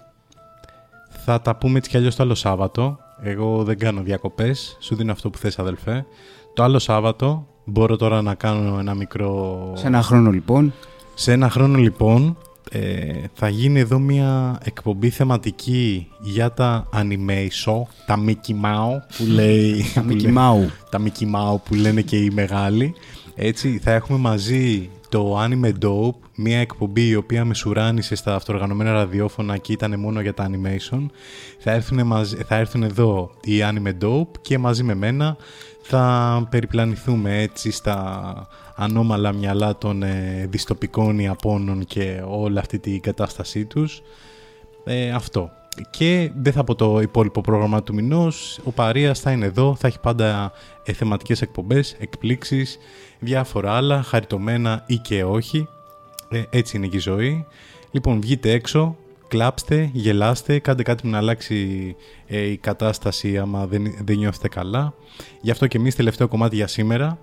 Θα τα πούμε έτσι κι αλλιώς το άλλο Σάββατο. Εγώ δεν κάνω διακοπές, σου δίνω αυτό που θες αδελφέ. Το άλλο Σάββατο μπορώ τώρα να κάνω ένα μικρό... Σε ένα χρόνο λοιπόν. Σε ένα χρόνο λοιπόν ε, θα γίνει εδώ μια εκπομπή θεματική για τα animation, τα Mickey Mouse που λέει... Τα που Mickey λέει- Mouse. Τα Mickey Mouse που λένε και οι μεγάλοι. Έτσι θα έχουμε μαζί το Anime Dope, μια εκπομπή η οποία μεσουράνησε στα αυτοργανωμένα ραδιόφωνα και ήταν μόνο για τα animation. Θα έρθουν, μαζί, θα έρθουν εδώ οι Anime Dope και μαζί με μένα θα περιπλανηθούμε έτσι στα ανώμαλα μυαλά των ε, δυστοπικών Ιαπώνων και όλη αυτή την κατάστασή τους. Ε, αυτό. Και δεν θα πω το υπόλοιπο πρόγραμμα του μηνός. Ο Παρίας θα είναι εδώ, θα έχει πάντα ε, θεματικές εκπομπές, εκπλήξεις, διάφορα άλλα, χαριτωμένα ή και όχι. Ε, έτσι είναι και η ζωή. Λοιπόν, βγείτε έξω, κλάψτε, γελάστε, κάντε κάτι που να αλλάξει ε, η κατάσταση άμα δεν, δεν νιώθετε καλά. Γι' αυτό και εμείς τελευταίο κομμάτι για σήμερα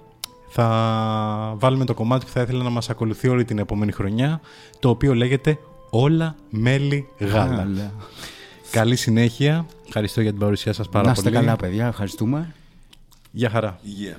θα βάλουμε το κομμάτι που θα ήθελα να μας ακολουθεί όλη την επόμενη χρονιά, το οποίο λέγεται «Όλα μέλι γάλα». Γάλα. Καλή συνέχεια. Ευχαριστώ για την παρουσία σας πάρα να είστε πολύ. καλά παιδιά, ευχαριστούμε. Γεια χαρά. Υγεία.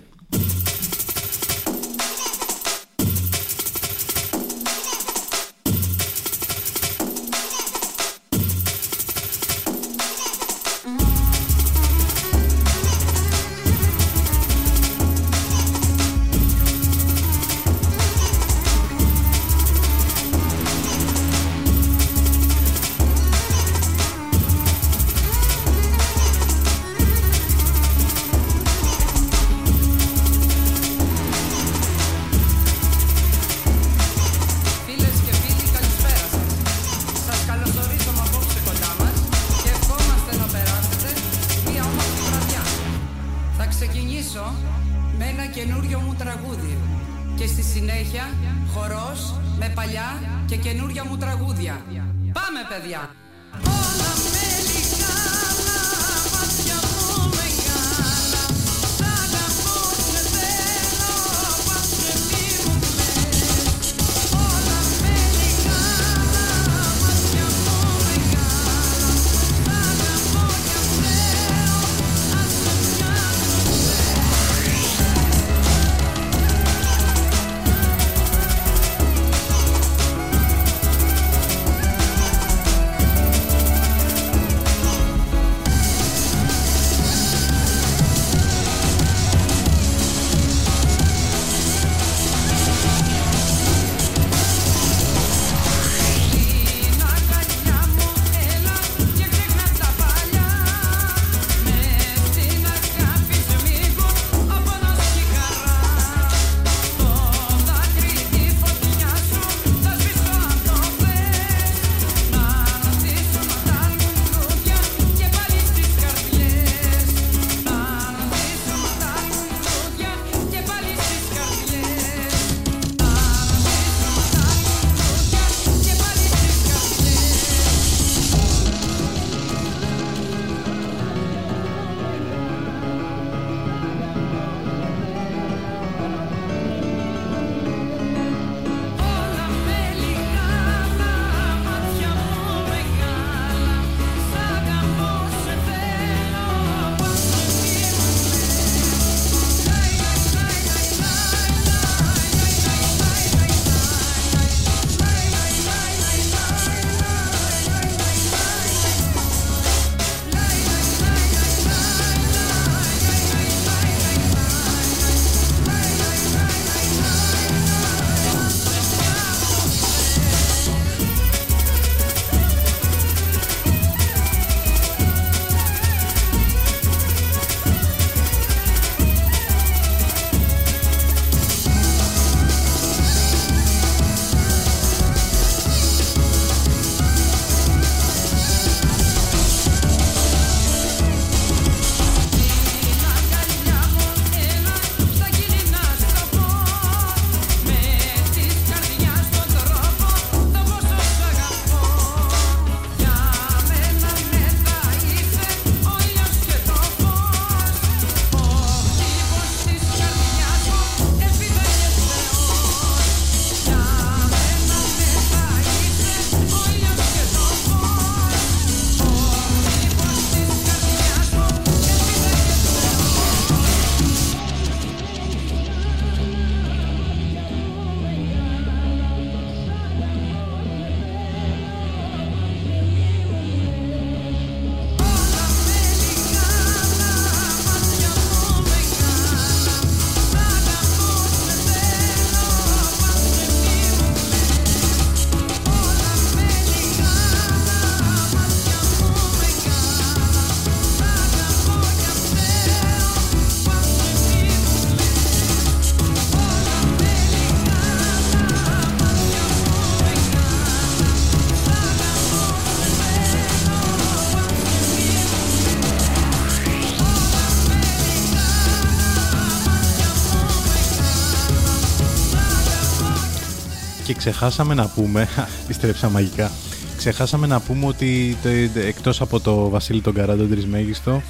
Ξεχάσαμε να πούμε, <laughs> επιστρέψα μαγικά, ξεχάσαμε να πούμε ότι το, εκτός από το Βασίλη τον Καράντο Τρισμέγιστο,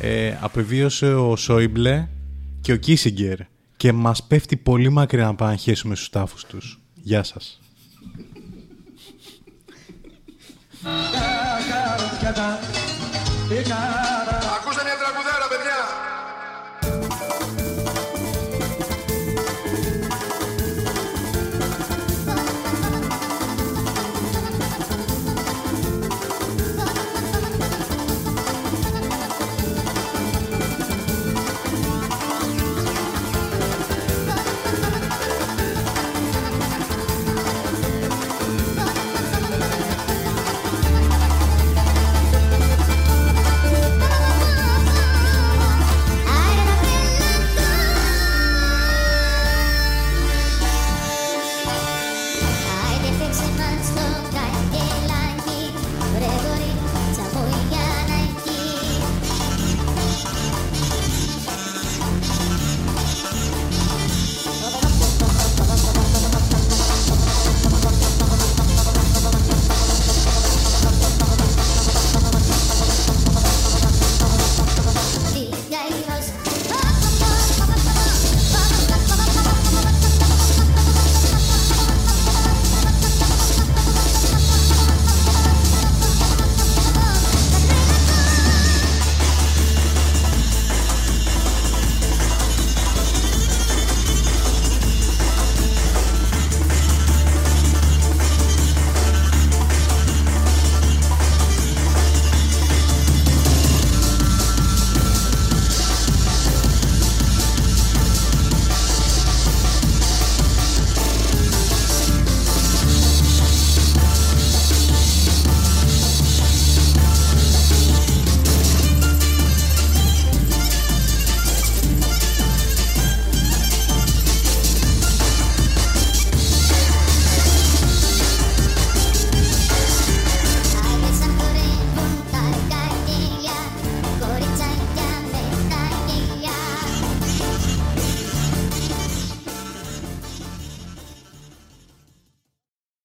ε, απεβίωσε ο Σόιμπλε και ο Κίσιγκερ και μας πέφτει πολύ μακριά να πάμε να χέσουμε στους τάφους τους. Γεια σας. Ika